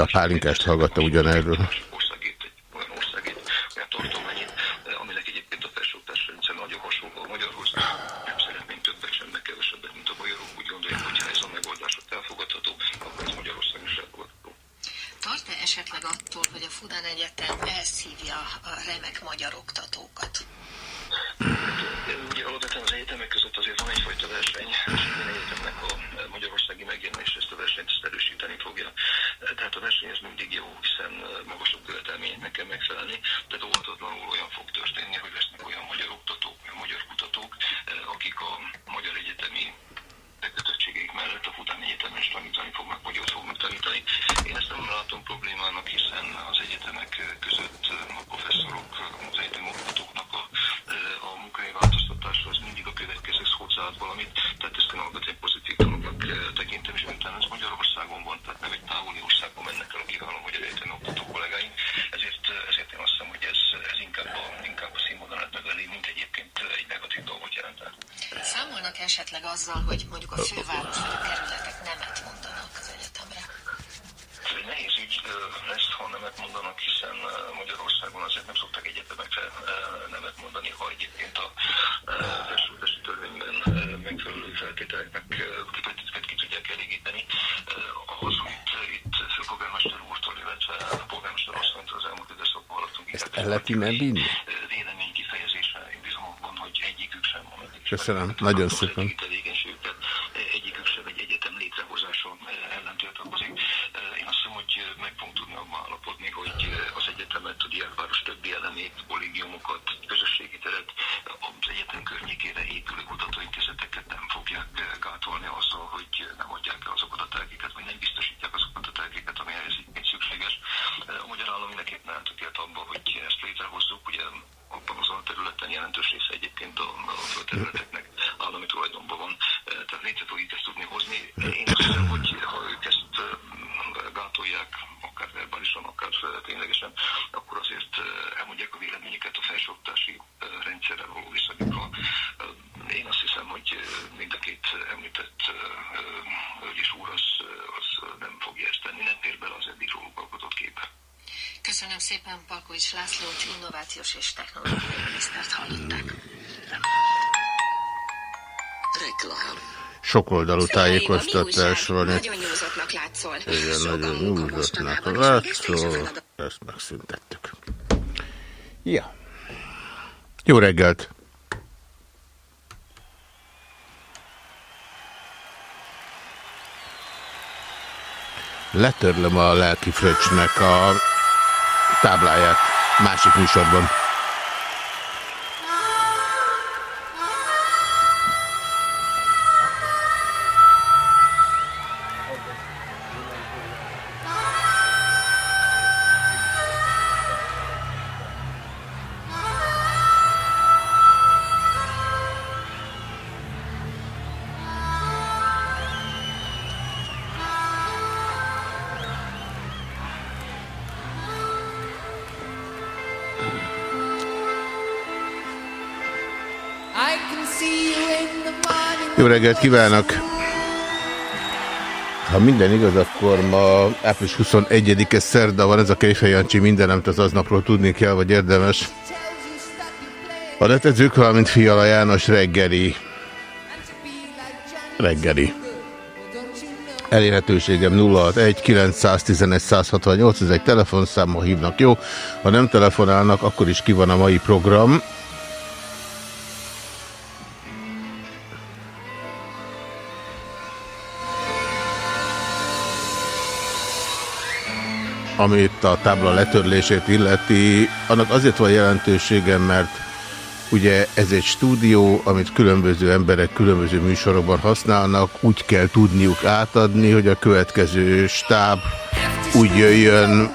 a pálinkást hallgatta ugyanerről. Nagyon szépen. hogy meg fogunk tudni abban állapodni, hogy az egyetemet, a diákváros többi elemi kollégiumokat Palkovics Lászlót, innovációs és technológiai minisztert hallották. Reklám. Sokoldalú tájékoztatás van itt. Nagyon nyúzottnak látszol. Igen, nagyon egész látszol. Ezt megszüntettük. Ja. Jó reggelt! Letörlöm a lelki fröccsnek a tábláját másik műsorban. Reggelt kívánok! Ha minden igaz, akkor ma április 21-e szerda van, ez a Kejfej Jancsi, minden, amit az aznapról tudni kell, vagy érdemes. A netezők, valamint Fiala János reggeli. Reggeli. Elérhetőségem 061 911 168, ez egy telefonszám, ha hívnak, jó. Ha nem telefonálnak, akkor is ki van a mai program. Amit a tábla letörlését illeti, annak azért van jelentősége, mert Ugye ez egy stúdió, amit különböző emberek különböző műsorokban használnak, úgy kell tudniuk átadni, hogy a következő stáb úgy jöjjön,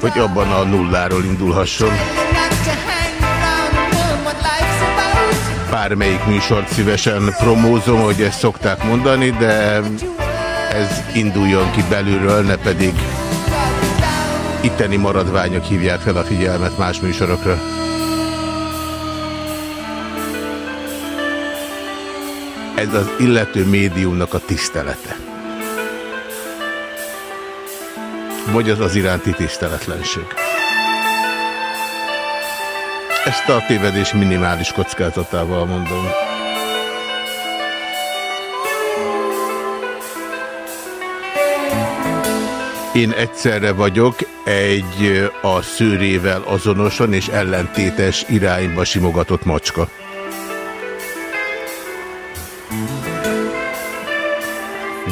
hogy abban a nulláról indulhasson. Bármelyik műsort szívesen promózom, hogy ezt szokták mondani, de ez induljon ki belülről, ne pedig itteni maradványok hívják fel a figyelmet más műsorokra. Ez az illető médiumnak a tisztelete. Vagy az az iránti tiszteletlenség. Ezt a tévedés minimális kockázatával mondom. Én egyszerre vagyok egy a szőrével azonosan és ellentétes irányba simogatott macska.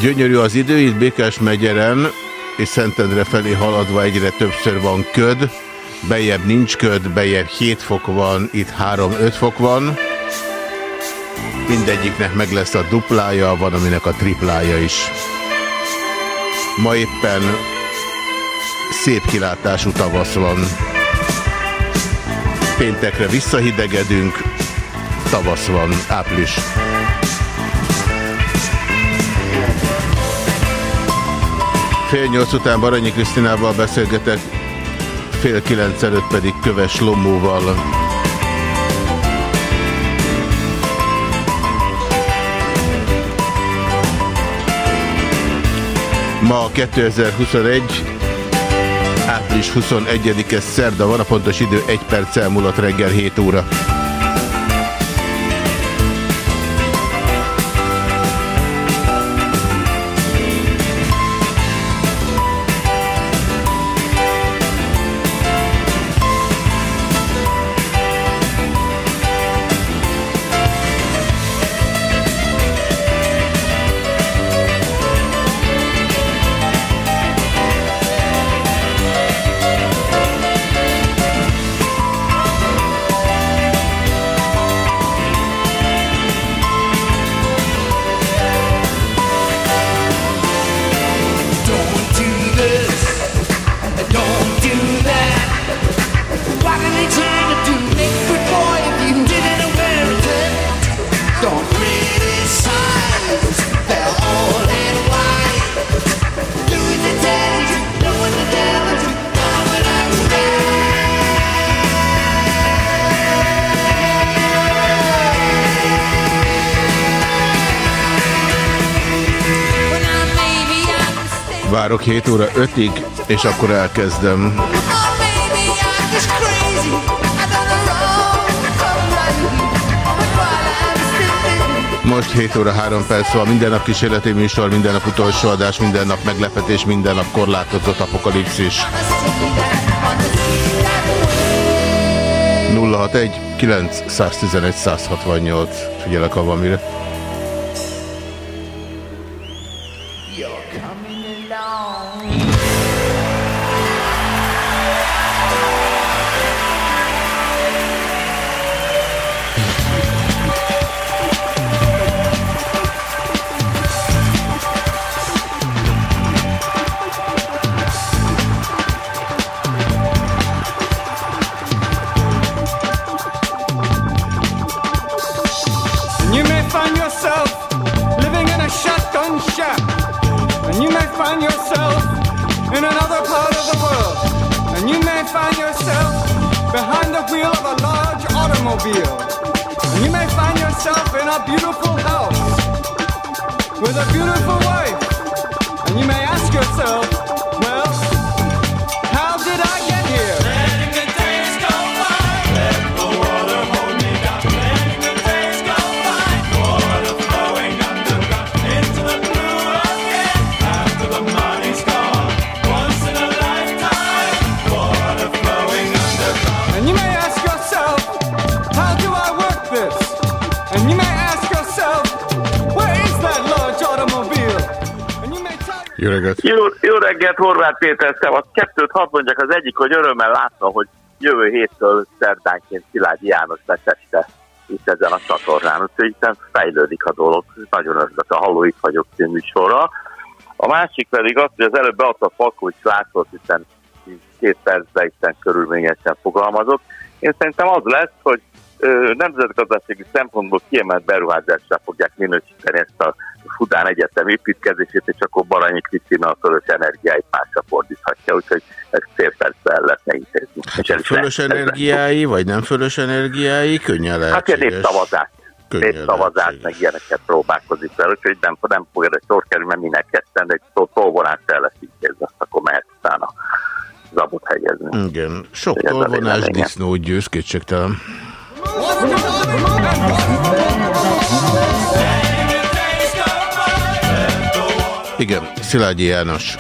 Gyönyörű az idő, itt Békás megyeren és Szentendre felé haladva egyre többször van köd, bejebb nincs köd, bejebb 7 fok van, itt 3-5 fok van. Mindegyiknek meg lesz a duplája, van aminek a triplája is. Ma éppen szép kilátású tavasz van. Péntekre visszahidegedünk, tavasz van, április. Fél nyolc után Baranyi Krisztinával beszélgetek, fél kilenc előtt pedig Köves Lomóval. Ma 2021, április 21-e szerda van, a pontos idő 1 perc elmúlott reggel 7 óra. 7 óra 5-ig, és akkor elkezdem. Most 7 óra 3 perc, szóval minden nap kísérleti műsor, minden nap utolsó adás, minden nap meglepetés, minden nap korlátozott apokalipszis. I see that on the sea that way. 061 911 168. Figyelek, ha van mire. Péter, szevasz. Kettőt hadd mondjak, az egyik, hogy örömmel láttam, hogy jövő héttől szerdánként Szilágyi János lesz este itt ezen a csatornán, úgyhogy itt fejlődik a dolog. Nagyon örülök a Halló Itt vagyok című sorra. A másik pedig az, hogy az előbb beadta Fakulcs Lászlót, hiszen két percben itten körülményesen fogalmazok. Én szerintem az lesz, hogy nemzetgazdasági szempontból kiemelt beruházásra fogják minősíteni ezt a Fudán Egyetem építkezését, és akkor Baranyi Krisztina a fölös energiáit másra fordíthatja, úgyhogy ezt fél percben el lehetne intézni. És el is Fölös energiái, vagy nem fölös energiái, könnyen Hát ilyen lehetséges. népszavazás. Könnyen Népszavazás, lehetséges. meg ilyeneket próbálkozik fel, úgyhogy nem, nem fog erre sor kerülni, mert minek kezdtem, de egy szó, tolvonás el lesz intézni, azt akkor mehet utána zabot helyezni. Igen, sok Ez tolvonás disznó győz, kétségtelen. Igen, Szilágyi János.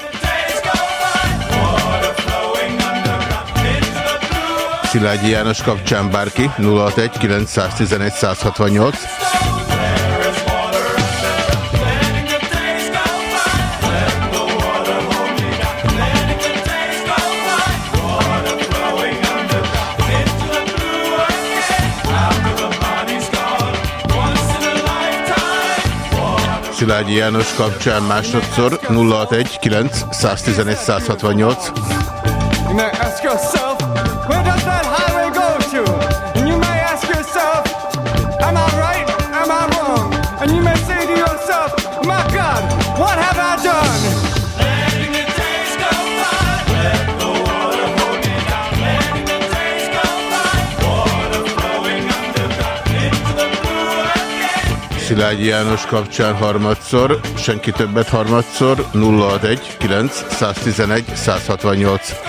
Szilágyi János kapcsán bárki 061 911 168. Szilágyi János kapcsán másodszor 061 9 111 168. Szilágyi János kapcsán harmadszor, senki többet harmadszor 061 9 111 168.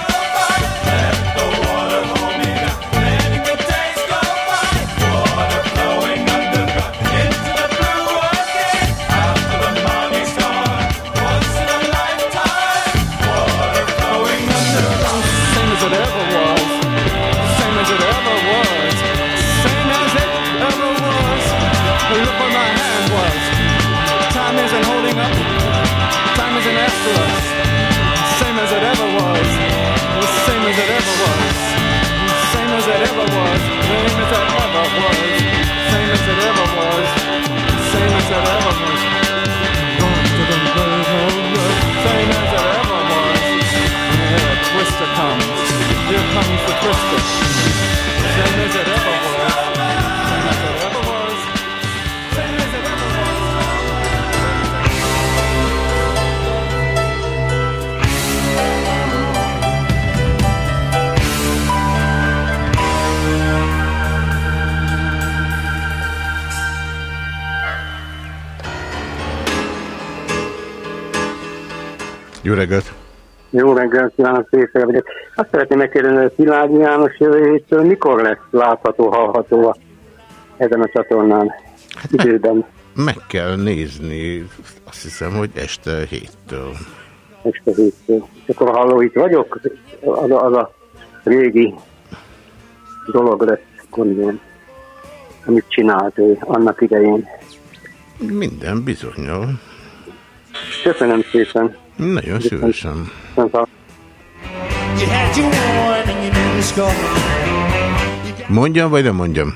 kívánok, Péter vagyok. Azt szeretném megkérdezni, hogy Szilágyi János jövő héttől mikor lesz látható, hallható a, ezen a csatornán időben, Meg kell nézni, azt hiszem, hogy este héttől. este héttől. És akkor halló, itt vagyok, az a, az a régi dolog lesz, gondolom, amit csinált ő annak idején. Minden bizonyal. Köszönöm szépen. Nagyon szívesen. Köszönöm. Mondjam, vagy nem mondjam?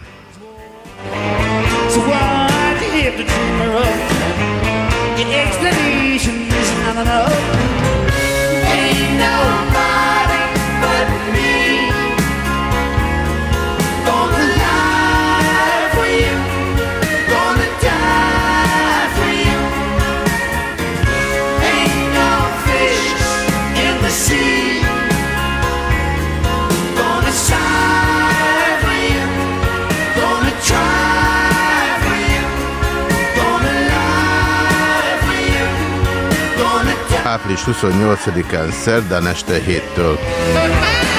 április 28-án szerdán este 7-től.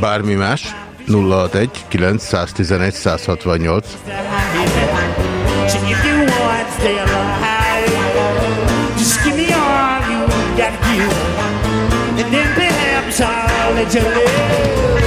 Bármi más? 061 911 168 So if you want to stay alive, just give me all you got to give, and then perhaps I'll let you live.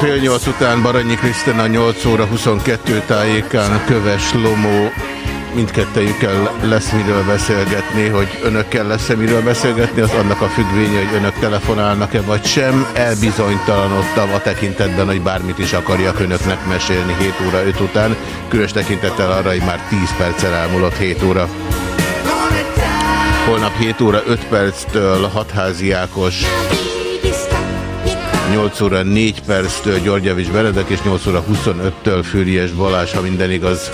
Fél nyolc után Baranyi Krisztina 8 óra 22 tájékán Köves Lomó mindkettejükkel lesz miről beszélgetni, hogy önökkel lesz-e miről beszélgetni, az annak a függvénye, hogy önök telefonálnak-e vagy sem. Elbizonytalanodtam a tekintetben, hogy bármit is akarjak önöknek mesélni 7 óra 5 után, különös tekintettel arra, hogy már 10 perccel elmúlott 7 óra. Holnap 7 óra 5 perctől Hatházi Ákos 8 óra 4 perctől Györgyevics Benedek és 8 óra 25-től Fűries Balázs, ha minden igaz.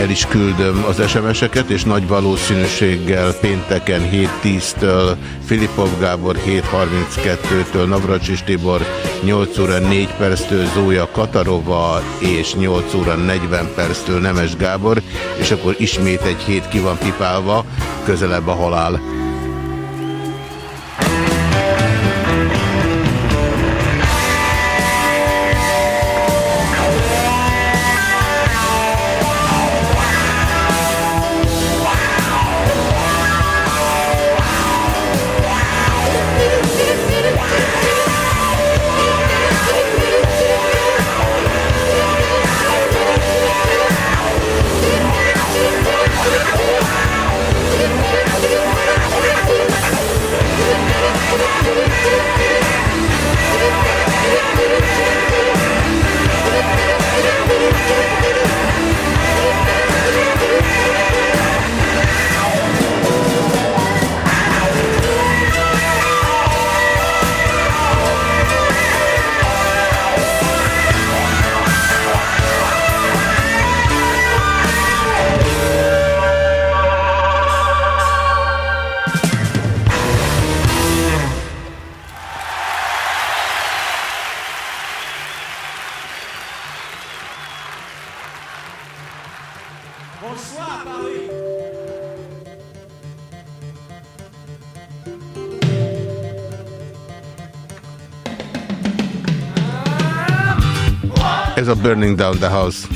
El is küldöm az SMS-eket, és nagy valószínűséggel pénteken 7.10-től Filipov Gábor 7.32-től Navracsis Tibor 8 óra 4 perctől Zója Katarova és 8 óra 40 perctől Nemes Gábor, és akkor ismét egy hét ki van pipálva, közelebb a halál. Burning Down the House.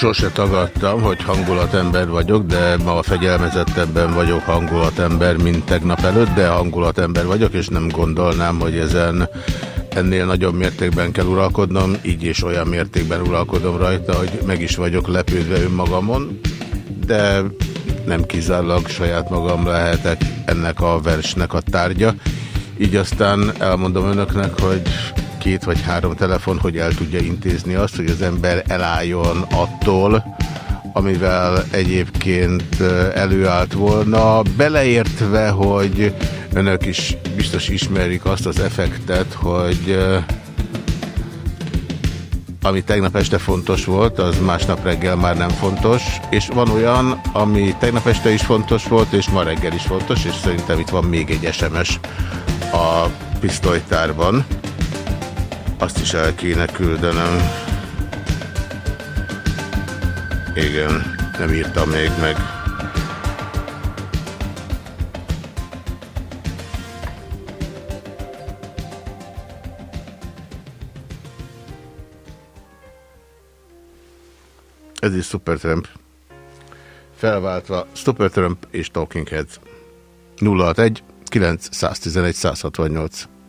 Sose tagadtam, hogy hangulatember vagyok, de ma fegyelmezettebben vagyok hangulatember, mint tegnap előtt, de hangulatember vagyok, és nem gondolnám, hogy ezen ennél nagyobb mértékben kell uralkodnom, így is olyan mértékben uralkodom rajta, hogy meg is vagyok lepődve önmagamon, de nem kizárólag saját magam lehetek ennek a versnek a tárgya. Így aztán elmondom önöknek, hogy két vagy három telefon, hogy el tudja intézni azt, hogy az ember elálljon attól, amivel egyébként előállt volna, beleértve, hogy önök is biztos ismerik azt az effektet, hogy ami tegnap este fontos volt, az másnap reggel már nem fontos, és van olyan, ami tegnap este is fontos volt, és ma reggel is fontos, és szerintem itt van még egy SMS a pisztolytárban. Azt is el kéne küldenem. Igen, nem írtam még meg. Ez is Supertramp. Felváltva Supertramp és Talking Heads. 061 911 168.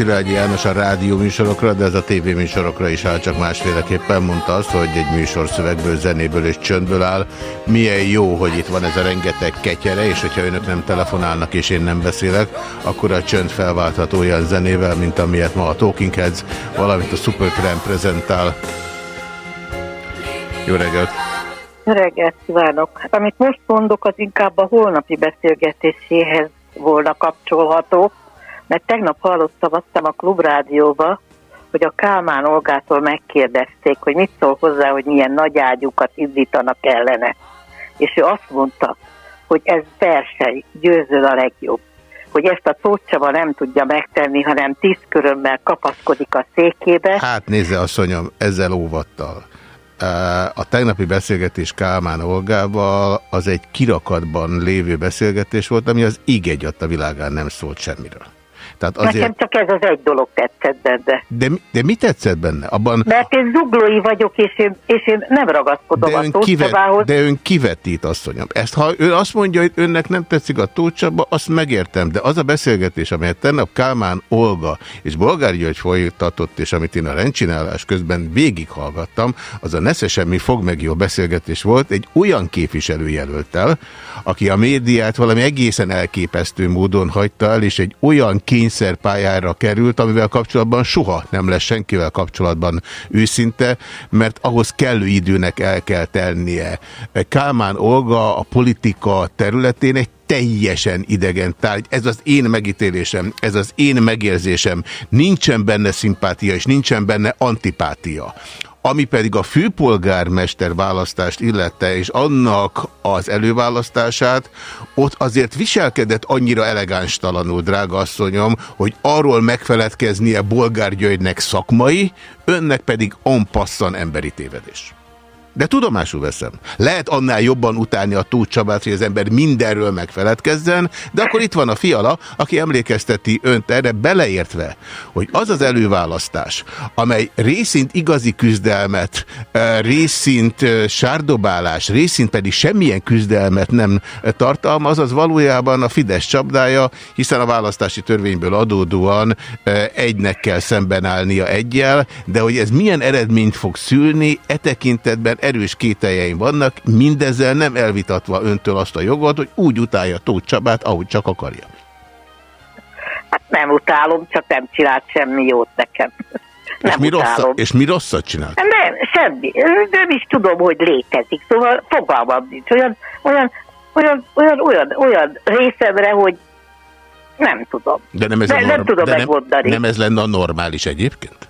Szilágyi János a rádió műsorokra, de ez a tévé műsorokra is áll, csak másféleképpen mondta azt, hogy egy műsor szövegből, zenéből és csöndből áll. Milyen jó, hogy itt van ez a rengeteg ketyere, és hogyha önök nem telefonálnak és én nem beszélek, akkor a csönd felváltható olyan zenével, mint amilyet ma a Talking Heads, valamint a Supertramp prezentál. Jó reggelt! Reggelt kívánok! Amit most mondok, az inkább a holnapi beszélgetéséhez volna kapcsolható, mert tegnap hallottam a klubrádióba, hogy a Kálmán Olgától megkérdezték, hogy mit szól hozzá, hogy milyen nagy ágyukat indítanak ellene. És ő azt mondta, hogy ez verseny, győzöl a legjobb. Hogy ezt a Tócsava nem tudja megtenni, hanem tíz körömmel kapaszkodik a székébe. Hát nézze, asszonyom, ezzel óvattal. A tegnapi beszélgetés Kálmán Olgával az egy kirakatban lévő beszélgetés volt, ami az íg a világán nem szólt semmiről. Tehát Azért... Nekem csak ez az egy dolog tetszett benne. De, de mi tetszett benne? Abban... Mert én zuglói vagyok, és én, és én nem ragaszkodom de a tócsavához. De ön kivetít, asszonyom. Ezt, ha ő azt mondja, hogy önnek nem tetszik a tócsaba, azt megértem, de az a beszélgetés, amelyet tennap Kálmán Olga és Bolgár György folytatott, és amit én a rendcsinálás közben végighallgattam, az a nesze semmi fog meg jó beszélgetés volt egy olyan képviselőjelöltel, aki a médiát valami egészen elképesztő módon hagyta el, és egy olyan kényszerpályára került, amivel kapcsolatban soha nem lesz senkivel kapcsolatban őszinte, mert ahhoz kellő időnek el kell tennie. Kálmán Olga a politika területén egy teljesen idegen tárgy. Ez az én megítélésem, ez az én megérzésem. Nincsen benne szimpátia, és nincsen benne antipátia. Ami pedig a főpolgármester választást illette, és annak az előválasztását, ott azért viselkedett annyira elegánstalanul, drága asszonyom, hogy arról megfeledkeznie Bolgár Györgynek szakmai, önnek pedig onpasszan emberi tévedés. De tudomásul veszem. Lehet annál jobban utálni a Tóth Csabát, hogy az ember mindenről megfeledkezzen, de akkor itt van a fiala, aki emlékezteti önt erre beleértve, hogy az az előválasztás, amely részint igazi küzdelmet, eh, részint eh, sárdobálás, részint pedig semmilyen küzdelmet nem tartalmaz, az valójában a Fidesz csapdája, hiszen a választási törvényből adódóan eh, egynek kell szemben állnia egyel, de hogy ez milyen eredményt fog szülni, e tekintetben erős kételjeim vannak, mindezzel nem elvitatva öntől azt a jogot, hogy úgy utálja Tóth Csabát, ahogy csak akarja. Hát nem utálom, csak nem csinált semmi jót nekem. és, Nem mi utálom. rosszat, és mi rosszat csinált? Nem, semmi. Nem is tudom, hogy létezik. Szóval fogalmam nincs. Olyan, olyan, olyan, olyan, olyan, olyan részemre, hogy nem tudom. De nem ez, De a nem norm- tudom de nem, nem ez lenne a normális egyébként?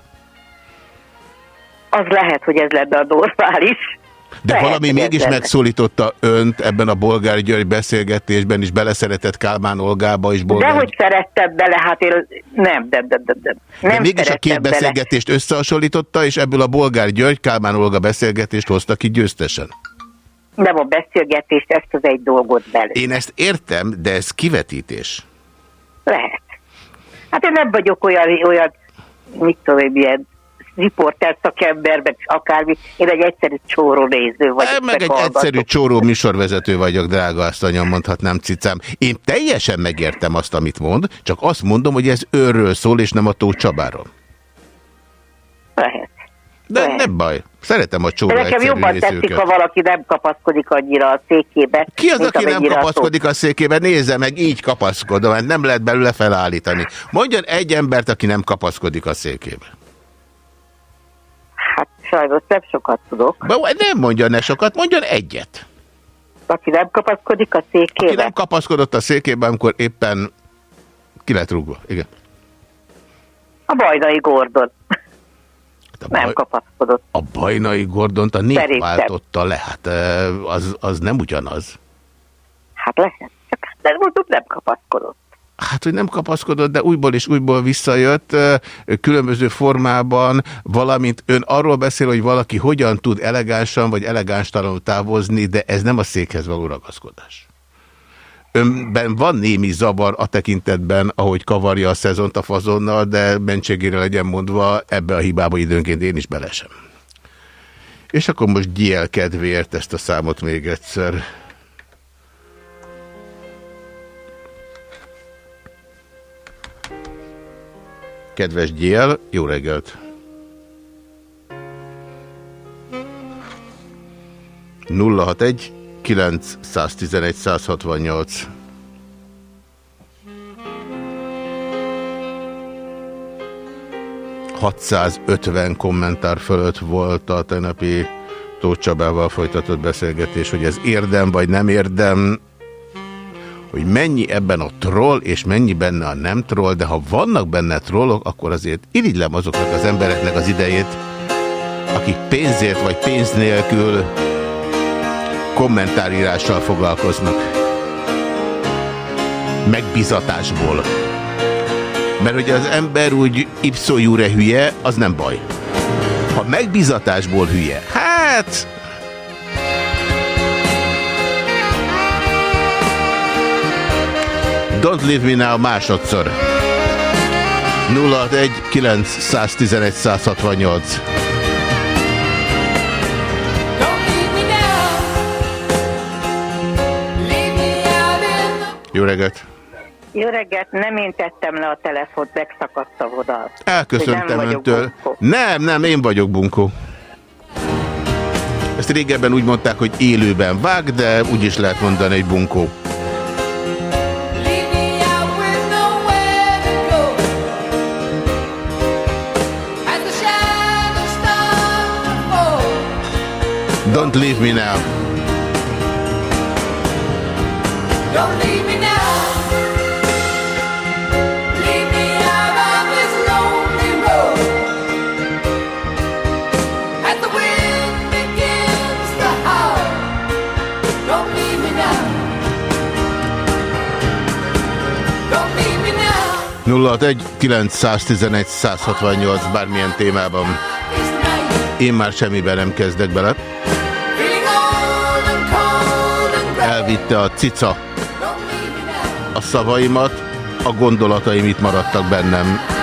Az lehet, hogy ez lenne a normális. De Lehet, valami mégis lenne. megszólította önt ebben a Bolgár György beszélgetésben is, beleszeretett Kálmán Olgába is Bolgár De hogy szerettem bele, hát én nem, nem, nem, nem. De nem mégis a két bele. beszélgetést összehasonlította, és ebből a Bolgár György, Kálmán Olga beszélgetést hozta ki győztesen. Nem a beszélgetést, ezt az egy dolgot belül. Én ezt értem, de ez kivetítés. Lehet. Hát én nem vagyok olyan, olyan mit tudom én, milyen riporter szakember, meg akármi. Én egy egyszerű csóró néző vagyok. Eh, Meg egy hallgatok. egyszerű csóró műsorvezető vagyok, drága asszonyom, mondhatnám cicám. Én teljesen megértem azt, amit mond, csak azt mondom, hogy ez őről szól, és nem a Tóth Csabáról. Lehet. De nem baj. Szeretem a De csóró nekem jobban tetszik, nézőket. ha valaki nem kapaszkodik annyira a székébe. Ki az, aki nem kapaszkodik a székébe? Nézze meg, így kapaszkodom, mert nem lehet belőle felállítani. Mondjon egy embert, aki nem kapaszkodik a székébe. Hát sajnos nem sokat tudok. Nem mondjon ne sokat, mondjon egyet. Aki nem kapaszkodik a székébe. Aki nem kapaszkodott a székébe, amikor éppen ki lett rúgva. Igen. A Bajnai Gordon. A Nem baj- kapaszkodott. A bajnai Gordont a nép Szerintem. váltotta le. Hát az, az nem ugyanaz. Hát lehet. Csak de mondom, nem kapaszkodott. Hát, hogy nem kapaszkodott, de újból és újból visszajött különböző formában, valamint ön arról beszél, hogy valaki hogyan tud elegánsan vagy elegánstalanul távozni, de ez nem a székhez való ragaszkodás. Önben van némi zavar a tekintetben, ahogy kavarja a szezont a fazonnal, de mentségére legyen mondva, ebbe a hibába időnként én is belesem. És akkor most gyél kedvéért ezt a számot még egyszer. Kedves Gyél, jó reggelt! 061 911 168 650 kommentár fölött volt a tegnapi Tóth Csabával folytatott beszélgetés, hogy ez érdem vagy nem érdem, hogy mennyi ebben a troll, és mennyi benne a nem troll, de ha vannak benne trollok, akkor azért irigylem azoknak az embereknek az idejét, akik pénzért vagy pénz nélkül kommentárírással foglalkoznak. Megbizatásból. Mert hogy az ember úgy ipszó jure hülye, az nem baj. Ha megbizatásból hülye, hát... Don't leave me now másodszor. 061 911 168 Jó reggelt! Jó reggelt, nem én tettem le a telefont, megszakadt a vonal. Elköszöntem nem öntől. Nem, nem, én vagyok bunkó. Ezt régebben úgy mondták, hogy élőben vág, de úgy is lehet mondani, hogy bunkó. Don't leave me now. Don't leave me now. Leave me out on this lonely road. As the wind begins to howl. Don't leave me now. Don't leave me now. 061 911 168 bármilyen témában. Én már semmiben nem kezdek bele. Elvitte a cica a szavaimat, a gondolataim itt maradtak bennem.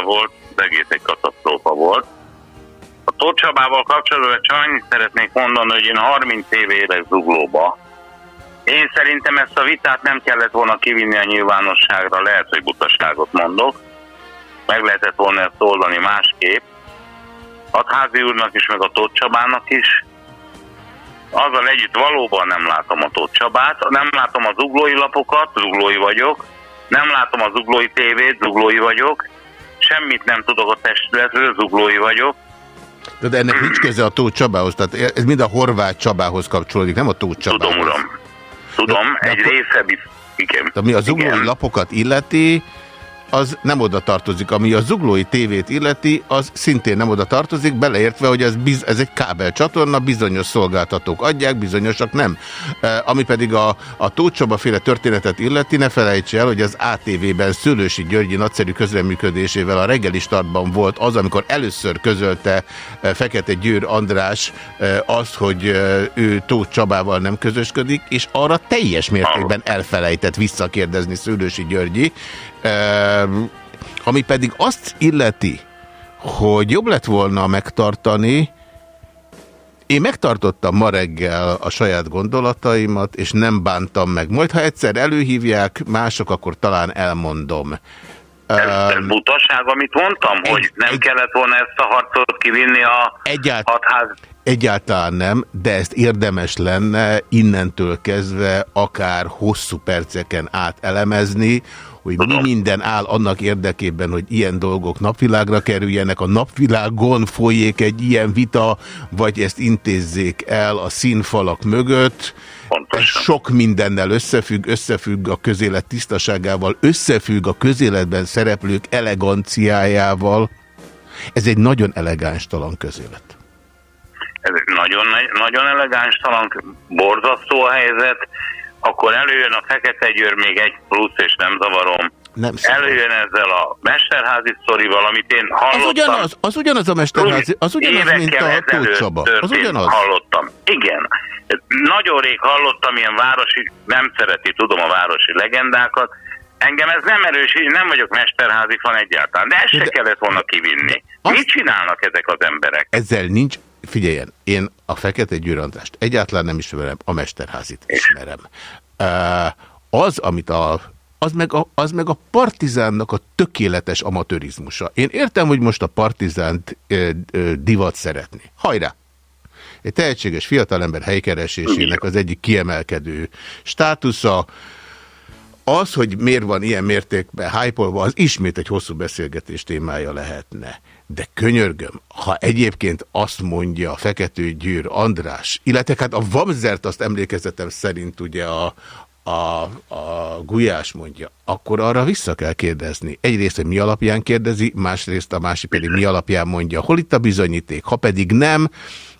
Igaza volt, az egész egy katasztrófa volt. A Tóth Csabával kapcsolatban csak annyit szeretnék mondani, hogy én 30 éve élek zuglóba. Én szerintem ezt a vitát nem kellett volna kivinni a nyilvánosságra, lehet, hogy butaságot mondok. Meg lehetett volna ezt oldani másképp. A házi úrnak is, meg a Tóth Csabának is. Azzal együtt valóban nem látom a Tóth nem látom az zuglói lapokat, zuglói vagyok, nem látom a zuglói tévét, zuglói vagyok, semmit nem tudok a testületről, zuglói vagyok. De, de ennek nincs köze a Tóth Csabához, tehát ez mind a horvát Csabához kapcsolódik, nem a Tóth Csabához. Tudom, uram. Tudom, De- de egy akkor- része biz... Igen. Tehát ami a zuglói lapokat illeti, az nem oda tartozik. Ami a zuglói tévét illeti, az szintén nem oda tartozik, beleértve, hogy ez, biz, ez egy kábel csatorna, bizonyos szolgáltatók adják, bizonyosak nem. E, ami pedig a, a Tóth Csaba féle történetet illeti, ne felejts el, hogy az ATV-ben Szőlősi Györgyi nagyszerű közreműködésével a reggeli startban volt az, amikor először közölte e, Fekete Győr András e, azt, hogy e, ő Tóth Csabával nem közösködik, és arra teljes mértékben elfelejtett visszakérdezni Szőlősi Györgyi, ami pedig azt illeti, hogy jobb lett volna megtartani, én megtartottam ma reggel a saját gondolataimat, és nem bántam meg. Majd, ha egyszer előhívják mások, akkor talán elmondom. Ez, ez butaság, amit mondtam, hogy nem kellett volna ezt a harcot kivinni a Egyált- hatház... Egyáltalán nem, de ezt érdemes lenne innentől kezdve akár hosszú perceken át elemezni, hogy mi minden áll annak érdekében, hogy ilyen dolgok napvilágra kerüljenek, a napvilágon folyék egy ilyen vita, vagy ezt intézzék el a színfalak mögött. Ez sok mindennel összefügg, összefügg a közélet tisztaságával, összefügg a közéletben szereplők eleganciájával. Ez egy nagyon elegáns talan közélet. Ez egy nagyon, nagyon elegáns talan, borzasztó a helyzet, akkor előjön a Fekete Győr még egy plusz, és nem zavarom. Nem Előjön ezzel a Mesterházi sztorival, amit én hallottam. Az ugyanaz, az ugyanaz a mesterházi, az ugyanaz, mint a Tóth ezelőtt Csaba. Az ugyanaz. Hallottam. Igen. Nagyon rég hallottam ilyen városi, nem szereti, tudom a városi legendákat. Engem ez nem erősít, nem vagyok mesterházi fan egyáltalán, de ezt se kellett volna kivinni. Mit csinálnak ezek az emberek? Ezzel nincs, figyeljen, én a Fekete Győr Andrást egyáltalán nem ismerem, a Mesterházit ismerem. Az, amit a az meg, a, az meg a partizánnak a tökéletes amatőrizmusa. Én értem, hogy most a partizánt ö, ö, divat szeretni. Hajrá! Egy tehetséges fiatalember helykeresésének az egyik kiemelkedő státusza, az, hogy miért van ilyen mértékben hype az ismét egy hosszú beszélgetés témája lehetne. De könyörgöm, ha egyébként azt mondja a Fekető Győr András, illetve hát a Vamzert azt emlékezetem szerint ugye a, a, a Gulyás mondja, akkor arra vissza kell kérdezni. Egyrészt, hogy mi alapján kérdezi, másrészt a másik pedig mi alapján mondja, hol itt a bizonyíték. Ha pedig nem,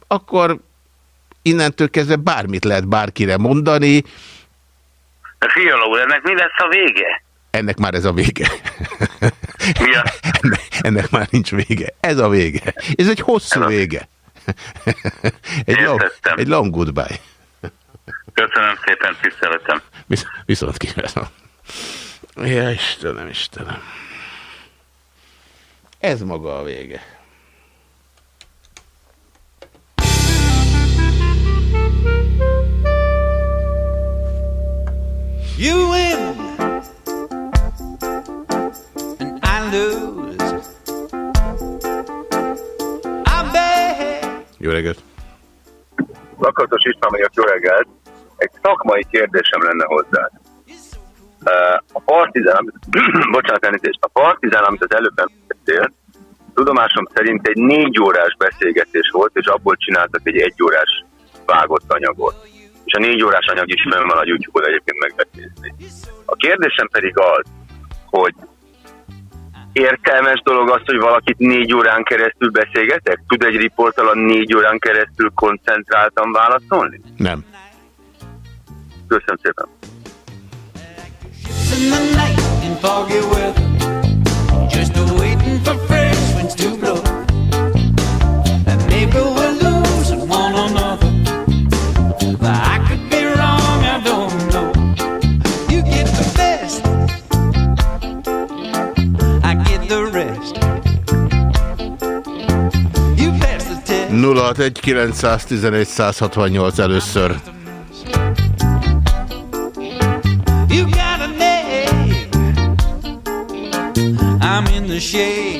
akkor innentől kezdve bármit lehet bárkire mondani, Fiala úr, ennek mi lesz a vége? ennek már ez a vége. Mi a? Ennek, ennek már nincs vége. Ez a vége. Ez egy hosszú ez a... vége. Egy long, egy long goodbye. Köszönöm szépen, tiszteletem. Visz, viszont kívánom. Ja, Istenem, Istenem. Ez maga a vége. You win! And I bad. Jó reggelt! Lakatos István vagyok, jó reggelt. Egy szakmai kérdésem lenne hozzá. A partizán, amit, bocsánat, elnézést, a partizán, amit az előbb említettél, tudomásom szerint egy négy órás beszélgetés volt, és abból csináltak egy egy órás vágott anyagot. És a négy órás anyag is fönn van a YouTube-on egyébként meg lehet nézni. A kérdésem pedig az, hogy értelmes dolog az, hogy valakit négy órán keresztül beszélgetek? Tud egy riportal a négy órán keresztül koncentráltan válaszolni? Nem. Köszönöm szépen. just waiting 061 911 168 először. I'm in the shade.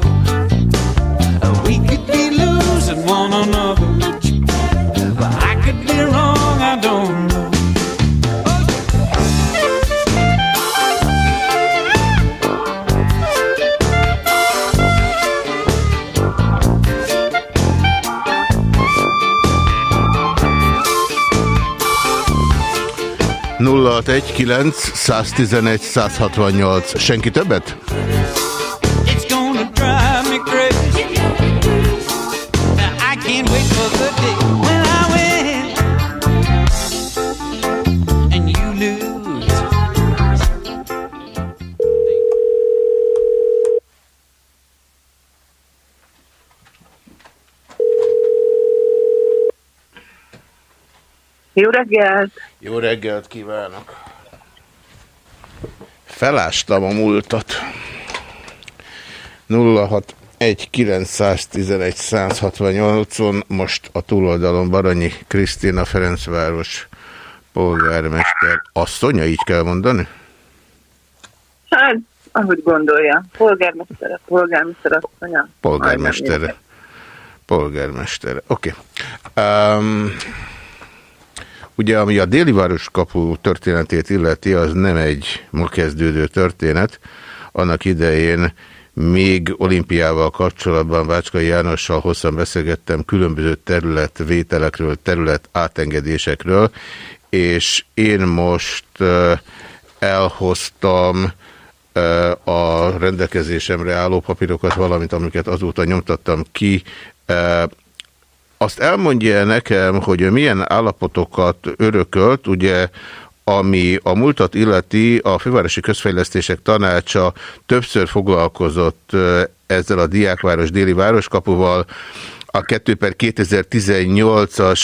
061 9 111 168. Senki többet? Jó reggelt! Jó reggelt kívánok! Felástam a múltat. 061 911 168-on most a túloldalon Baranyi Krisztina Ferencváros polgármester asszonya, így kell mondani? Hát, ahogy gondolja. Polgármester, polgármester asszonya. Polgármestere. Polgármestere. Oké. Okay. Um, ugye, ami a déli városkapu történetét illeti, az nem egy ma kezdődő történet. Annak idején még olimpiával kapcsolatban Vácskai Jánossal hosszan beszélgettem különböző területvételekről, terület átengedésekről, és én most elhoztam a rendelkezésemre álló papírokat, valamint amiket azóta nyomtattam ki, azt elmondja nekem, hogy milyen állapotokat örökölt, ugye ami a múltat illeti, a Fővárosi Közfejlesztések Tanácsa többször foglalkozott ezzel a Diákváros déli városkapuval, a 2 per 2018-as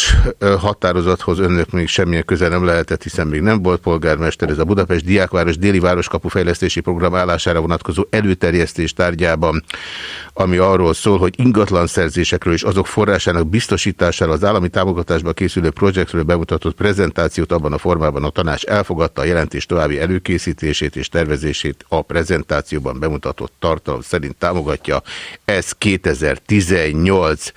határozathoz önök még semmilyen köze nem lehetett, hiszen még nem volt polgármester. Ez a Budapest Diákváros déli városkapu fejlesztési program állására vonatkozó előterjesztés tárgyában, ami arról szól, hogy ingatlan szerzésekről és azok forrásának biztosítására az állami támogatásba készülő projektről bemutatott prezentációt abban a formában a tanács elfogadta a jelentés további előkészítését és tervezését a prezentációban bemutatott tartalom szerint támogatja. Ez 2018.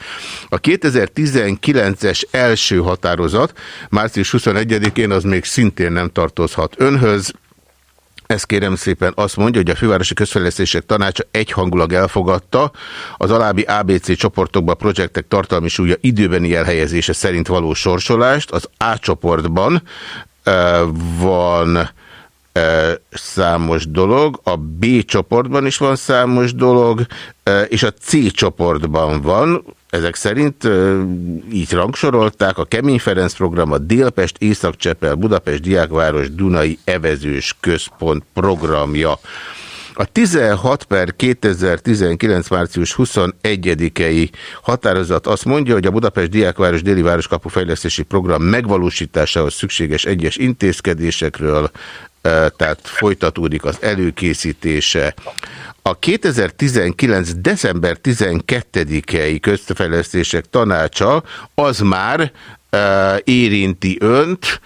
A 2019-es első határozat március 21-én az még szintén nem tartozhat önhöz. Ez kérem szépen azt mondja, hogy a Fővárosi Közfejlesztések Tanácsa egyhangulag elfogadta az alábbi ABC csoportokban projektek tartalmi súlya időbeni elhelyezése szerint való sorsolást. Az A csoportban uh, van számos dolog, a B csoportban is van számos dolog, és a C csoportban van, ezek szerint így rangsorolták a Kemény Ferenc program, a Délpest, Északcsepel, Budapest, Diákváros, Dunai Evezős Központ programja. A 16 per 2019. március 21-i határozat azt mondja, hogy a Budapest Diákváros Déli Városkapu Fejlesztési Program megvalósításához szükséges egyes intézkedésekről, tehát folytatódik az előkészítése. A 2019. december 12-i közfejlesztések tanácsa az már érinti önt,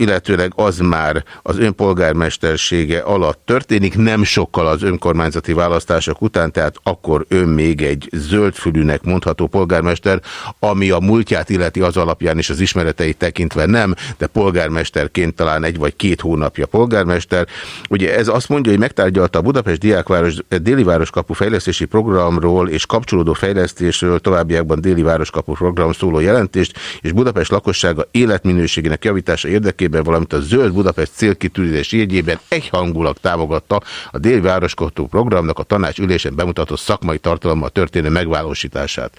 illetőleg az már az önpolgármestersége alatt történik, nem sokkal az önkormányzati választások után, tehát akkor ön még egy zöldfülűnek mondható polgármester, ami a múltját illeti az alapján és az ismereteit tekintve nem, de polgármesterként talán egy vagy két hónapja polgármester. Ugye ez azt mondja, hogy megtárgyalta a Budapest Diákváros Déli Városkapu fejlesztési programról és kapcsolódó fejlesztésről továbbiakban Déli Városkapu program szóló jelentést, és Budapest lakossága életminőségének javítása érdekében, valamint a Zöld Budapest célkitűzés jegyében egyhangulag támogatta a Déli Városkotó programnak a tanács ülésen bemutatott szakmai tartalommal történő megvalósítását.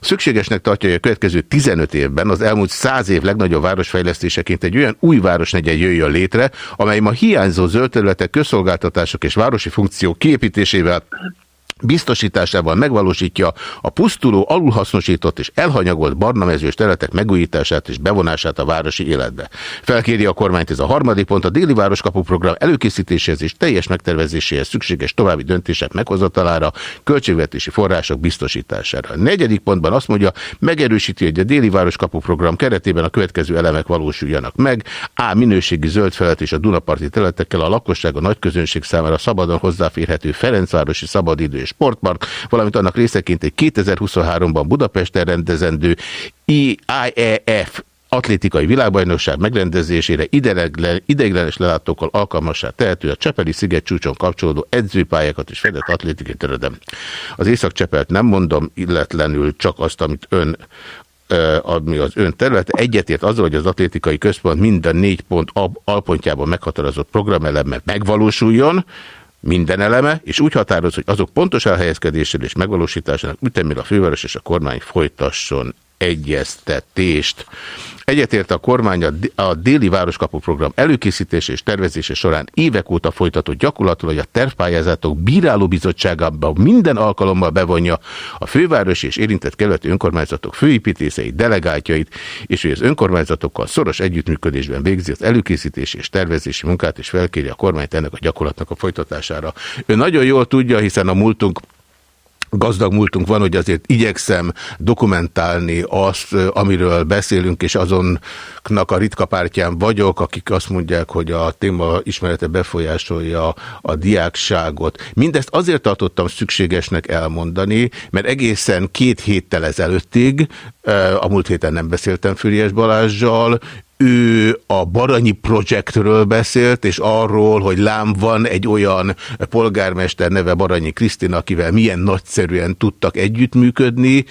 Szükségesnek tartja, hogy a következő 15 évben az elmúlt 100 év legnagyobb városfejlesztéseként egy olyan új városnegyed jöjjön létre, amely ma hiányzó zöld területek, közszolgáltatások és városi funkciók kiépítésével biztosításával megvalósítja a pusztuló, alulhasznosított és elhanyagolt barnamezős területek megújítását és bevonását a városi életbe. Felkéri a kormányt ez a harmadik pont, a déli városkapu program előkészítéséhez és teljes megtervezéséhez szükséges további döntések meghozatalára, költségvetési források biztosítására. A negyedik pontban azt mondja, megerősíti, hogy a déli városkapu program keretében a következő elemek valósuljanak meg. A. Minőségi zöld felett és a Dunaparti területekkel a lakosság a nagy közönség számára szabadon hozzáférhető Ferencvárosi szabadidő és sportpark, valamint annak részeként egy 2023-ban Budapesten rendezendő IEF atlétikai világbajnokság megrendezésére ideiglenes lelátókkal alkalmassá tehető a Csepeli sziget csúcson kapcsolódó edzőpályákat és fedett atlétikai területen. Az Észak-Csepelt nem mondom illetlenül csak azt, amit ön ami az ön területe. Egyetért azzal, hogy az atlétikai központ minden négy pont alpontjában meghatározott programelemmel megvalósuljon, minden eleme, és úgy határoz, hogy azok pontos elhelyezkedéssel és megvalósításának ütemére a főváros és a kormány folytasson egyeztetést. Egyetért a kormány a déli városkapu program előkészítése és tervezése során évek óta folytatott gyakorlatul, hogy a tervpályázatok bírálóbizottságában minden alkalommal bevonja a főváros és érintett keleti önkormányzatok főépítészeit, delegáltjait, és hogy az önkormányzatokkal szoros együttműködésben végzi az előkészítési és tervezési munkát, és felkéri a kormányt ennek a gyakorlatnak a folytatására. Ő nagyon jól tudja, hiszen a múltunk gazdag múltunk van, hogy azért igyekszem dokumentálni azt, amiről beszélünk, és azonnak a ritka pártján vagyok, akik azt mondják, hogy a téma ismerete befolyásolja a diákságot. Mindezt azért tartottam szükségesnek elmondani, mert egészen két héttel ezelőttig, a múlt héten nem beszéltem Füriás Balázsjal, ő a Baranyi projektről beszélt, és arról, hogy lám van egy olyan polgármester neve Baranyi Krisztina, akivel milyen nagyszerűen tudtak együttműködni,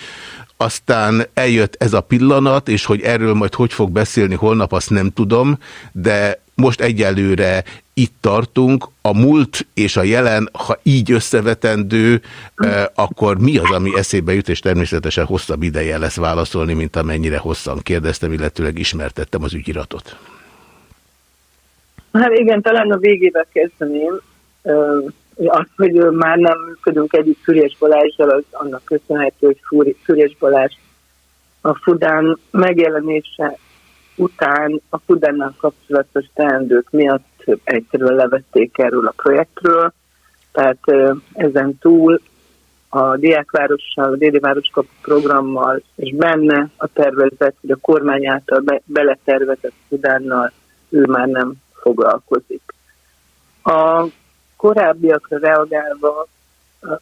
aztán eljött ez a pillanat, és hogy erről majd hogy fog beszélni holnap, azt nem tudom, de most egyelőre itt tartunk. A múlt és a jelen, ha így összevetendő, eh, akkor mi az, ami eszébe jut, és természetesen hosszabb ideje lesz válaszolni, mint amennyire hosszan kérdeztem, illetőleg ismertettem az ügyiratot. Hát igen, talán a végével kezdeném. Az, hogy már nem működünk együtt Füriás Balázsjal, az annak köszönhető, hogy Füriás Balázs a Fudán megjelenése után a Fudánnal kapcsolatos teendők miatt egyszerűen levették erről a projektről, tehát ezen túl a Diákvárossal, a Déli Városkap programmal, és benne a tervezet, hogy a kormány által be, beletervezett Fudánnal ő már nem foglalkozik. A korábbiakra reagálva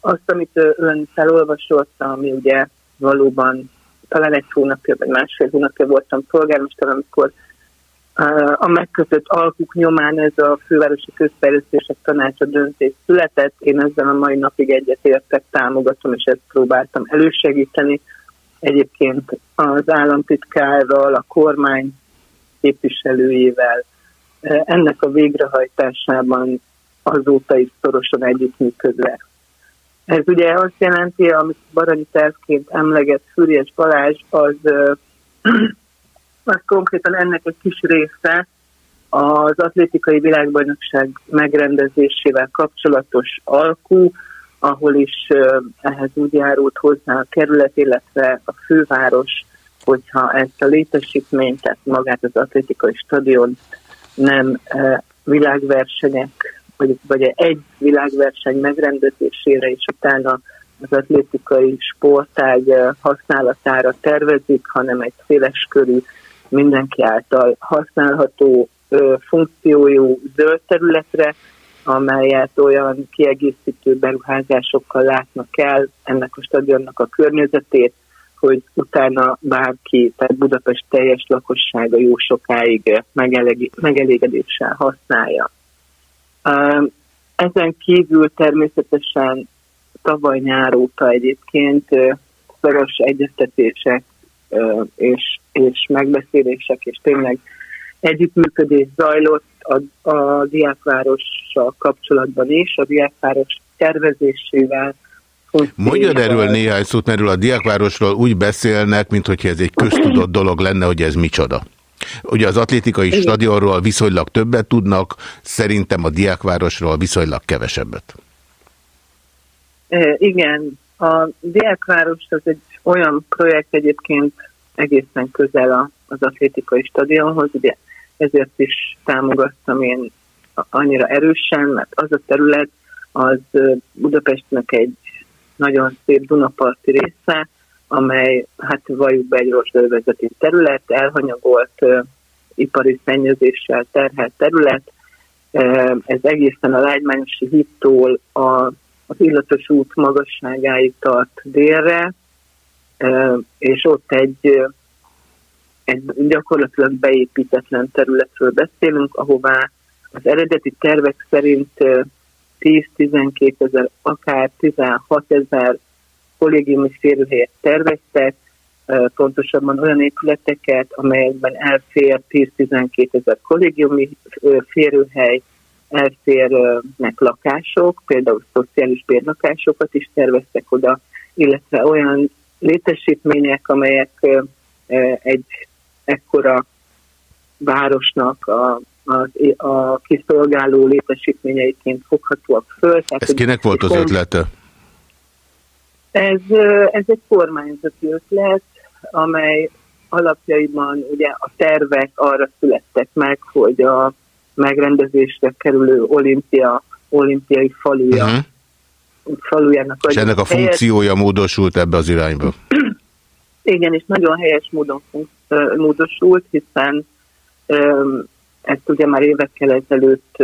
azt, amit ön felolvasott, ami ugye valóban talán egy hónapja, vagy másfél hónapja voltam polgármester, amikor a megkötött alkuk nyomán ez a fővárosi közfejlesztések tanácsa döntés született. Én ezzel a mai napig egyetértek, támogatom, és ezt próbáltam elősegíteni. Egyébként az államtitkárral, a kormány képviselőjével ennek a végrehajtásában azóta is szorosan együttműködve. Ez ugye azt jelenti, amit Baranyi tervként emleget Füriás Balázs, az, az konkrétan ennek egy kis része, az atlétikai világbajnokság megrendezésével kapcsolatos alkú, ahol is ehhez úgy járult hozzá a kerület, illetve a főváros, hogyha ezt a létesítményt, tehát magát az atlétikai stadion nem világversenyek, vagy, vagy egy világverseny megrendezésére, és utána az atlétikai sportág használatára tervezik, hanem egy széleskörű, mindenki által használható funkciójú zöld területre, amelyet olyan kiegészítő beruházásokkal látnak el ennek a stadionnak a környezetét, hogy utána bárki, tehát Budapest teljes lakossága jó sokáig megelég- megelégedéssel használja. Ezen kívül természetesen tavaly nyár óta egyébként szoros egyeztetések és, és megbeszélések, és tényleg együttműködés zajlott a, a diákvárossal kapcsolatban is, a diákváros tervezésével. Mondjon erről néhány szót, mert a diákvárosról úgy beszélnek, mintha ez egy köztudott dolog lenne, hogy ez micsoda. Ugye az atlétikai Igen. stadionról viszonylag többet tudnak, szerintem a diákvárosról viszonylag kevesebbet. Igen, a diákváros az egy olyan projekt egyébként egészen közel a, az atlétikai stadionhoz, ugye ezért is támogattam én annyira erősen, mert az a terület az Budapestnek egy nagyon szép Dunaparti része, amely hát valljuk be egy rozsdővezeti terület, elhanyagolt ö, ipari szennyezéssel terhelt terület. Ez egészen a Lágymányosi hídtól a, az illatos út magasságáig tart délre, és ott egy, egy gyakorlatilag beépítetlen területről beszélünk, ahová az eredeti tervek szerint ö, 10-12 ezer, akár 16 ezer kollégiumi férőhelyet terveztek, pontosabban olyan épületeket, amelyekben elfér 10-12 ezer kollégiumi férőhely, elférnek lakások, például szociális bérlakásokat is terveztek oda, illetve olyan létesítmények, amelyek egy ekkora városnak a, a, a kiszolgáló létesítményeiként foghatóak föl. Tehát, Ez kinek volt az ötlete? Ez, ez egy kormányzati ötlet, amely alapjaiban ugye a tervek arra születtek meg, hogy a megrendezésre kerülő olimpia, olimpiai faluja, Mhm. Falujának És ennek a funkciója módosult ebbe az irányba. Igen, és nagyon helyes módon módosult, hiszen ezt ugye már évekkel ezelőtt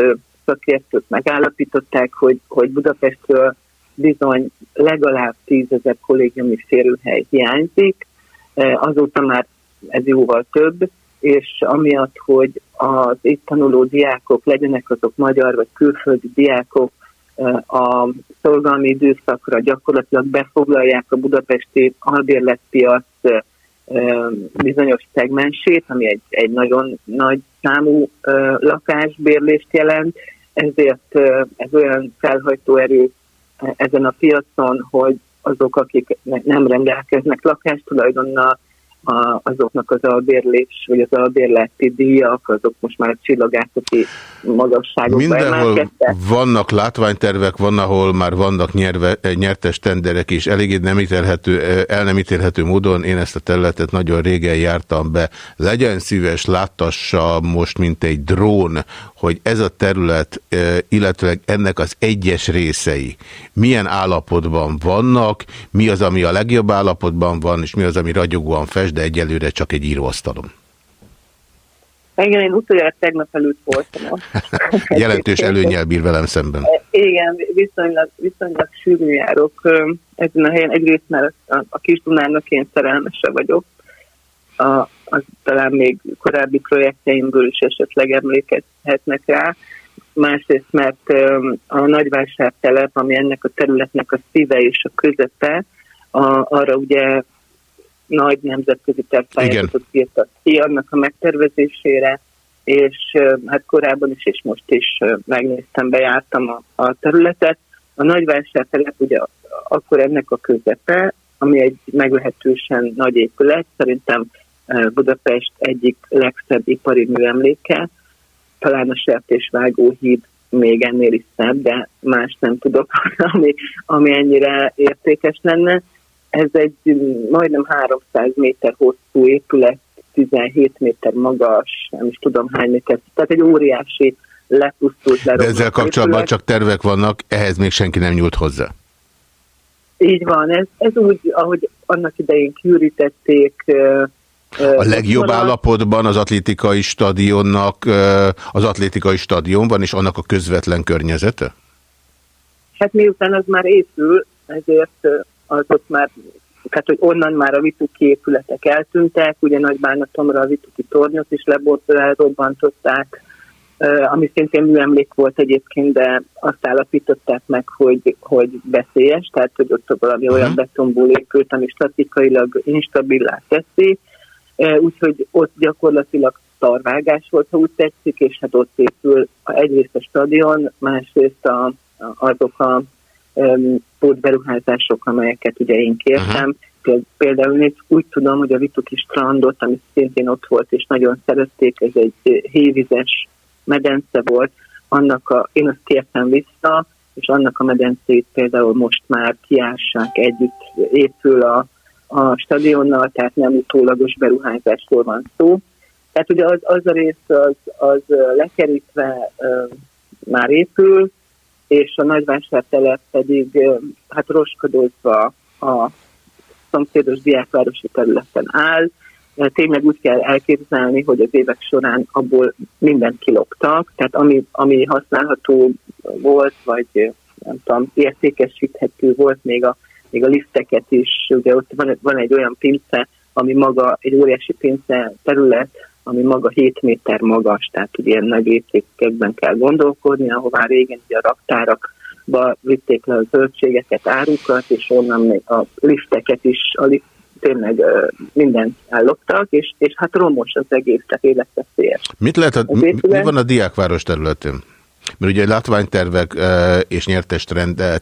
szakértők megállapították, hogy, hogy Budapestről bizony legalább tízezer kollégiumi férőhely hiányzik, azóta már ez jóval több, és amiatt, hogy az itt tanuló diákok, legyenek azok magyar vagy külföldi diákok, a szolgálmi időszakra gyakorlatilag befoglalják a budapesti albérletpiac bizonyos szegmensét, ami egy, egy nagyon nagy számú lakásbérlést jelent, ezért ez olyan felhajtó erő ezen a piacon, hogy azok, akik ne- nem rendelkeznek lakástulajdonnal, a, azoknak az albérlés, vagy az albérleti díjak, azok most már csillagászati magasságokba Mindenhol emelkedtek. vannak látványtervek, van, ahol már vannak nyerve, eh, nyertes tenderek is. Eléggé nem ítélhető, eh, el nem ítélhető módon én ezt a területet nagyon régen jártam be. Legyen szíves, láttassa most, mint egy drón, hogy ez a terület, eh, illetve ennek az egyes részei milyen állapotban vannak, mi az, ami a legjobb állapotban van, és mi az, ami ragyogóan fest, de egyelőre csak egy íróasztalon. Igen, én utoljára tegnap előtt voltam. Jelentős előnyel bír velem szemben. Igen, viszonylag, viszonylag sűrű járok ezen a helyen. Egyrészt mert a, a kis Dunának én szerelmese vagyok. A, az talán még korábbi projektjeimből is esetleg emlékezhetnek rá. Másrészt, mert a nagyvásártelep, ami ennek a területnek a szíve és a közepe, a, arra ugye nagy nemzetközi tervpályázatot írtak ki annak a megtervezésére, és hát korábban is, és most is megnéztem, bejártam a, a területet. A nagyvásártelep ugye akkor ennek a közepe, ami egy meglehetősen nagy épület, szerintem Budapest egyik legszebb ipari műemléke, talán a sertésvágó híd még ennél is szebb, de más nem tudok, ami, ami ennyire értékes lenne. Ez egy mm, majdnem 300 méter hosszú épület, 17 méter magas, nem is tudom hány méter, tehát egy óriási lepusztult, De leromlott ezzel kapcsolatban épület. csak tervek vannak, ehhez még senki nem nyúlt hozzá. Így van, ez, ez úgy, ahogy annak idején kiürítették. A legjobb állapotban az atlétikai stadionnak, az atlétikai stadion van, és annak a közvetlen környezete? Hát miután az már épül, ezért az ott már, tehát hogy onnan már a vituki épületek eltűntek, ugye nagy bánatomra a vituki tornyot is ö, ami szintén műemlék volt egyébként, de azt állapították meg, hogy, hogy veszélyes, tehát hogy ott valami olyan betonból épült, ami statikailag instabilá teszi, úgyhogy ott gyakorlatilag tarvágás volt, ha úgy tetszik, és hát ott épül egyrészt a stadion, másrészt a, azok a pótberuházások, amelyeket ugye én kértem. Uh-huh. Például én úgy tudom, hogy a Vituki strandot, ami szintén ott volt, és nagyon szerették, ez egy hévizes medence volt, annak a, én azt kértem vissza, és annak a medencét például most már kiássák együtt, épül a, a stadionnal, tehát nem utólagos beruházásról van szó. Tehát ugye az, az a rész az, az lekerítve ö, már épül, és a nagyvásártelep pedig hát roskadozva a szomszédos diákvárosi területen áll. Tényleg úgy kell elképzelni, hogy az évek során abból mindent kiloptak, tehát ami, ami használható volt, vagy nem tudom, értékesíthető volt még a, még a lifteket is, ugye ott van, van egy olyan pince, ami maga egy óriási pince terület, ami maga 7 méter magas, tehát ugye ilyen nagy értékekben kell gondolkodni, ahová régen ugye a raktárakba vitték le a zöldségeket, árukat, és onnan még a lifteket is, a lift, tényleg mindent elloptak, és, és hát romos az egész, tehát életveszélyes. Mit lehet, a, mi, mi van a diákváros területén? Mert ugye látványtervek ö, és nyertes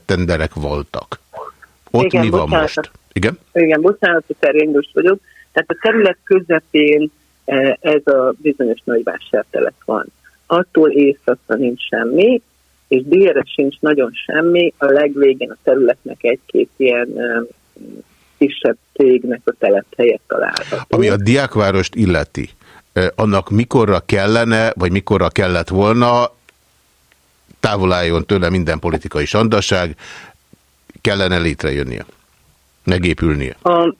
tenderek voltak. Ott Igen, mi van bocsánat. most? Igen? Igen, bocsánat, hogy terjengős vagyok. Tehát a terület közepén ez a bizonyos nagyvásártelep van. Attól északra nincs semmi, és délre sincs nagyon semmi. A legvégén a területnek egy-két ilyen eh, kisebb cégnek a telephelye található. Ami a diákvárost illeti, ö, annak mikorra kellene, vagy mikorra kellett volna, távol álljon tőle minden politikai sandaság, kellene létrejönnie, megépülnie. A,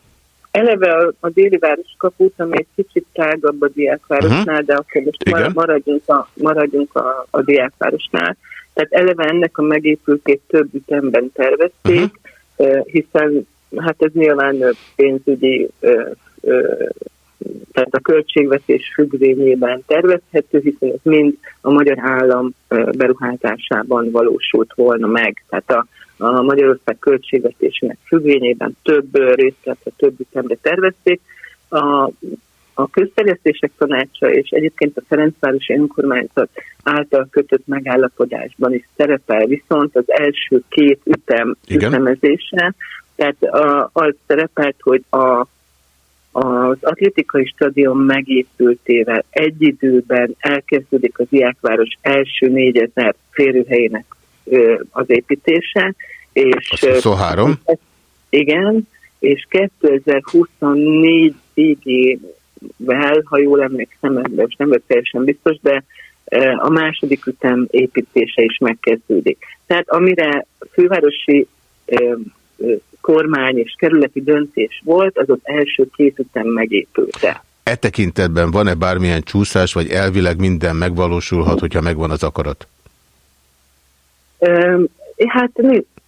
eleve a, a déli városkaput, ami egy kicsit tágabb a diákvárosnál, uh-huh. de akkor most Igen. mar- maradjunk, a, maradjunk a, a diákvárosnál. Tehát eleve ennek a megépültét több ütemben tervezték, uh-huh. hiszen hát ez nyilván pénzügyi, tehát a költségvetés függvényében tervezhető, hiszen ez mind a magyar állam beruházásában valósult volna meg. Tehát a, a Magyarország költségvetésének függvényében több részletre, több ütemre tervezték. A, a közterjesztések tanácsa és egyébként a Ferencvárosi Önkormányzat által kötött megállapodásban is szerepel, viszont az első két ütem Igen. ütemezése, tehát a, az szerepelt, hogy a, az atlétikai stadion megépültével egy időben elkezdődik az Diákváros első 4000 férőhelyének az építése, és Az 23. ö, igen, és 2024-ig, ha jól emlékszem, most nem vagyok teljesen biztos, de a második ütem építése is megkezdődik. Tehát amire fővárosi kormány és kerületi döntés volt, az ott első két ütem megépülte. E tekintetben van-e bármilyen csúszás, vagy elvileg minden megvalósulhat, hogyha megvan az akarat? Hát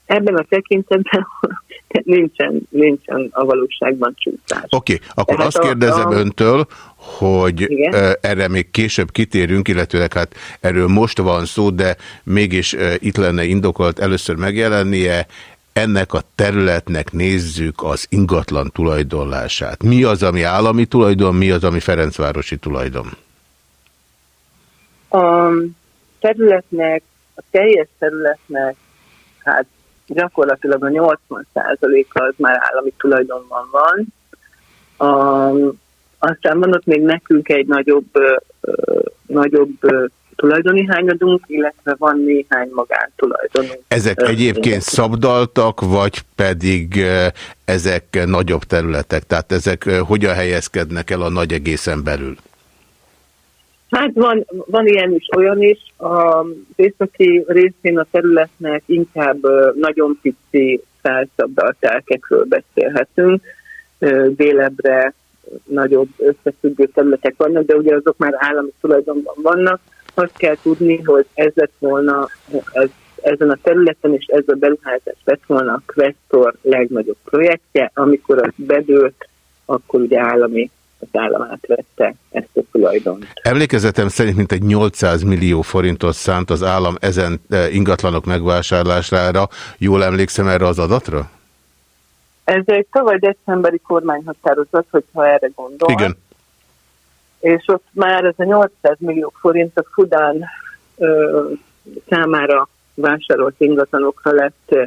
ebben a tekintetben nincsen, nincsen a valóságban csúszás. Oké, okay, akkor Tehát azt kérdezem a- öntől, hogy Igen. erre még később kitérünk, illetőleg hát erről most van szó, de mégis itt lenne indokolt először megjelennie, ennek a területnek nézzük az ingatlan tulajdonlását. Mi az, ami állami tulajdon, mi az, ami Ferencvárosi tulajdon? A területnek, a teljes területnek, hát gyakorlatilag a 80%-a az már állami tulajdonban van. A, aztán van ott még nekünk egy nagyobb, ö, ö, nagyobb ö, tulajdoni hányadunk, illetve van néhány magántulajdonunk. Ezek egyébként szabdaltak, vagy pedig ezek nagyobb területek? Tehát ezek hogyan helyezkednek el a nagy egészen belül? Hát van, van ilyen is, olyan is. A északi részén a területnek inkább nagyon pici felszabdalt telkekről beszélhetünk. Délebre nagyobb összefüggő területek vannak, de ugye azok már állami tulajdonban vannak. Azt kell tudni, hogy ez lett volna ez, ezen a területen, és ez a beruházás lett volna a Questor legnagyobb projektje. Amikor az bedőlt, akkor ugye állami az állam átvette ezt a tulajdont. Emlékezetem szerint mintegy 800 millió forintot szánt az állam ezen eh, ingatlanok megvásárlására. Jól emlékszem erre az adatra? Ez egy tavaly decemberi kormányhatározat, hogyha erre gondol. Igen. És ott már ez a 800 millió forint a Fudán ö, számára vásárolt ingatlanokra lett ö,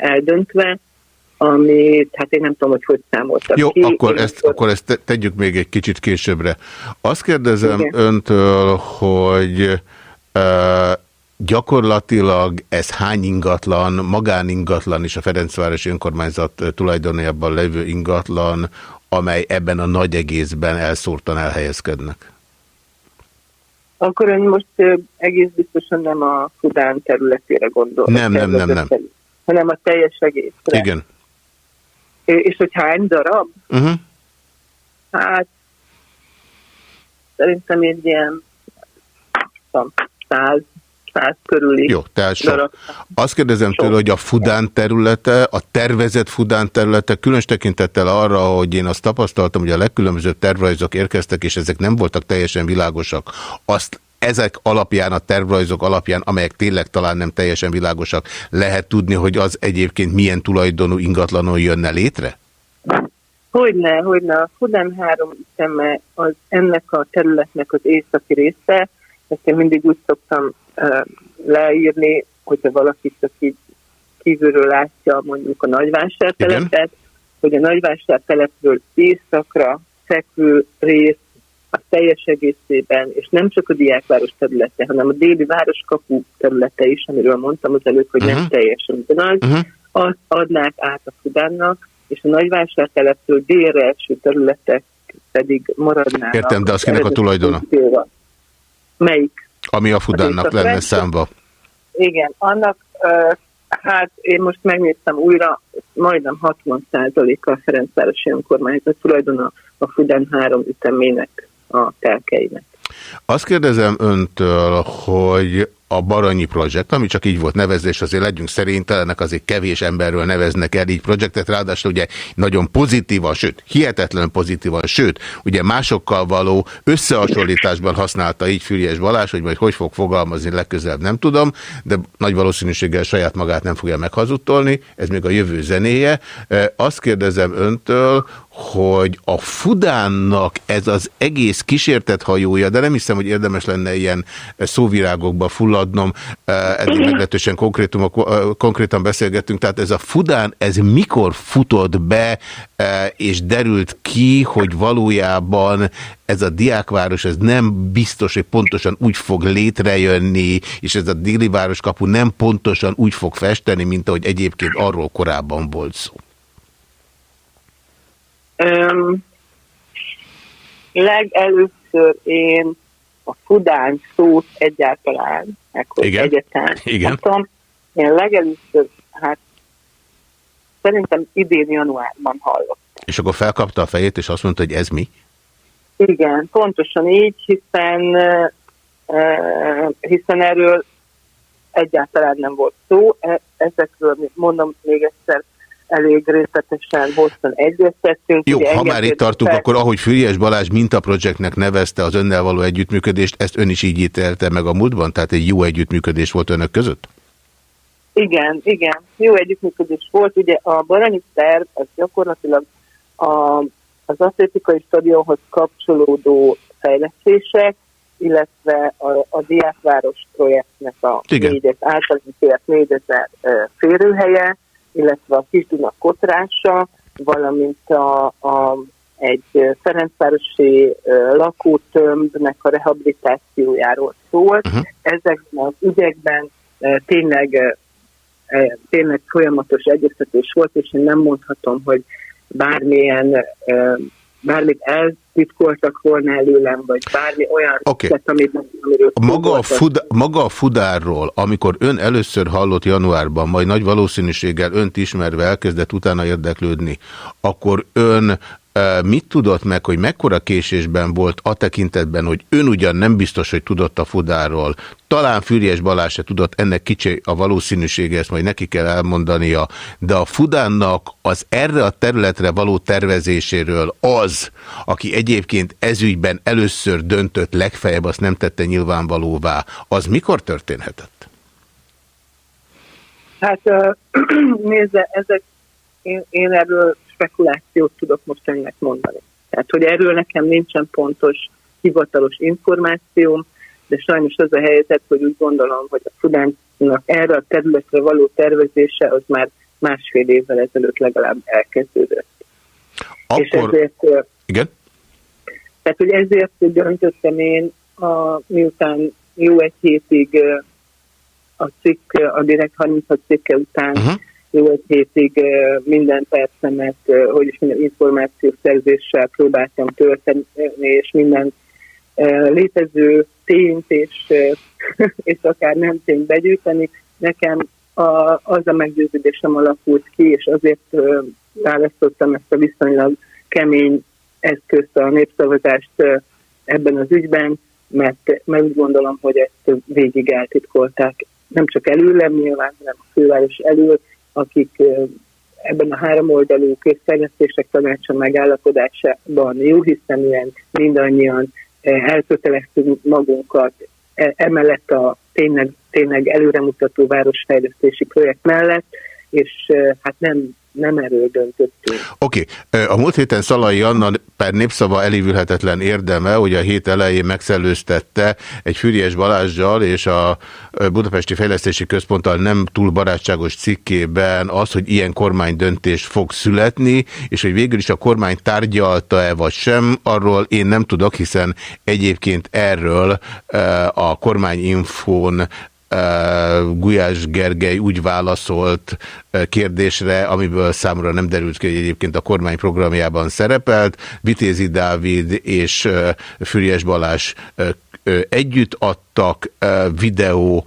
eldöntve, ami, hát én nem tudom, hogy hogy számoltak Jó, ki. akkor ezt, akkor ezt te- tegyük még egy kicsit későbbre. Azt kérdezem Igen. öntől, hogy uh, gyakorlatilag ez hány ingatlan, magáningatlan és a Ferencvárosi Önkormányzat tulajdonában levő ingatlan, amely ebben a nagy egészben elszórtan elhelyezkednek? Akkor ön most egész biztosan nem a Fudán területére gondol. Nem, nem, nem, nem. Hanem a teljes egészre. Igen. És hogy hány darab? Uh-huh. Hát szerintem egy ilyen száz, száz körüli Jó, tehát sok. darab. Azt kérdezem tőle, hogy a Fudán területe, a tervezett Fudán területe, különös tekintettel arra, hogy én azt tapasztaltam, hogy a legkülönbözőbb tervrajzok érkeztek, és ezek nem voltak teljesen világosak. Azt ezek alapján, a tervrajzok alapján, amelyek tényleg talán nem teljesen világosak, lehet tudni, hogy az egyébként milyen tulajdonú ingatlanon jönne létre? Hogyne, hogyne. A Fudán három üteme az ennek a területnek az északi része. Ezt én mindig úgy szoktam uh, leírni, hogyha valaki csak így kívülről látja mondjuk a nagyvásártelepet, hogy a nagyvásártelepről északra fekvő rész a teljes egészében, és nem csak a diákváros területe, hanem a déli városkapu területe is, amiről mondtam az előbb, hogy nem Mhm. teljesen ugyanaz, Uh-huh. azt adnák át a Fudánnak, és a nagyvásárteleptől délre eső területek pedig maradnának. Értem, de az kinek a tulajdona? Melyik? Ami a Fudánnak lenne számba. Igen, annak, ö, hát én most megnéztem újra, majdnem 60%-a a Ferencvárosi Önkormányzat tulajdona a Fudán három ütemének a telkeinek. Azt kérdezem öntől, hogy a Baranyi projekt, ami csak így volt nevezve, és azért legyünk szerintelenek, azért kevés emberről neveznek el így projektet, ráadásul ugye nagyon pozitívan, sőt, hihetetlen pozitívan, sőt, ugye másokkal való összehasonlításban használta így Füriás Balázs, hogy majd hogy fog fogalmazni legközelebb nem tudom, de nagy valószínűséggel saját magát nem fogja meghazudtolni, ez még a jövő zenéje. Azt kérdezem öntől, hogy a Fudánnak ez az egész kísértett hajója, de nem hiszem, hogy érdemes lenne ilyen szóvirágokba fulladnom, eddig meglehetősen konkrétumok, konkrétan beszélgettünk, tehát ez a Fudán, ez mikor futott be, eh, és derült ki, hogy valójában ez a diákváros, ez nem biztos, hogy pontosan úgy fog létrejönni, és ez a déli városkapu nem pontosan úgy fog festeni, mint ahogy egyébként arról korábban volt szó. Öm, legelőször én a Fudán szót egyáltalán, akkor Igen. egyetlen Igen. Tudom, én legelőször, hát szerintem idén januárban hallottam. És akkor felkapta a fejét, és azt mondta, hogy ez mi? Igen, pontosan így, hiszen, uh, hiszen erről egyáltalán nem volt szó. E- Ezekről, mondom még egyszer, elég részletesen, hosszan egyeztettünk. Jó, Ugye ha már itt tartunk, akkor ahogy Füriás Balázs mintaprojektnek nevezte az önnel való együttműködést, ezt ön is így ítélte meg a múltban? Tehát egy jó együttműködés volt önök között? Igen, igen. Jó együttműködés volt. Ugye a Baranyi terv az gyakorlatilag a, az atlétikai stadionhoz kapcsolódó fejlesztések, illetve a, a Diákváros projektnek a kért 4000 ö, férőhelye, illetve a Kisduna kotrása, valamint a, a, egy Ferencvárosi lakótömbnek a rehabilitációjáról szól. Uh-huh. Ezekben az ügyekben tényleg, tényleg folyamatos egyeztetés volt, és én nem mondhatom, hogy bármilyen bármit eltitkoltak volna előlem, vagy bármi olyan okay. amit, amiről szó Maga a, fud, maga a fudárról, amikor ön először hallott januárban, majd nagy valószínűséggel önt ismerve elkezdett utána érdeklődni, akkor ön mit tudott meg, hogy mekkora késésben volt a tekintetben, hogy ön ugyan nem biztos, hogy tudott a fudárról, talán Füriyes Balázs se tudott, ennek kicsi a valószínűsége, ezt majd neki kell elmondania, de a Fudánnak az erre a területre való tervezéséről az, aki egyébként ezügyben először döntött, legfeljebb azt nem tette nyilvánvalóvá, az mikor történhetett? Hát nézze, ezek, én, én erről spekulációt tudok most ennek mondani. Tehát, hogy erről nekem nincsen pontos hivatalos információm, de sajnos az a helyzet, hogy úgy gondolom, hogy a Fudánnak erre a területre való tervezése az már másfél évvel ezelőtt legalább elkezdődött. És Akkor, ezért, ö, igen? tehát, hogy ezért döntöttem én, a, miután jó egy hétig a cikk, a Direkt 36 cikke után uh-huh. Jó egy hétig minden percemet, hogy is minden információszerzéssel próbáltam tölteni, és minden létező tényt és, és akár nem tényt begyűjteni. Nekem a, az a meggyőződésem alakult ki, és azért választottam ezt a viszonylag kemény eszközt, a népszavazást ebben az ügyben, mert, mert úgy gondolom, hogy ezt végig eltitkolták. Nem csak előlem nyilván, hanem a főváros elől, akik ebben a háromoldalú közfejlesztések tanácsa megállapodásában jó hiszeműen mindannyian elköteleztünk magunkat e- emellett a tényleg, tényleg előremutató városfejlesztési projekt mellett, és hát nem, nem erről döntöttünk. Oké, okay. a múlt héten Szalai Anna per népszava elévülhetetlen érdeme, hogy a hét elején megszellőztette egy Füriyes Balázsjal és a Budapesti Fejlesztési Központtal nem túl barátságos cikkében az, hogy ilyen kormánydöntés fog születni, és hogy végül is a kormány tárgyalta-e vagy sem, arról én nem tudok, hiszen egyébként erről a kormányinfón Gulyás Gergely úgy válaszolt kérdésre, amiből számomra nem derült ki, hogy egyébként a kormány programjában szerepelt. Vitézi Dávid és Füriyes Balázs együtt adtak videó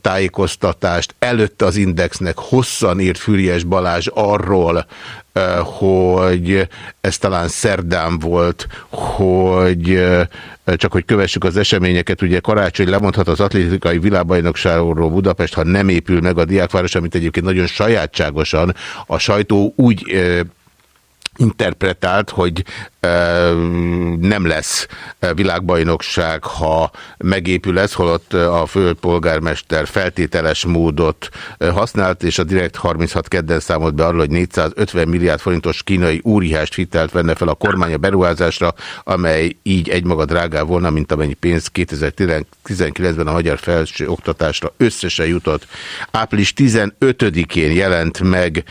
tájékoztatást. Előtte az Indexnek hosszan írt Füriyes Balázs arról, hogy ez talán szerdán volt, hogy csak hogy kövessük az eseményeket, ugye karácsony lemondhat az atlétikai világbajnokságról Budapest, ha nem épül meg a diákváros, amit egyébként nagyon sajátságosan a sajtó úgy interpretált, hogy e, nem lesz világbajnokság, ha megépül ez, holott a főpolgármester feltételes módot használt, és a Direkt 36 kedden számolt be arról, hogy 450 milliárd forintos kínai úrihást hitelt venne fel a kormány a beruházásra, amely így egymaga drágább volna, mint amennyi pénz 2019-ben a magyar felső oktatásra összesen jutott. Április 15-én jelent meg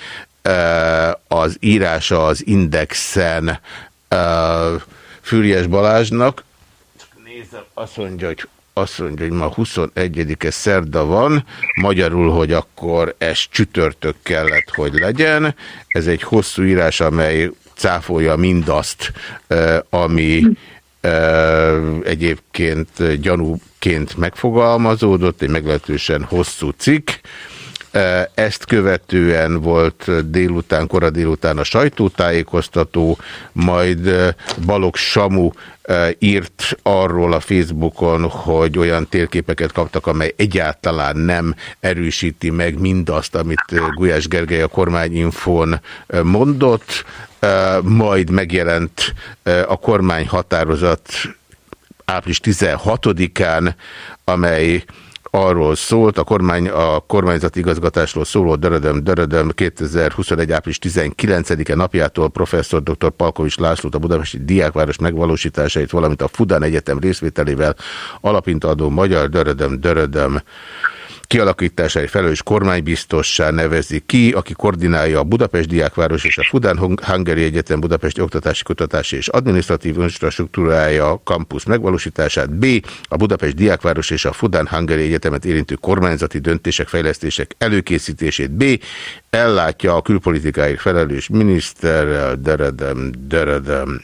az írása az Indexen Füriyes Balázsnak. Nézem, azt mondja, hogy azt mondja, hogy ma 21-e szerda van, magyarul, hogy akkor ez csütörtök kellett, hogy legyen. Ez egy hosszú írás, amely cáfolja mindazt, ami egyébként gyanúként megfogalmazódott, egy meglehetősen hosszú cikk. Ezt követően volt délután, kora délután a sajtótájékoztató, majd Balog Samu írt arról a Facebookon, hogy olyan térképeket kaptak, amely egyáltalán nem erősíti meg mindazt, amit Gulyás Gergely a kormányinfón mondott, majd megjelent a kormány határozat április 16-án, amely arról szólt, a, kormány, a kormányzati igazgatásról szóló Dörödöm Dörödöm 2021. április 19-e napjától professzor dr. Palkovics Lászlót a Budapesti Diákváros megvalósításait, valamint a Fudán Egyetem részvételével alapint adó magyar Dörödöm Dörödöm kialakításáért felelős kormánybiztossá nevezi ki, aki koordinálja a Budapest Diákváros és a Fudán Hungary Egyetem Budapesti Oktatási Kutatási és Adminisztratív Infrastruktúrája kampusz megvalósítását, B. a Budapest Diákváros és a Fudán Hungary Egyetemet érintő kormányzati döntések, fejlesztések előkészítését, B. ellátja a külpolitikáért felelős miniszterrel, deredem, deredem,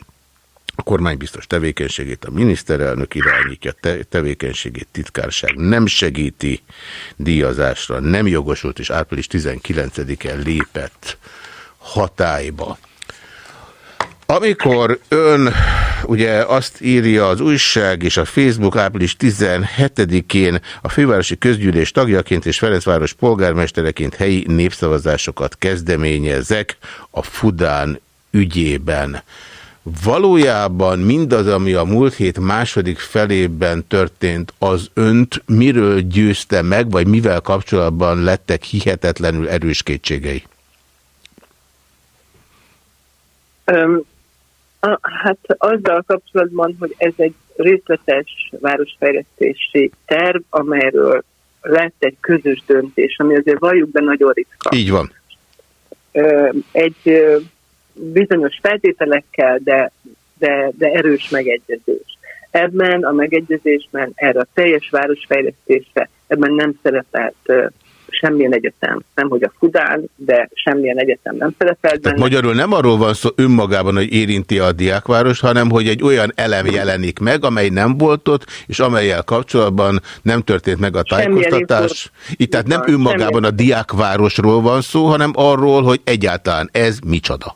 a kormánybiztos tevékenységét a miniszterelnök irányítja, te tevékenységét titkárság nem segíti, díjazásra nem jogosult, és április 19-en lépett hatályba. Amikor ön ugye azt írja az újság és a Facebook április 17-én a fővárosi közgyűlés tagjaként és Ferencváros polgármestereként helyi népszavazásokat kezdeményezek a Fudán ügyében. Valójában mindaz, ami a múlt hét második felében történt, az önt miről győzte meg, vagy mivel kapcsolatban lettek hihetetlenül erős kétségei? Öm, a, hát azzal kapcsolatban, hogy ez egy részletes városfejlesztési terv, amelyről lett egy közös döntés, ami azért valljuk be nagyon ritka. Így van. Egy bizonyos feltételekkel, de, de, de erős megegyezés. Ebben a megegyezésben erre a teljes városfejlesztésre, ebben nem szerepelt ö, semmilyen egyetem, nem hogy a Fudán, de semmilyen egyetem nem szerepelt Tehát benne. magyarul nem arról van szó önmagában, hogy érinti a diákváros, hanem hogy egy olyan elem jelenik meg, amely nem volt ott, és amelyel kapcsolatban nem történt meg a tájékoztatás. Itt tehát nem önmagában a diákvárosról van szó, hanem arról, hogy egyáltalán ez micsoda.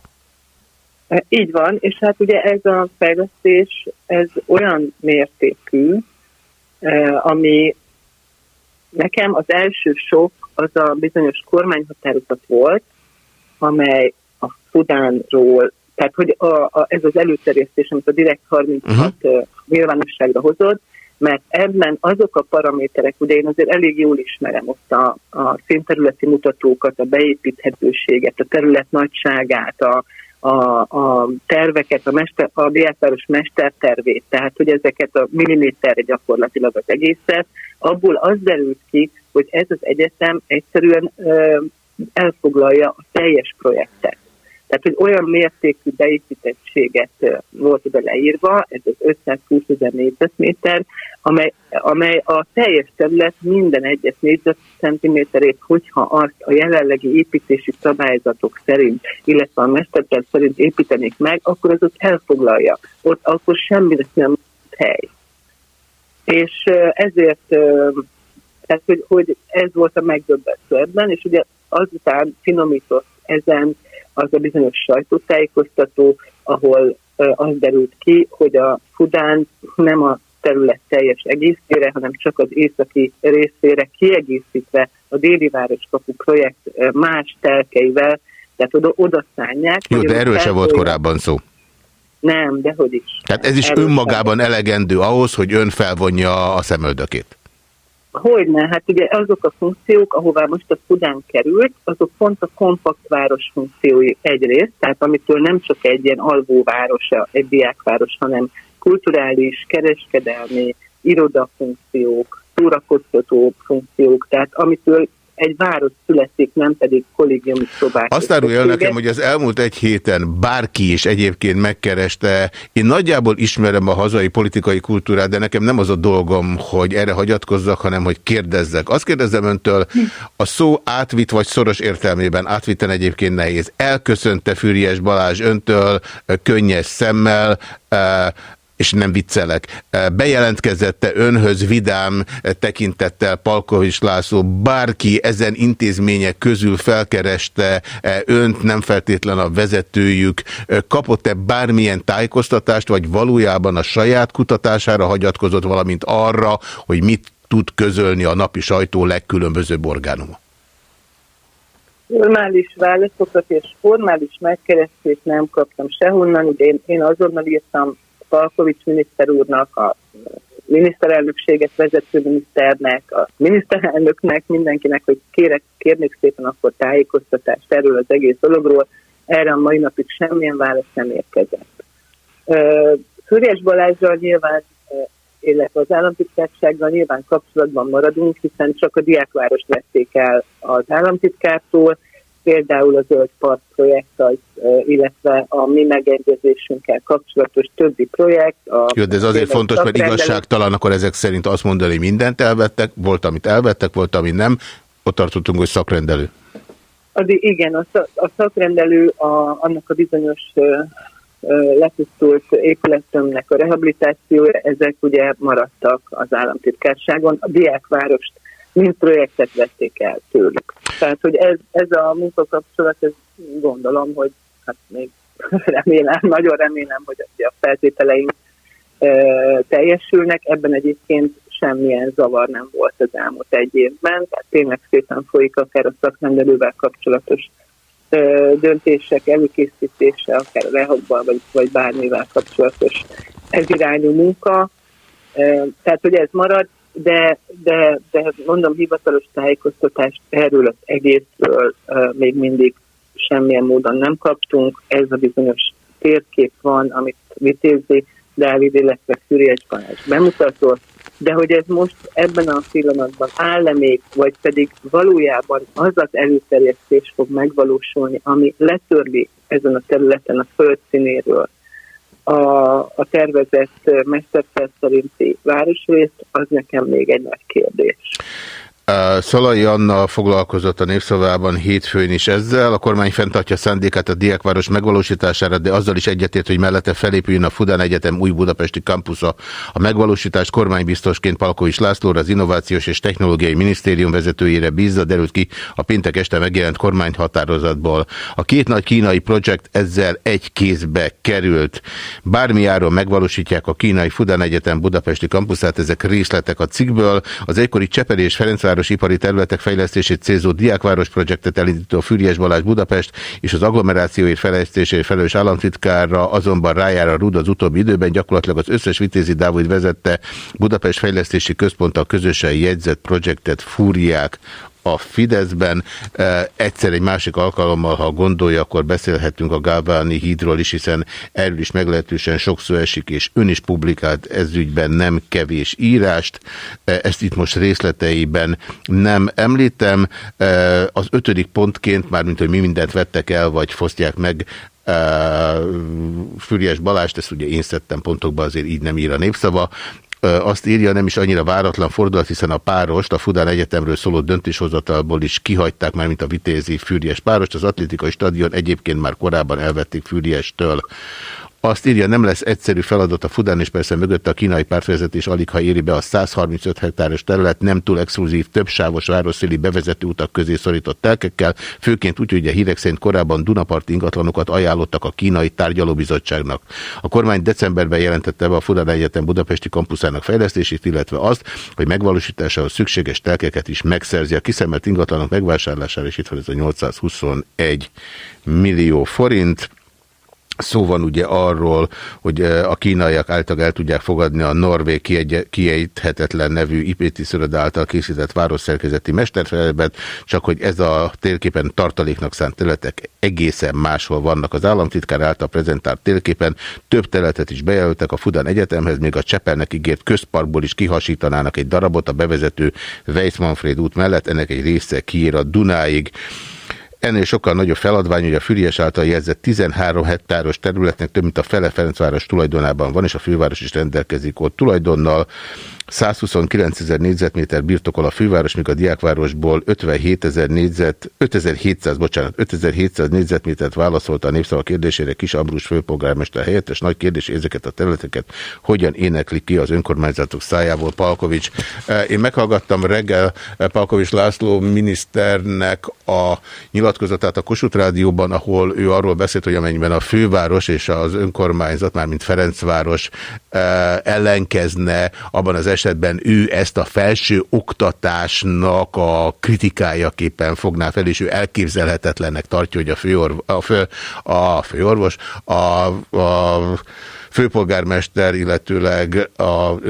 E, Így van, és hát ugye ez a fejlesztés, ez olyan mértékű, e, ami nekem az első sok az a bizonyos kormányhatározat volt, amely a Fudánról, tehát hogy a, a, ez az előterjesztés, amit a Direkt 36 uh-huh. nyilvánosságra hozott, mert ebben azok a paraméterek, ugye én azért elég jól ismerem ott a, a színterületi mutatókat, a beépíthetőséget, a terület nagyságát, a, a, a terveket, a, mester, a diákváros mestertervét, tehát hogy ezeket a milliméterre gyakorlatilag az egészet, abból az derült ki, hogy ez az egyetem egyszerűen ö, elfoglalja a teljes projektet. Tehát, hogy olyan mértékű beépítettséget volt oda leírva, ez az 520 ezer négyzetméter, amely, amely a teljes terület minden egyes négyzetcentiméterét, hogyha azt a jelenlegi építési szabályzatok szerint, illetve a mesterterv szerint építenék meg, akkor az ott elfoglalja. Ott akkor semmi lesz nem hely. És ezért tehát, hogy, hogy ez volt a megdöbbentő ebben, és ugye azután finomított ezen az a bizonyos sajtótájékoztató, ahol az derült ki, hogy a Fudán nem a terület teljes egészére, hanem csak az északi részére kiegészítve a déli városkapu projekt más telkeivel, tehát oda, oda szánják. Jó, de erről se volt korábban szó. Nem, dehogy is. Tehát ez is Erről önmagában elegendő ahhoz, hogy ön felvonja a szemöldökét. Hogyne, hát ugye azok a funkciók, ahová most a Fudán került, azok pont a kompakt város funkciói egyrészt, tehát amitől nem csak egy ilyen alvóváros, egy diákváros, hanem kulturális, kereskedelmi, irodafunkciók, szórakoztató funkciók, tehát amitől egy város születik, nem pedig kollégiumi szobák. Azt árulja el nekem, hogy az elmúlt egy héten bárki is egyébként megkereste. Én nagyjából ismerem a hazai politikai kultúrát, de nekem nem az a dolgom, hogy erre hagyatkozzak, hanem hogy kérdezzek. Azt kérdezem öntől, a szó átvitt vagy szoros értelmében átvitten egyébként nehéz. Elköszönte Füriyes Balázs öntől könnyes szemmel, ö, és nem viccelek, bejelentkezette önhöz vidám tekintettel Palkovics László, bárki ezen intézmények közül felkereste önt, nem feltétlen a vezetőjük, kapott-e bármilyen tájékoztatást, vagy valójában a saját kutatására hagyatkozott, valamint arra, hogy mit tud közölni a napi sajtó legkülönbözőbb orgánuma? Formális válaszokat és formális megkeresést nem kaptam sehonnan. Ugye én, én azonnal írtam Palkovics miniszter úrnak, a miniszterelnökséget vezető miniszternek, a miniszterelnöknek, mindenkinek, hogy kérek, kérnék szépen akkor tájékoztatást erről az egész dologról. Erre a mai napig semmilyen válasz nem érkezett. Füriyes Balázsral nyilván illetve az államtitkársággal nyilván kapcsolatban maradunk, hiszen csak a diákváros vették el az államtitkártól, például a Zöld Park projekt, az, illetve a mi megegyezésünkkel kapcsolatos többi projekt. A Jó, de ez azért fontos, mert igazságtalan, akkor ezek szerint azt mondani, mindent elvettek, volt, amit elvettek, volt, amit nem. Ott tartottunk, hogy szakrendelő. Az, igen, a, a szakrendelő a, annak a bizonyos lepusztult épülettömnek a rehabilitációja, ezek ugye maradtak az államtitkárságon. A diákvárost mint projektet vették el tőlük. Tehát, hogy ez, ez a munkakapcsolat, ez gondolom, hogy hát még remélem, nagyon remélem, hogy a feltételeink ö, teljesülnek. Ebben egyébként semmilyen zavar nem volt az elmúlt egy évben, tehát tényleg szépen folyik akár a szakrendelővel kapcsolatos ö, döntések előkészítése, akár a rehabban, vagy, vagy bármivel kapcsolatos ez irányú munka. Ö, Tehát, hogy ez marad, de, de, de mondom, hivatalos tájékoztatást erről az egészről még mindig semmilyen módon nem kaptunk. Ez a bizonyos térkép van, amit Vitézi Dávid, illetve Szüriás Balázs bemutatott, de hogy ez most ebben a pillanatban áll-e még, vagy pedig valójában az az előterjesztés fog megvalósulni, ami letörli ezen a területen a földszínéről a, a tervezett mesterfel szerinti városrészt, az nekem még egy nagy kérdés. Szalai Anna foglalkozott a népszavában hétfőn is ezzel. A kormány fenntartja szándékát a diákváros megvalósítására, de azzal is egyetért, hogy mellette felépüljön a Fudán Egyetem új budapesti kampusza. A megvalósítást kormánybiztosként Palkovics Lászlóra, az Innovációs és Technológiai Minisztérium vezetőjére bízza, derült ki a péntek este megjelent kormányhatározatból. A két nagy kínai projekt ezzel egy kézbe került. Bármi áron megvalósítják a kínai Fudán Egyetem budapesti kampuszát, ezek részletek a cikkből. Az egykori Csepeli és Ferencváros ipari területek fejlesztését célzó diákváros projektet elindító Füriyes Balázs Budapest és az agglomerációért fejlesztésért felelős államtitkárra azonban rájár a rúd az utóbbi időben gyakorlatilag az összes Vitézi Dávid vezette Budapest Fejlesztési Központtal közösen jegyzett projektet fúrják a Fideszben. Egyszer egy másik alkalommal, ha gondolja, akkor beszélhetünk a Gálváni hídról is, hiszen erről is meglehetősen sokszor esik, és ön is publikált ezügyben nem kevés írást. Ezt itt most részleteiben nem említem. Az ötödik pontként, mármint, hogy mi mindent vettek el, vagy fosztják meg, Füriás Balást, ezt ugye én szedtem pontokba, azért így nem ír a népszava, azt írja, nem is annyira váratlan fordulat, hiszen a párost a Fudán Egyetemről szóló döntéshozatalból is kihagyták már, mint a Vitézi Füriyes párost. Az atlétikai stadion egyébként már korábban elvették Füriestől. Azt írja, nem lesz egyszerű feladat a Fudán, és persze mögött a kínai pártvezetés alig ha éri be a 135 hektáros terület, nem túl exkluzív, többsávos városszéli bevezető utak közé szorított telkekkel, főként úgy, hogy a hírek szerint korábban Dunaparti ingatlanokat ajánlottak a kínai tárgyalóbizottságnak. A kormány decemberben jelentette be a Fudán Egyetem budapesti kampuszának fejlesztését, illetve azt, hogy megvalósításához szükséges telkeket is megszerzi. A kiszemelt ingatlanok megvásárlására, és itt van ez a 821 millió forint. Szó van ugye arról, hogy eh, a kínaiak által el tudják fogadni a norvég kiejthetetlen nevű építészöröd által készített városszerkezeti mesterfelebet, csak hogy ez a térképen tartaléknak szánt területek egészen máshol vannak. Az államtitkár által prezentált térképen több területet is bejelöltek a Fudan Egyetemhez, még a Csepelnek ígért közparkból is kihasítanának egy darabot a bevezető Weiss-Manfred út mellett, ennek egy része kiér a Dunáig. Ennél sokkal nagyobb feladvány, hogy a Füriás által jegyzett 13 hektáros területnek több mint a fele Ferencváros tulajdonában van, és a főváros is rendelkezik ott tulajdonnal. 129 ezer négyzetméter birtokol a főváros, míg a diákvárosból 57 ezer négyzet, 5700, bocsánat, 5700 négyzetmétert válaszolta a népszava kérdésére Kis Ambrus főpolgármester helyettes. Nagy kérdés, ezeket a területeket hogyan éneklik ki az önkormányzatok szájából Palkovics. Eh, Én meghallgattam reggel eh, Palkovics László miniszternek a nyilatkozatát a Kossuth Rádióban, ahol ő arról beszélt, hogy amennyiben a főváros és az önkormányzat, mármint Ferencváros eh, ellenkezne, abban az esetben ő ezt a felső oktatásnak a kritikájaképpen fogná fel, és ő elképzelhetetlennek tartja, hogy a, főorv, a, fő, a főorvos, a, a főpolgármester, illetőleg a,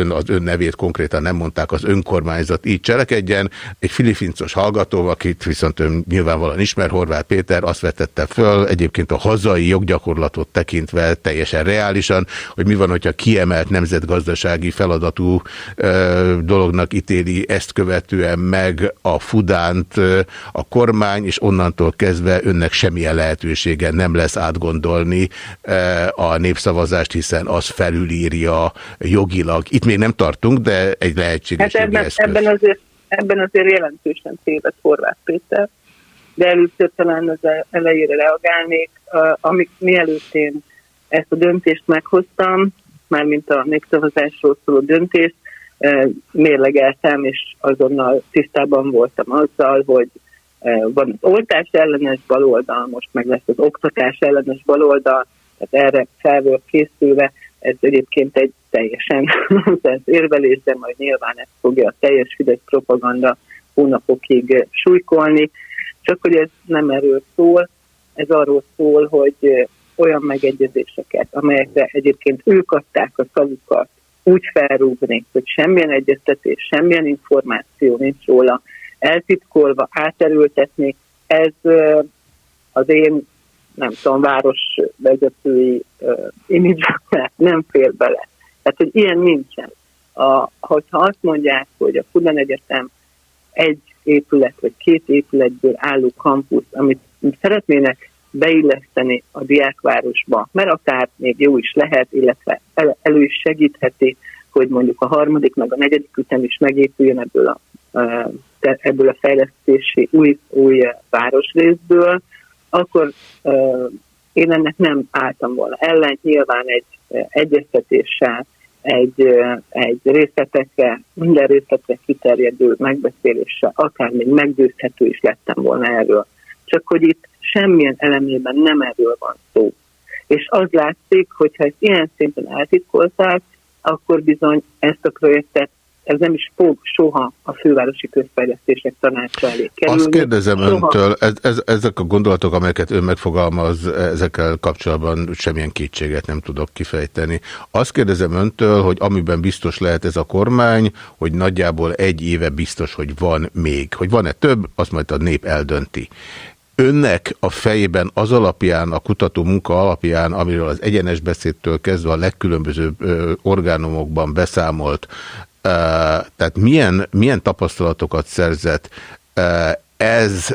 az ön nevét konkrétan nem mondták, az önkormányzat így cselekedjen. Egy filifincos hallgató, akit viszont ön nyilvánvalóan ismer, Horváth Péter, azt vetette föl, egyébként a hazai joggyakorlatot tekintve teljesen reálisan, hogy mi van, hogyha kiemelt nemzetgazdasági feladatú ö, dolognak ítéli ezt követően meg a Fudánt ö, a kormány, és onnantól kezdve önnek semmilyen lehetősége nem lesz átgondolni ö, a népszavazást, hiszen az felülírja jogilag. Itt még nem tartunk, de egy lehetséges Hát ebben, eszköz. ebben, azért, ebben azért jelentősen téved Horváth Péter, de először talán az e- elejére reagálnék, amik mielőtt én ezt a döntést meghoztam, mármint a népszavazásról szóló döntést, uh, mérlegeltem, és azonnal tisztában voltam azzal, hogy uh, van az oltás ellenes baloldal, most meg lesz az oktatás ellenes baloldal, tehát erre fel volt készülve, ez egyébként egy teljesen érvelés, de majd nyilván ezt fogja a teljes Fidesz propaganda hónapokig súlykolni. Csak hogy ez nem erről szól, ez arról szól, hogy olyan megegyezéseket, amelyekre egyébként ők adták a szavukat, úgy felrúgni, hogy semmilyen egyeztetés, semmilyen információ nincs róla, eltitkolva, áterültetni, ez az én nem tudom, városvezetői uh, imidzsbe nem fér bele. Tehát, hogy ilyen nincsen. A, hogyha azt mondják, hogy a Fudan Egyetem egy épület vagy két épületből álló kampusz, amit szeretnének beilleszteni a diákvárosba, mert akár még jó is lehet, illetve el, elő is segítheti, hogy mondjuk a harmadik meg a negyedik ütem is megépüljön ebből a, ebből a fejlesztési új, új városrészből, akkor én ennek nem álltam volna ellen, nyilván egy egyeztetéssel, egy, egy részletekre, minden részletre kiterjedő megbeszéléssel, akár még meggyőzhető is lettem volna erről. Csak hogy itt semmilyen elemében nem erről van szó. És az látszik, hogyha ezt ilyen szinten eltitkolták, akkor bizony ezt a projektet ez nem is fog soha a fővárosi közfejlesztések tanácsa elé kerülni. Azt kérdezem soha. öntől, ez, ez, ezek a gondolatok, amelyeket ön megfogalmaz, ezekkel kapcsolatban semmilyen kétséget nem tudok kifejteni. Azt kérdezem öntől, hogy amiben biztos lehet ez a kormány, hogy nagyjából egy éve biztos, hogy van még. Hogy van-e több, azt majd a nép eldönti. Önnek a fejében az alapján, a kutató munka alapján, amiről az egyenes beszédtől kezdve a legkülönbözőbb orgánumokban beszámolt, tehát milyen, milyen tapasztalatokat szerzett, ez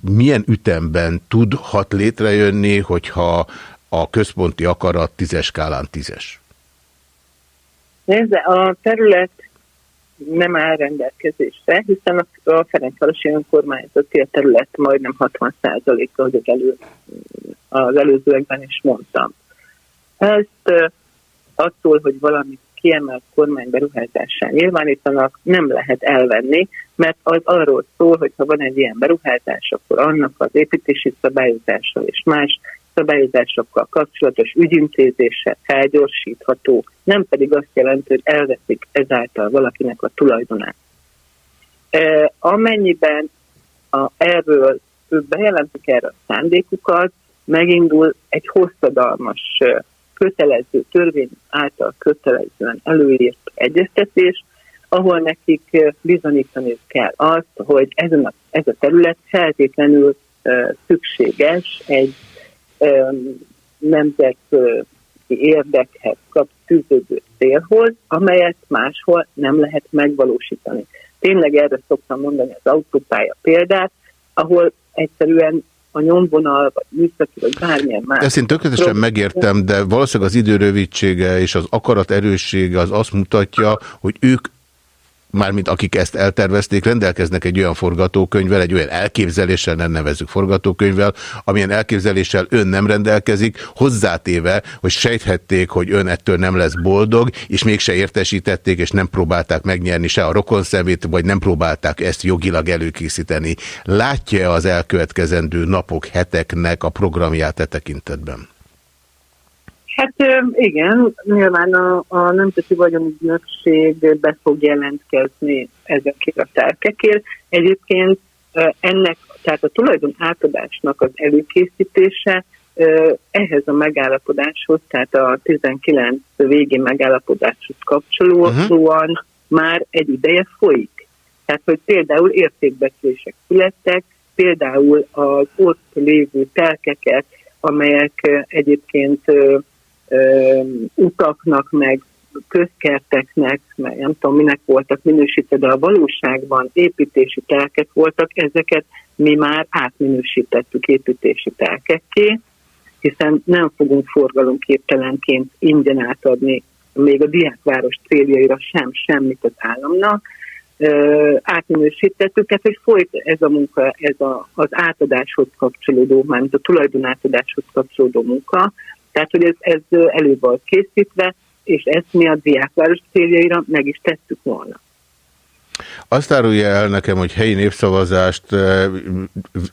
milyen ütemben tudhat létrejönni, hogyha a központi akarat tízes skálán tízes? Nézze, a terület nem áll rendelkezésre, hiszen a, a Ferencvárosi önkormányzati a terület majdnem 60%-a, hogy az, elő, az előzőekben is mondtam. Ezt attól, hogy valami kiemelt kormány beruházásán nyilvánítanak, nem lehet elvenni, mert az arról szól, hogy ha van egy ilyen beruházás, akkor annak az építési szabályozással és más szabályozásokkal kapcsolatos ügyintézése felgyorsítható, nem pedig azt jelenti, hogy elveszik ezáltal valakinek a tulajdonát. E, amennyiben a, erről bejelentik erre a szándékukat, megindul egy hosszadalmas, ö, kötelező törvény által kötelezően előírt egyeztetés, ahol nekik ö, bizonyítani kell azt, hogy ezen a, ez a terület feltétlenül szükséges egy nemzeti érdekhez kap tűződő célhoz, amelyet máshol nem lehet megvalósítani. Tényleg erre szoktam mondani az autópálya példát, ahol egyszerűen a nyomvonal, vagy műszaki, vagy bármilyen más. Ezt én tökéletesen megértem, de valószínűleg az idő rövidsége és az akarat erőssége az azt mutatja, hogy ők mármint akik ezt eltervezték, rendelkeznek egy olyan forgatókönyvvel, egy olyan elképzeléssel, nem nevezzük forgatókönyvvel, amilyen elképzeléssel ön nem rendelkezik, hozzátéve, hogy sejthették, hogy ön ettől nem lesz boldog, és mégse értesítették, és nem próbálták megnyerni se a rokonszemét, vagy nem próbálták ezt jogilag előkészíteni. Látja az elkövetkezendő napok, heteknek a programját e tekintetben? Hát igen, nyilván a, a Nemzeti Vagyonügynökség be fog jelentkezni ezekért a terkekért. Egyébként ennek, tehát a tulajdon átadásnak az előkészítése Ehhez a megállapodáshoz, tehát a 19 végi megállapodáshoz kapcsolódóan uh-huh. már egy ideje folyik. Tehát, hogy például értékbecslések születtek, például az ott lévő telkeket, amelyek egyébként ö, utaknak, meg közkerteknek, meg nem tudom minek voltak minősítve, de a valóságban építési telkek voltak, ezeket mi már átminősítettük építési telkekké, hiszen nem fogunk forgalomképtelenként ingyen átadni még a diákváros céljaira sem semmit az államnak. Átminősítettük, tehát hogy folyt ez a munka, ez a, az átadáshoz kapcsolódó, mármint a tulajdonátadáshoz kapcsolódó munka, tehát hogy ez, ez elő volt készítve, és ezt mi a diákváros céljaira meg is tettük volna. Azt árulja el nekem, hogy helyi népszavazást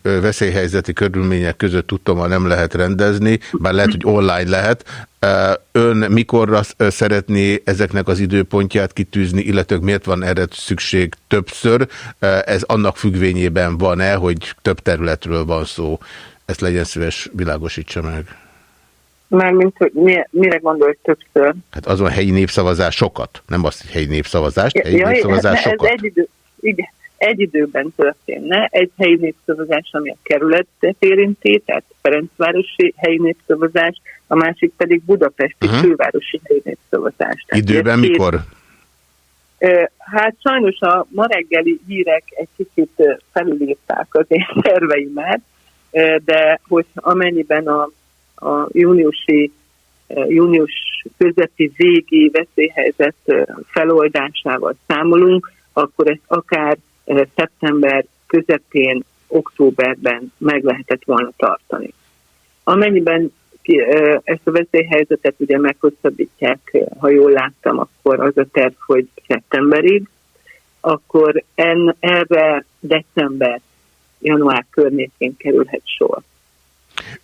veszélyhelyzeti körülmények között tudtommal nem lehet rendezni, bár lehet, hogy online lehet. Ön mikorra szeretné ezeknek az időpontját kitűzni, illetve miért van erre szükség többször? Ez annak függvényében van-e, hogy több területről van szó? Ezt legyen szíves, világosítsa meg. Mármint, hogy mi, mire gondolsz többször? Hát azon helyi népszavazás sokat. Nem azt, hogy helyi népszavazást, helyi Ja, népszavazás ez sokat. egy, idő, igen, egy időben történne. Egy helyi népszavazás, ami a kerületet érinti, tehát Ferencvárosi helyi népszavazás, a másik pedig Budapesti Mhm. uh-huh. fővárosi helyi népszavazás. Tehát Időben ez két- mikor? Hát sajnos a ma reggeli hírek egy kicsit felülírták az én terveimet, de hogy amennyiben a, a júniusi ö, június közepi végi veszélyhelyzet ö, feloldásával számolunk, akkor ezt akár ö, szeptember közepén, októberben meg lehetett volna tartani. Amennyiben ezt a veszélyhelyzetet ugye meghosszabbítják, ha jól láttam, akkor az a terv, hogy szeptemberig, akkor en, erre december, január környékén kerülhet sor.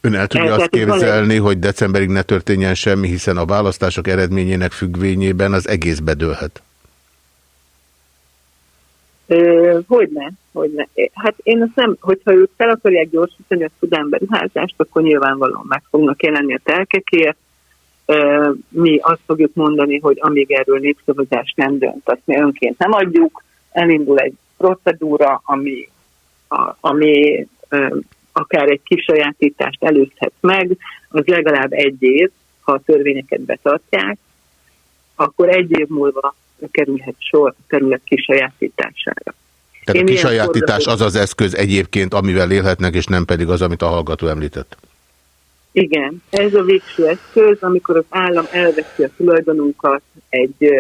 Ön el tudja azt egy- képzelni, hogy decemberig ne történjen semmi, hiszen a választások eredményének függvényében az egész bedőlhet. Hogyne, hogyne. Hát én azt nem, hogyha ők fel akarják gyorsítani a Szudán beruházást, akkor nyilvánvalóan meg fognak jelenni a telkekért. Mi azt fogjuk mondani, hogy amíg erről népszavazás nem dönt, azt mi önként nem adjuk. Elindul egy procedúra, ami, a, ami akár egy kisajátítást előzhet meg, az legalább egy év, ha a törvényeket betartják, akkor egy év múlva kerülhet sor a terület kisajátítására. Tehát Én a kisajátítás az az eszköz egyébként, amivel élhetnek, és nem pedig az, amit a hallgató említett. Igen, ez a végső eszköz, amikor az állam elveszi a tulajdonunkat egy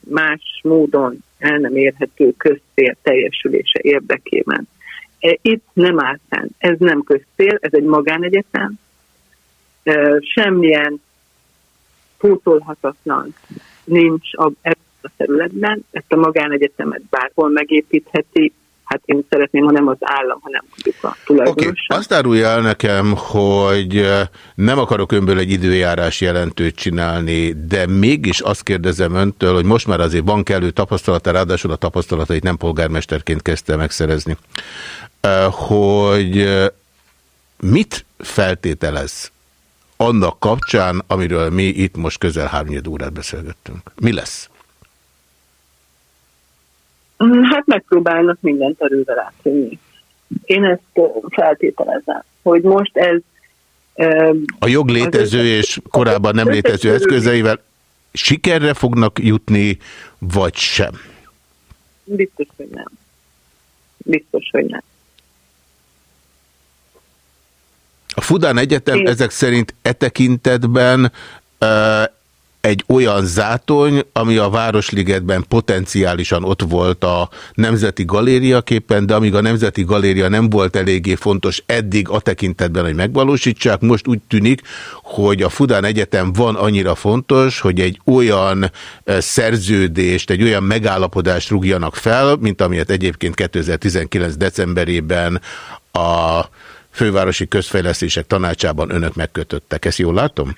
más módon el nem érhető közcél teljesülése érdekében. E, Itt nem áll fenn. Ez nem közcél, ez egy magánegyetem. Ö, Semmilyen pótolhatatlan nincs a, a területben. Ezt a magánegyetemet bárhol megépítheti. Hát én szeretném, ha nem az állam, hanem mondjuk a tulajdonos. Azt árulja el nekem, hogy eh, nem akarok önből egy időjárás jelentőt csinálni, de mégis azt kérdezem öntől, hogy most már azért van kellő tapasztalata, ráadásul a tapasztalatait nem polgármesterként kezdte megszerezni, hogy mit feltételez annak kapcsán, amiről mi itt most közel háromnyed órát beszélgettünk. Mi lesz? Mm, Hát megpróbálnak mindent erővel átvinni. Én ezt feltételezem, hogy most ez A jog létező és korábban nem létező eszközeivel sikerre fognak jutni, vagy sem? biztos, hogy nem. Biztos, hogy nem. A Fudán Egyetem Én- ezek szerint e tekintetben uh, egy olyan zátony, ami a Városligetben potenciálisan ott volt a Nemzeti Galéria képen, de amíg a Nemzeti Galéria nem volt eléggé fontos eddig a tekintetben, hogy megvalósítsák, most úgy tűnik, hogy a Fudán Egyetem van annyira fontos, hogy egy olyan szerződést, egy olyan megállapodást rúgjanak fel, mint amilyet egyébként 2019. decemberében a Fővárosi Közfejlesztések Tanácsában önök megkötöttek. Ezt jól látom?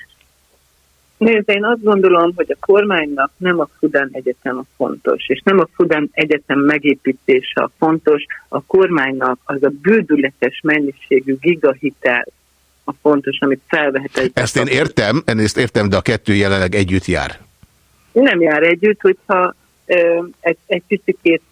Nézd, én azt gondolom, hogy a kormánynak nem a Fudán Egyetem a fontos, és nem a Fudán Egyetem megépítése a fontos, a kormánynak az a bődületes mennyiségű gigahitel, a fontos, amit felvehet egy Ezt én értem, ezt értem, de a kettő jelenleg együtt jár. nem jár együtt, hogyha ö, egy, egy picit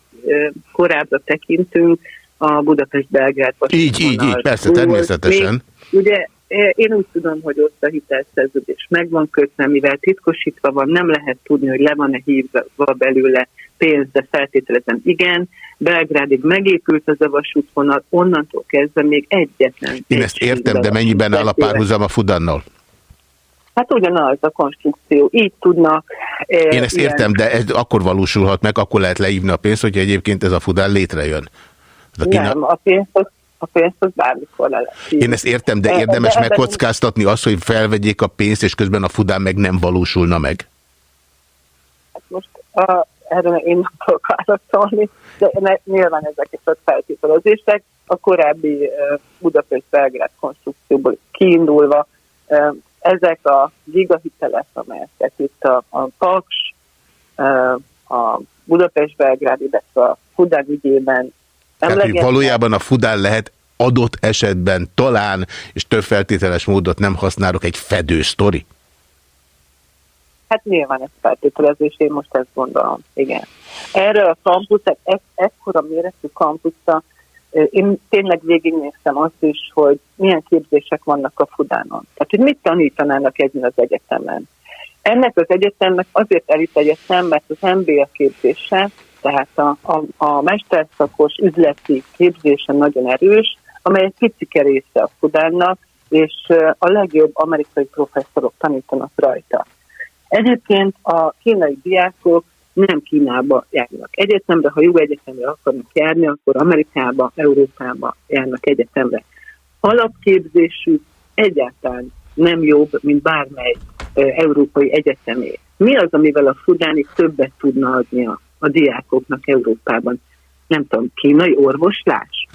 korábbra tekintünk a Budapest-Belgrád Így, így, így, persze, természetesen. Még, ugye én úgy tudom, hogy ott a hitelszerződés meg van kötve, mivel titkosítva van, nem lehet tudni, hogy le van-e hívva belőle pénz, de feltételezem igen. Belgrádig megépült az a vasútvonal, onnantól kezdve még egyetlen. Én ezt értem, de mennyiben áll a párhuzam a Fudannal? Hát ugyanaz a konstrukció. Így tudnak... eh, Én ezt ilyen- értem, de ez akkor valósulhat meg, akkor lehet leívni a pénzt, hogy egyébként ez a Fudán létrejön. A Kína- Nem, a pénzt, a pénzt az bármikor le lehet. Én ezt értem, de E- érdemes de megkockáztatni azt, hogy felvegyék a pénzt, és közben a Fudán meg nem valósulna meg. Most a, erre én nem tudok válaszolni, de ne, nyilván ezek is a feltételezések. A korábbi uh, Budapest-Belgrád konstrukcióból kiindulva uh, ezek a gigahitelek, amelyeket itt a, a Paks, uh, a Budapest-Belgrád, illetve a Fudán ügyében Tehát, hogy valójában a Fudán lehet adott esetben talán, és több feltételes módot nem használok, egy fedő sztori. Hát nyilván ez feltételezés, én most ezt gondolom, igen. Erre a kampusz, tehát e- ekkora méretű kampuszra, én tényleg végignéztem azt is, hogy milyen képzések vannak a Fudánon. Tehát, hogy mit tanítanának ezen az egyetemen. Ennek az egyetemnek azért elit egyetem, mert az MBA képzése, tehát a, a, a mesterszakos üzleti képzése nagyon erős, amely egy picike része a Fudánnak, és a legjobb amerikai professzorok tanítanak rajta. Egyébként a kínai diákok nem Kínába járnak egyetemre, ha jó egyetemre akarnak járni, akkor Amerikába, Európába járnak egyetemre. Alapképzésük egyáltalán nem jobb, mint bármely európai egyetemé. Mi az, amivel a Fudáni többet tudna adni a, a diákoknak Európában? Nem tudom, kínai orvoslás?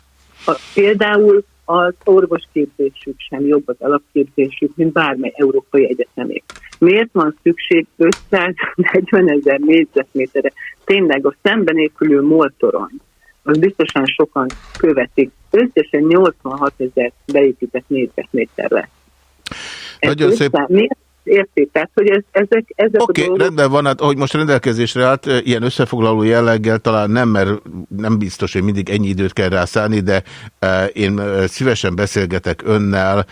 A, például az orvosképzésük sem jobb az alapképzésük, mint bármely európai egyetemé. Miért van szükség 540 ezer négyzetméterre? Tényleg a szembenépülő moltorony, az biztosan sokan követik. Összesen 86 ezer beépített négyzetméterre. Nagyon szép. Miért érték? Tehát, hogy ez, ezek, ezek Oké, a okay, dolgok... rendben van, hát hogy most rendelkezésre állt, eh, ilyen összefoglaló jelleggel talán nem, mert nem biztos, hogy mindig ennyi időt kell rászállni, de eh, én eh, szívesen beszélgetek önnel,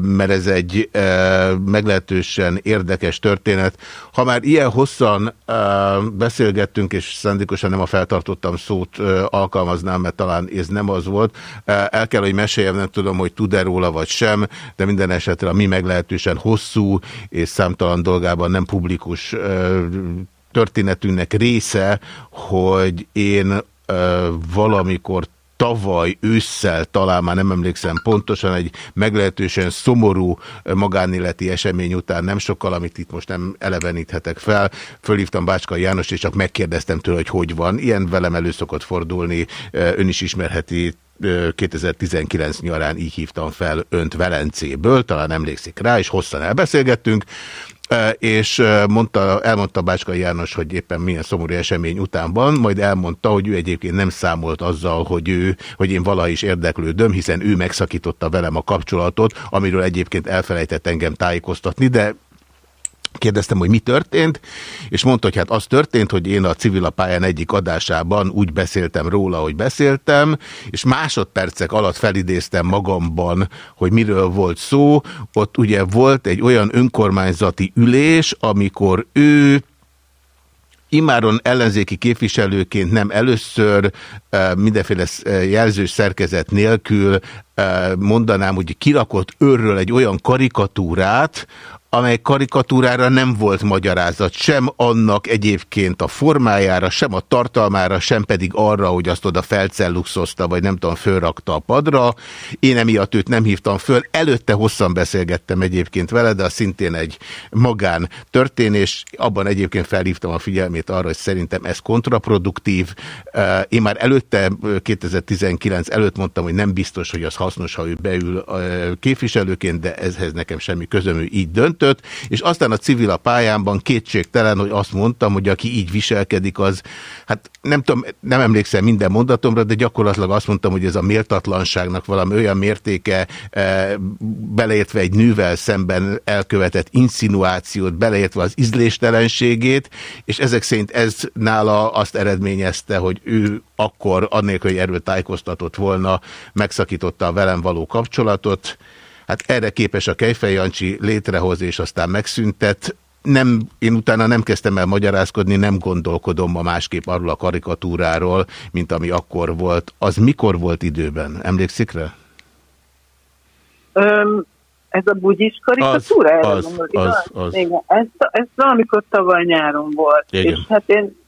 mert ez egy eh, meglehetősen érdekes történet. Ha már ilyen hosszan beszélgettünk, és szándékosan nem a feltartottam szót alkalmaznám, mert talán ez nem az volt, el kell, hogy meséljem, nem tudom, hogy tud-e róla vagy sem, de minden esetre a mi meglehetősen hosszú és számtalan dolgában nem publikus történetünknek része, hogy én valamikor tavaly ősszel, talán már nem emlékszem pontosan, egy meglehetősen szomorú magánéleti esemény után nem sokkal, amit itt most nem eleveníthetek fel, fölhívtam Bácskai János, és csak megkérdeztem tőle, hogy hogy van. Ilyen velem elő szokott fordulni, ön is ismerheti ö, 2019 nyarán így hívtam fel önt Velencéből, talán emlékszik rá, és hosszan elbeszélgettünk, és mondta, elmondta Bácskai János, hogy éppen milyen szomorú esemény után van, majd elmondta, hogy ő egyébként nem számolt azzal, hogy, ő, hogy én valaha is érdeklődöm, hiszen ő megszakította velem a kapcsolatot, amiről egyébként elfelejtett engem tájékoztatni, de Kérdeztem, hogy mi történt, és mondta, hogy hát az történt, hogy én a civil pályán egyik adásában úgy beszéltem róla, hogy beszéltem, és másodpercek alatt felidéztem magamban, hogy miről volt szó. Ott ugye volt egy olyan önkormányzati ülés, amikor ő Imáron ellenzéki képviselőként nem először mindenféle jelzős szerkezet nélkül mondanám, hogy kirakott őrről egy olyan karikatúrát, amely karikatúrára nem volt magyarázat, sem annak egyébként a formájára, sem a tartalmára, sem pedig arra, hogy azt oda felcelluxozta, vagy nem tudom, fölrakta a padra. Én emiatt őt nem hívtam föl. Előtte hosszan beszélgettem egyébként vele, de az szintén egy magán történés. Abban egyébként felhívtam a figyelmét arra, hogy szerintem ez kontraproduktív. Én már előtte, eh, 2019 előtt mondtam, hogy nem biztos, hogy az hasznos, ha ő beül képviselőként, de ezhez nekem semmi közöm, ő így döntött. Döntött, és aztán a civil a pályámban kétségtelen, hogy azt mondtam, hogy aki így viselkedik, az, hát nem tudom, nem emlékszem minden mondatomra, de gyakorlatilag azt mondtam, hogy ez a méltatlanságnak valami olyan mértéke, e, beleértve egy nővel szemben elkövetett insinuációt, beleértve az ízléstelenségét, és ezek szerint ez nála azt eredményezte, hogy ő akkor, annélkül, hogy erről tájékoztatott volna, megszakította a velem való kapcsolatot. Hát erre képes a Kejfej Jancsi létrehoz, és aztán megszüntet. Nem, én utána nem kezdtem el magyarázkodni, nem gondolkodom ma másképp arról a karikatúráról, mint ami akkor volt. Az mikor volt időben? Emlékszik rá? Öm, ez a bugyis karikatúra? Az, az, az, igaz? az. Igen, ez, ez valamikor tavaly nyáron volt. Igen. És hát én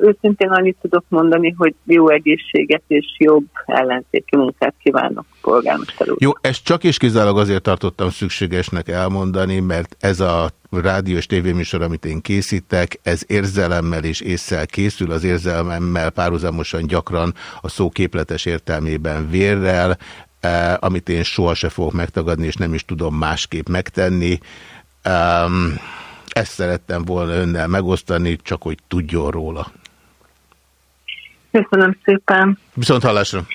őszintén annyit tudok mondani, hogy jó egészséget és jobb ellenzéki munkát kívánok polgármester. Jó, ezt csak és kizárólag azért tartottam szükségesnek elmondani, mert ez a rádió és tévéműsor, amit én készítek, ez érzelemmel és észsel készül, az érzelmemmel párhuzamosan gyakran a szó képletes értelmében vérrel, eh, amit én soha se fogok megtagadni, és nem is tudom másképp megtenni. Um, ezt szerettem volna önnel megosztani, csak hogy tudjon róla. Köszönöm szépen. Viszont hallásra!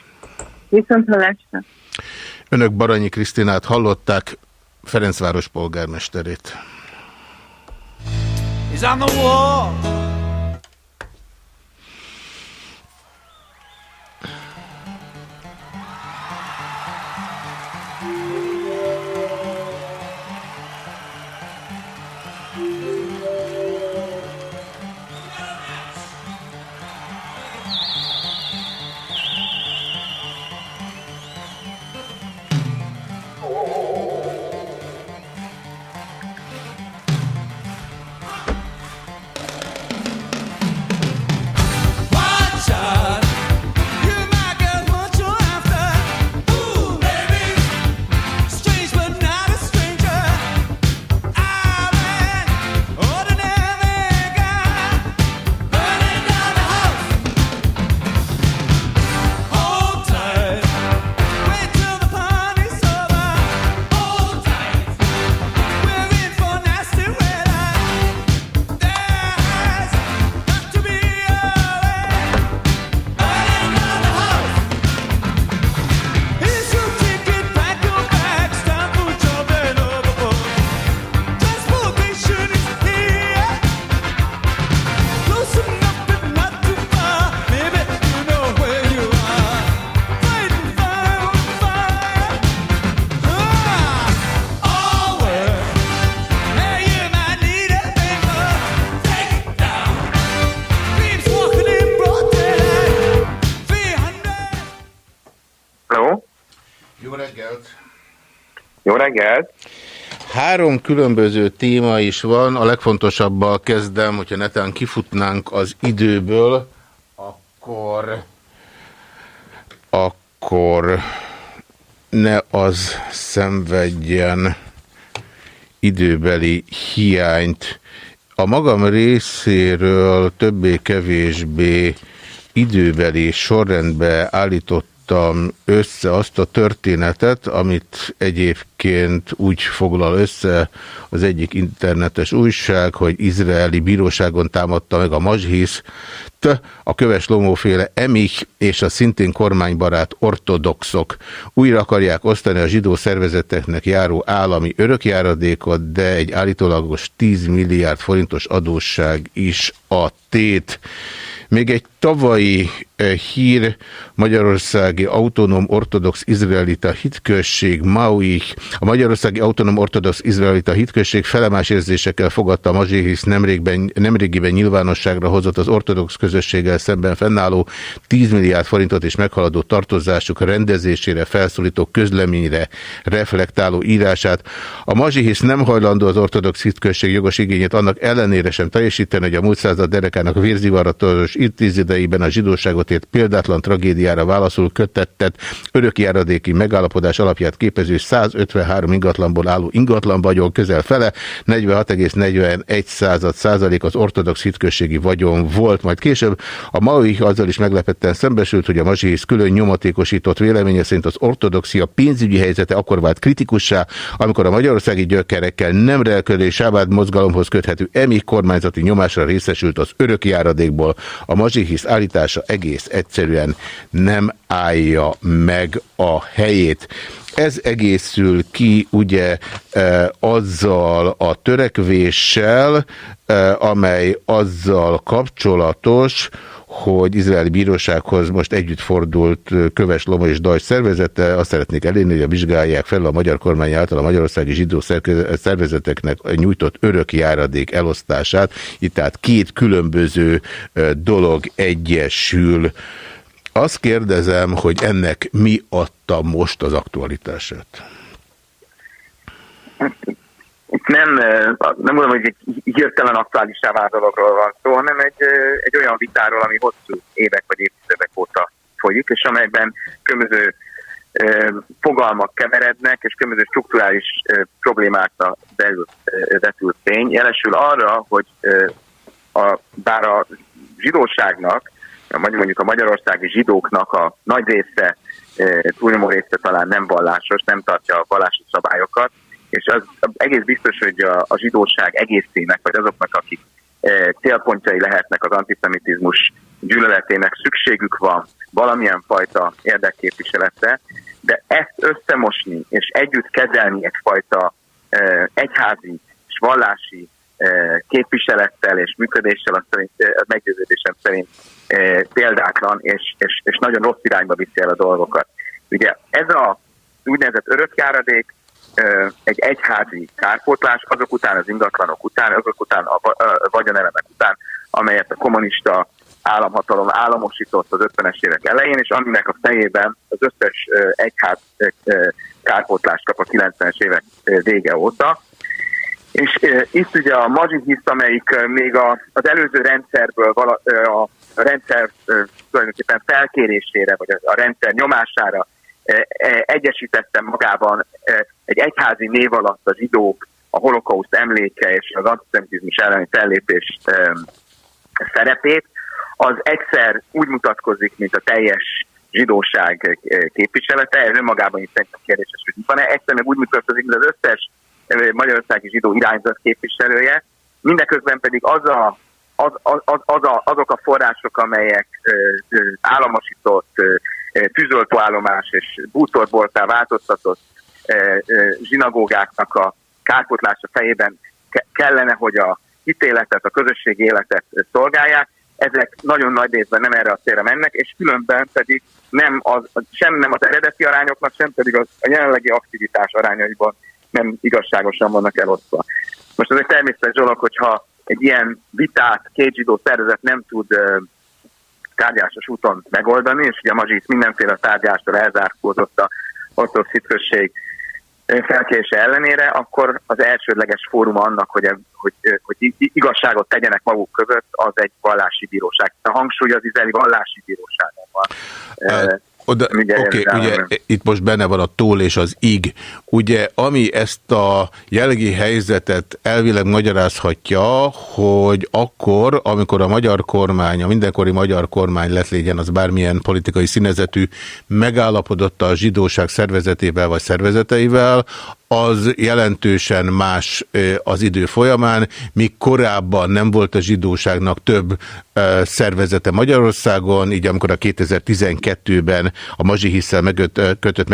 Viszont hallásra. Önök Baranyi Krisztinát hallották, Ferencváros polgármesterét. He's on the wall. Reggelt! Három különböző téma is van, a legfontosabbal kezdem, hogyha netán kifutnánk az időből, akkor, akkor ne az szenvedjen időbeli hiányt. A magam részéről többé-kevésbé időbeli sorrendbe állítottam össze azt a történetet, amit egyébként úgy foglal össze az egyik internetes újság, hogy izraeli bíróságon támadta meg a Mazshisz, a köves lomóféle Emich és a szintén kormánybarát ortodoxok újra akarják osztani a zsidó szervezeteknek járó állami örökjáradékot, de egy állítólagos 10 milliárd forintos adósság is a tét. Még egy tavalyi eh, hír Magyarországi Autonóm Ortodox Izraelita Hitközség, Maui, a Magyarországi Autonóm Ortodox Izraelita Hitközség felemás érzésekkel fogadta a Mazséhisz nemrégben, nemrégiben nyilvánosságra hozott az ortodox közösséggel szemben fennálló 10 milliárd forintot és meghaladó tartozásuk rendezésére felszólító közleményre reflektáló írását. A Mazsihisz nem hajlandó az ortodox hitközség jogos igényét annak ellenére sem teljesíteni, hogy a múlt század derekának vérzivaratos szervezeteiben a zsidóságot ért példátlan tragédiára válaszul kötettet örökjáradéki megállapodás alapját képező 153 ingatlanból álló ingatlan vagyon közel fele, 46,41 század százalék az ortodox hitközségi vagyon volt, majd később a Maui azzal is meglepetten szembesült, hogy a Mazsihisz külön nyomatékosított véleménye szerint az ortodoxia pénzügyi helyzete akkor vált kritikussá, amikor a magyarországi gyökerekkel nem relkölő Sábád mozgalomhoz köthető emi kormányzati nyomásra részesült az örökjáradékból. A Mazsihisz állítása egész egyszerűen nem állja meg a helyét. Ez egészül ki ugye e, azzal a törekvéssel, e, amely azzal kapcsolatos, hogy izraeli bírósághoz most együtt fordult Köves Loma és Dajs szervezete. Azt szeretnék elérni, hogy a vizsgálják fel a magyar kormány által a magyarországi zsidó szervezeteknek nyújtott örökjáradék elosztását. Itt tehát két különböző dolog egyesül. Azt kérdezem, hogy ennek mi adta most az aktualitását? Itt nem, nem mondom, hogy egy hirtelen aktuálisá vált dologról van szó, hanem egy, egy olyan vitáról, ami hosszú évek vagy évtizedek óta folyik, és amelyben különböző fogalmak keverednek, és különböző strukturális problémákra belül eh, vetül fény. Jelesül arra, hogy a, bár a zsidóságnak, mondjuk a magyarországi zsidóknak a nagy része, túlnyomó része talán nem vallásos, nem tartja a vallási szabályokat, és az egész biztos, hogy a, a zsidóság egészének, vagy azoknak, akik e, célpontjai lehetnek az antiszemitizmus gyűlöletének szükségük van valamilyen fajta érdekképviseletre, de ezt összemosni és együtt kezelni egyfajta e, egyházi és vallási e, képviselettel és működéssel, azt szerint, e, a meggyőződésem szerint e, példátlan, és, és, és nagyon rossz irányba viszi el a dolgokat. Ugye ez a úgynevezett örökjáradék, egy egyházi kárpótlás, azok után az ingatlanok után, azok után a vagyonelemek után, amelyet a kommunista államhatalom államosított az 50-es évek elején, és aminek a fejében az összes egyház kárpótlást kap a 90-es évek vége óta. És itt ugye a Mazsihisz, amelyik még a, az előző rendszerből a rendszer tulajdonképpen felkérésére, vagy a, rendszer nyomására egyesítette magában eh, egy egyházi név alatt a zsidók, a holokauszt emléke és az antiszemitizmus elleni fellépés szerepét, az egyszer úgy mutatkozik, mint a teljes zsidóság képviselete, ez önmagában is szerintem kérdéses, hogy van-e, egyszer meg úgy mutatkozik, mint az összes magyarországi zsidó irányzat képviselője, mindeközben pedig az a az, az, az, az a, azok a források, amelyek államosított tűzoltóállomás és bútorboltá változtatott ö, ö, zsinagógáknak a kárpotlása fejében ke- kellene, hogy a hitéletet, a közösségi életet szolgálják. Ezek nagyon nagy részben nem erre a célra mennek, és különben pedig nem az, sem nem az eredeti arányoknak, sem pedig az, a jelenlegi aktivitás arányaiban nem igazságosan vannak elosztva. Most ez egy természetes dolog, hogyha egy ilyen vitát két zsidó szervezet nem tud tárgyásos úton megoldani, és ugye Mazsit mindenféle tárgyástól elzárkózott a ortodox hitközség ö, felkérése ellenére, akkor az elsődleges fórum annak, hogy, e- hogy, hogy igazságot tegyenek maguk között, az egy vallási bíróság. A hangsúly az izraeli vallási bíróságon van. Oda, oké, okay, ugye Jeruzsálemben. itt most benne van a tól és az ig. Ugye, ami ezt a jellegi helyzetet elvileg magyarázhatja, hogy akkor, amikor a magyar kormány, a mindenkori magyar kormány lett légyen az bármilyen politikai színezetű, megállapodott a zsidóság szervezetével vagy szervezeteivel, az jelentősen más az idő folyamán, míg korábban nem volt a zsidóságnak több szervezete Magyarországon, így amikor a 2012-ben a Mazsihisszel megöt, ö, kötött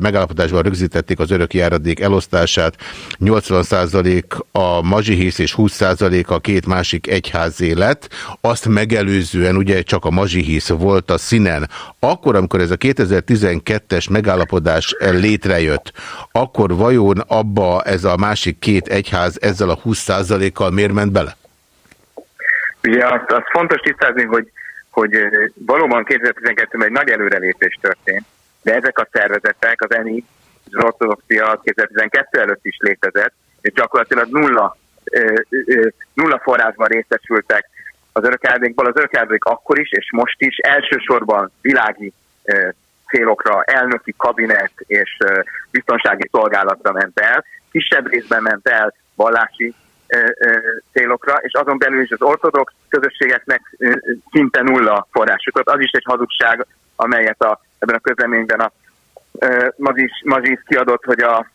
megállapodásban rögzítették az örök járadék elosztását, 80% a Mazsihisz és 20% a két másik egyházé lett, azt megelőzően ugye csak a Mazsihisz volt a színen. Akkor, amikor ez a 2012-es megállapodás létrejött, akkor vajon abba ez a másik két egyház ezzel a 20%-kal miért ment bele? Ugye azt, azt fontos tisztázni, hogy, hogy valóban 2012-ben egy nagy előrelépés történt, de ezek a szervezetek, az ENI, az ortodoxia 2012 előtt is létezett, és gyakorlatilag nulla, nulla forrásban részesültek az örökjáradékból. Az örökjáradék akkor is, és most is elsősorban világi célokra, elnöki kabinet és biztonsági szolgálatra ment el. Kisebb részben ment el vallási célokra, és azon belül is az ortodox közösségeknek szinte nulla forrásokat. Az is egy hazugság, amelyet a, ebben a közleményben a Mazis, kiadott, hogy a,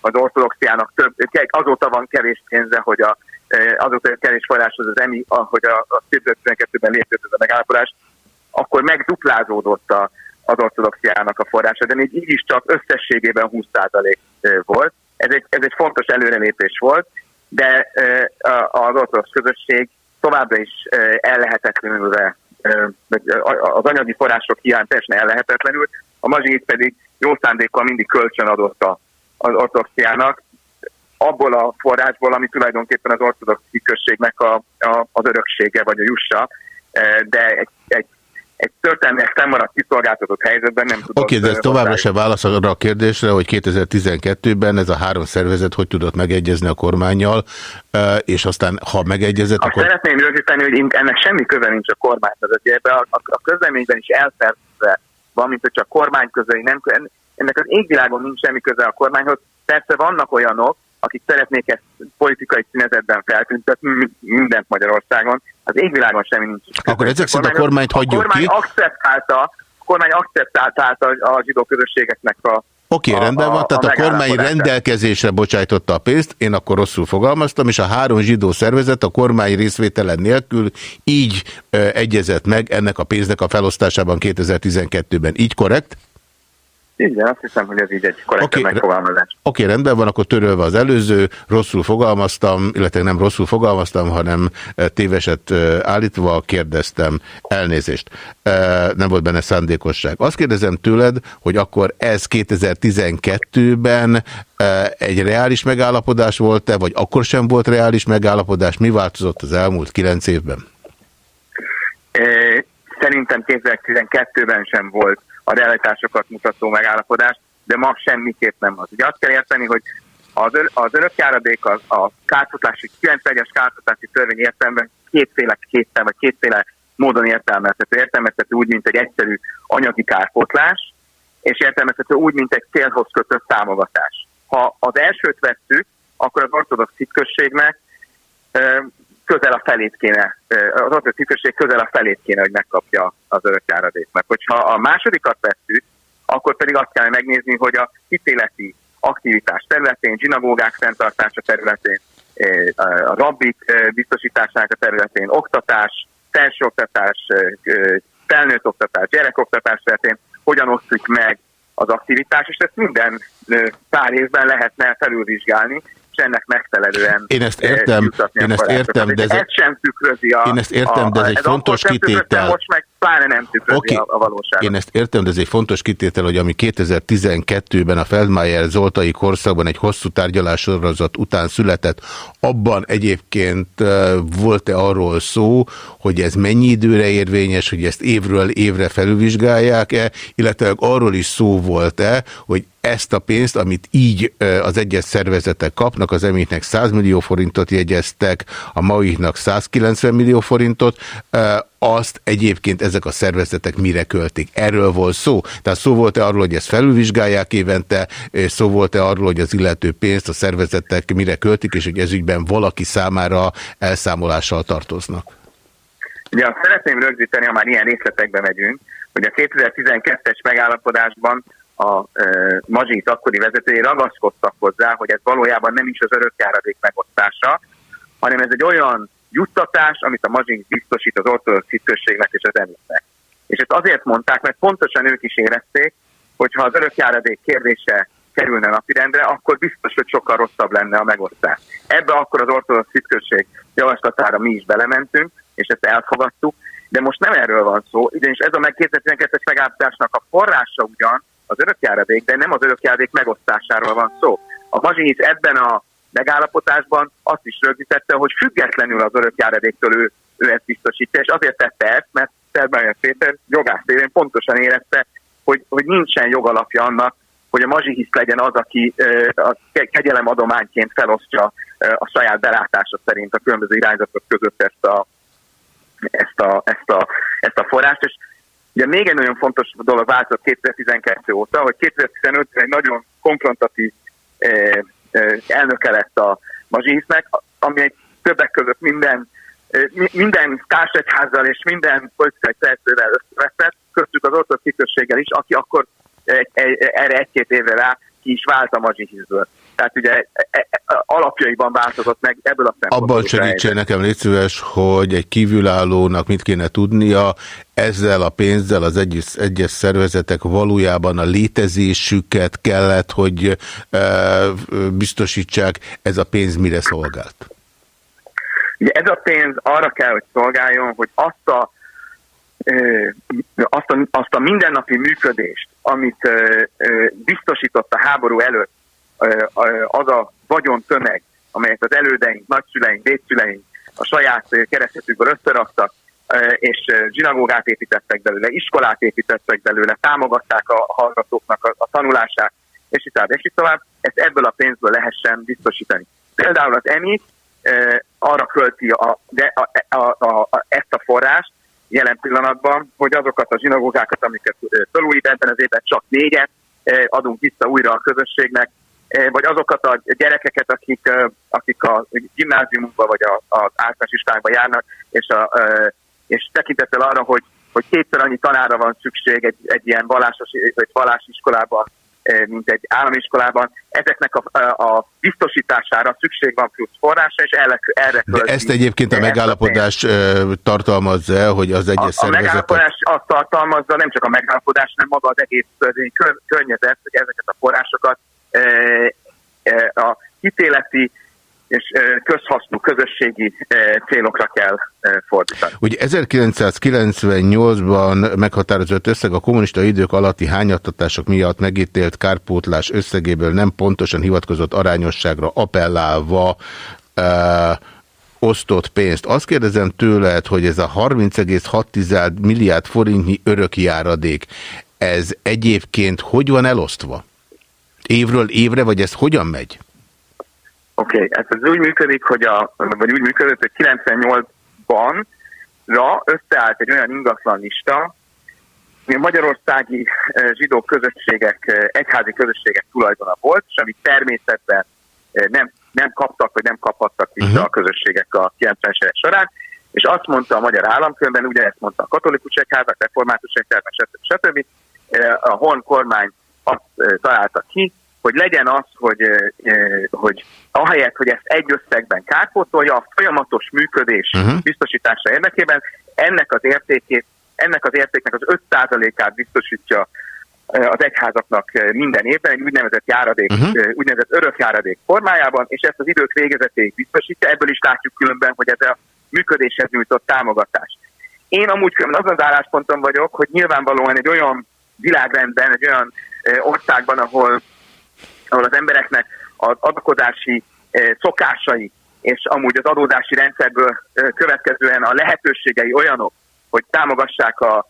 az ortodoxiának több, azóta van kevés pénze, hogy a, azóta kevés forráshoz az EMI, hogy a, a 2012-ben lépett ez a megállapodás, akkor megduplázódott a, az ortodoxiának a forrása, de még így is csak összességében 20% volt. Ez egy, ez egy fontos előrelépés volt, de az ortodox közösség továbbra is ellehetetlenülve, az anyagi források hiány teljesen ellehetetlenül, a mazsit pedig jó szándékkal mindig kölcsön adott a- az ortodoxiának, abból a forrásból, ami tulajdonképpen az ortodox községnek a, a, az öröksége vagy a jussa, de egy, egy, egy történelmileg fennmaradt kiszolgáltatott helyzetben nem tudott... Oké, de ez továbbra hozzá- se válasz arra a kérdésre, hogy 2012-ben ez a három szervezet hogy tudott megegyezni a kormányjal, és aztán, ha megegyezett, Azt akkor... szeretném rögzíteni, hogy ennek semmi köze nincs a kormányhoz. Ugye ebbe a, a, a közleményben is elszerzve van, mint hogy csak kormány közei nem ennek az égvilágon nincs semmi köze a kormányhoz. Persze vannak olyanok, akik szeretnék ezt politikai színezetben feltüntetni mi- mindent Magyarországon. Az égvilágon semmi nincs. Akkor ezek szerint a kormányt hagyjuk a kormány ki. Akceptálta, a kormány akceptálta a, a zsidó közösségeknek a Oké, okay, rendben van, tehát a, kormány megállapodását. rendelkezésre bocsájtotta a pénzt, én akkor rosszul fogalmaztam, és a három zsidó szervezet a kormány részvétele nélkül így ö, egyezett meg ennek a pénznek a felosztásában 2012-ben. Így korrekt? Igen, azt hiszem, hogy ez így egy korrekt okay. megfogalmazás. Oké, rendben van, akkor törölve az előző, rosszul fogalmaztam, illetve nem rosszul fogalmaztam, hanem eh, téveset eh, állítva kérdeztem elnézést. Eh, Nem volt benne szándékosság. Azt kérdezem tőled, hogy akkor ez 2012-ben eh, egy reális megállapodás volt-e, vagy akkor sem volt reális megállapodás? Mi változott az elmúlt kilenc évben? Szerintem 2012-ben sem volt a realitásokat mutató megállapodás, de ma semmiképp nem az. Ugye azt kell érteni, hogy az, ör, az örökjáradék az a kárpotlási, 91-es kárpotlási törvény értelemben kétféle kétszer, vagy kétféle módon értelmezhető. Értelmezhető úgy, mint egy egyszerű anyagi kárpotlás, és értelmezhető úgy, mint egy célhoz kötött támogatás. Ha az elsőt vesszük, akkor az ortodox hitközségnek közel a felét kéne, az ortodox hitközség közel a felét kéne, hogy megkapja az örökjáradéknak. Hogyha a másodikat vesszük, akkor pedig azt kell megnézni, hogy a hitéleti aktivitás területén, zsinagógák fenntartása területén, a rabbik biztosításának a területén, oktatás, felsőoktatás, felnőtt oktatás, gyerekoktatás területén hogyan osztjuk meg az aktivitás, és ezt minden pár évben lehetne felülvizsgálni, ennek megfelelően Én ezt értem, a én ezt értem, de ez, ez sem tükrözi a... Én ezt értem, de ez egy akkor fontos kitétel. Most meg pláne nem tükrözi Oké, a, a valóságot. Én ezt értem, de ez egy fontos kitétel, hogy ami 2012-ben a Feldmayer Zoltai korszakban egy hosszú tárgyalássorozat után született, abban egyébként volt-e arról szó, hogy ez mennyi időre érvényes, hogy ezt évről évre felülvizsgálják-e, illetve arról is szó volt-e, hogy ezt a pénzt, amit így az egyes szervezetek kapnak, az emiknek 100 millió forintot jegyeztek, a MAUI-nak 190 millió forintot, azt egyébként ezek a szervezetek mire költik. Erről volt szó. Tehát szó volt-e arról, hogy ezt felülvizsgálják évente, szó volt-e arról, hogy az illető pénzt a szervezetek mire költik, és hogy ezügyben valaki számára elszámolással tartoznak. Ugye azt szeretném rögzíteni, ha már ilyen részletekbe megyünk, hogy a 2012-es megállapodásban a e, Mazsit akkori vezetői ragaszkodtak hozzá, hogy ez valójában nem is az örökjáradék megosztása, hanem ez egy olyan juttatás, amit a Mazsit biztosít az ortodox hitközségnek és az emléknek. És ezt azért mondták, mert pontosan ők is érezték, hogy ha az örökjáradék kérdése kerülne napirendre, akkor biztos, hogy sokkal rosszabb lenne a megosztás. Ebbe akkor az ortodox hitközség javaslatára mi is belementünk, és ezt elfogadtuk, de most nem erről van szó, ugyanis ez a meg 2012-es megállapodásnak a forrása ugyan az örökjáradék, de nem az örökjáradék megosztásáról van szó. A Mazsinyic ebben a megállapotásban azt is rögzítette, hogy függetlenül az örökjáradéktől ő, ő ezt biztosítja, és azért tette ezt, mert Szerbályán Péter jogász évén pontosan érezte, hogy, hogy nincsen jogalapja annak, hogy a mazsihisz legyen az, aki a ke- kegyelem adományként felosztja a saját belátása szerint a különböző irányzatok között ezt a, ezt a, ezt a, ezt a forrást, és ugye még egy nagyon fontos dolog változott 2012 óta, hogy 2015-ben egy nagyon konfrontatív elnöke lett a Mazsihisznek, ami egy többek között minden mi- minden társegyházzal és minden politikai szerzővel összeveszett, köztük az ortodox hitközséggel is, aki akkor erre egy-két évre rá ki is vált a Mazsihizből. Tehát ugye e, e, e, alapjaiban változott meg ebből a szempontból. Abban segítsen nekem, légy szíves, hogy egy kívülállónak mit kéne tudnia, ezzel a pénzzel az egyes, egyes szervezetek valójában a létezésüket kellett, hogy e, biztosítsák, ez a pénz mire szolgált? Ugye ez a pénz arra kell, hogy szolgáljon, hogy azt a, azt a, azt a mindennapi működést, amit biztosított a háború előtt az a vagyon tömeg, amelyet az elődeink, nagyszüleink, dédszüleink a saját ö, kereszetükből összeraktak, és zsinagógát építettek belőle, iskolát építettek belőle, támogatták a hallgatóknak a, a tanulását, és így tovább, és így tovább, ezt ebből a pénzből lehessen biztosítani. Például az EMI eh, arra költi a, de a, a, a, a, ezt a forrást jelen pillanatban, hogy azokat a zsinagógákat, amiket felújít ebben az évben csak négyet eh, adunk vissza újra a közösségnek, vagy azokat a gyerekeket, akik, eh, akik a gimnáziumban vagy a- az általános iskolákban járnak, és, a, eh, és tekintettel arra, hogy, hogy kétszer annyi tanára van szükség egy, egy ilyen vallásos, vagy vallásiskolában, eh, mint egy állami iskolában, ezeknek a, a, a biztosítására szükség van plusz forrása, és erre, erre De ezt egyébként a megállapodás tartalmazza hogy az a, egyes a szervezetek... megállapodás azt tartalmazza, nem csak a megállapodás, hanem maga az egész környezet, hogy ezeket a forrásokat a hitéleti és közhasznú közösségi célokra kell fordítani. Ugye 1998-ban meghatározott összeg a kommunista idők alatti hányattatások miatt megítélt kárpótlás összegéből nem pontosan hivatkozott arányosságra appellálva e, osztott pénzt. Azt kérdezem tőled, hogy ez a 30,6 milliárd forintnyi örökjáradék, ez egyébként hogy van elosztva? Évről évre, vagy ez hogyan megy? Oké, okay, ez az úgy működik, hogy a, vagy úgy működött, hogy 98-ban ra összeállt egy olyan ingatlan lista, magyarországi eh, zsidó közösségek, eh, egyházi közösségek tulajdona volt, és amit természetben eh, nem, nem kaptak, vagy nem kaphattak vissza uh-huh. a közösségek a 90-es évek során, és azt mondta a magyar államkönyvben, ugye ezt mondta a katolikus egyházak, református egyházak, stb. stb. A Horn kormány azt eh, találta ki, hogy legyen az, hogy, eh, eh, hogy ahelyett, hogy ezt egy összegben kárpótolja, a folyamatos működés Uh-huh. biztosítása érdekében ennek az értékét, ennek az értéknek az 5%-át biztosítja az egyházaknak minden évben egy úgynevezett járadék, uh-huh. úgynevezett örök járadék formájában, és ezt az idők végezetéig biztosítja, ebből is látjuk különben, hogy ez a működéshez nyújtott támogatás. Én amúgy különben azon az állásponton vagyok, hogy nyilvánvalóan egy olyan világrendben, egy olyan országban, ahol ahol az embereknek az adakozási eh, szokásai és amúgy az adózási rendszerből következően a lehetőségei olyanok, hogy támogassák a,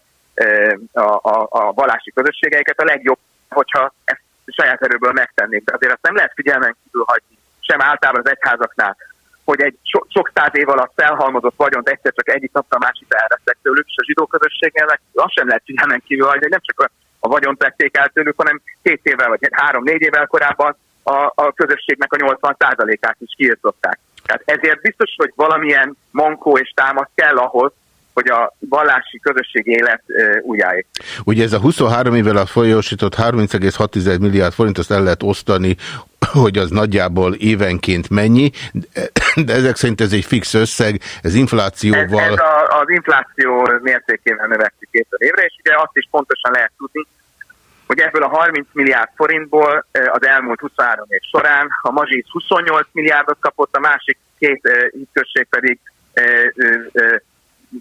a, a, a vallási közösségeiket, a legjobb, hogyha ezt saját erőből megtennék. De azért azt nem lehet figyelmen kívül hagyni, sem általában az egyházaknál, hogy egy so, sok száz év alatt felhalmozott vagyont egyszer csak egyik napra a másikra elvesztek tőlük, és a zsidó közösségnek azt sem lehet figyelmen kívül hagyni, hogy nem csak a, a vagyont vették el tőlük, hanem két évvel vagy három-négy évvel korábban a, a közösségnek a 80%-át is kiirtották. Tehát ezért biztos, hogy valamilyen mankó és támasz kell ahhoz, hogy a vallási közösség élet e, újjáék. Ugye ez a 23 évvel a folyósított 30,6 milliárd forint, azt el lehet osztani, hogy az nagyjából évenként mennyi, de ezek szerint ez egy fix összeg, ez Ez, inflációval... ez a, az infláció mértékével növekszik évről évre, és ugye azt is pontosan lehet tudni, hogy ebből a 30 milliárd forintból az elmúlt 23 év során a Mazsic 28 milliárdot kapott, a másik két hitközség pedig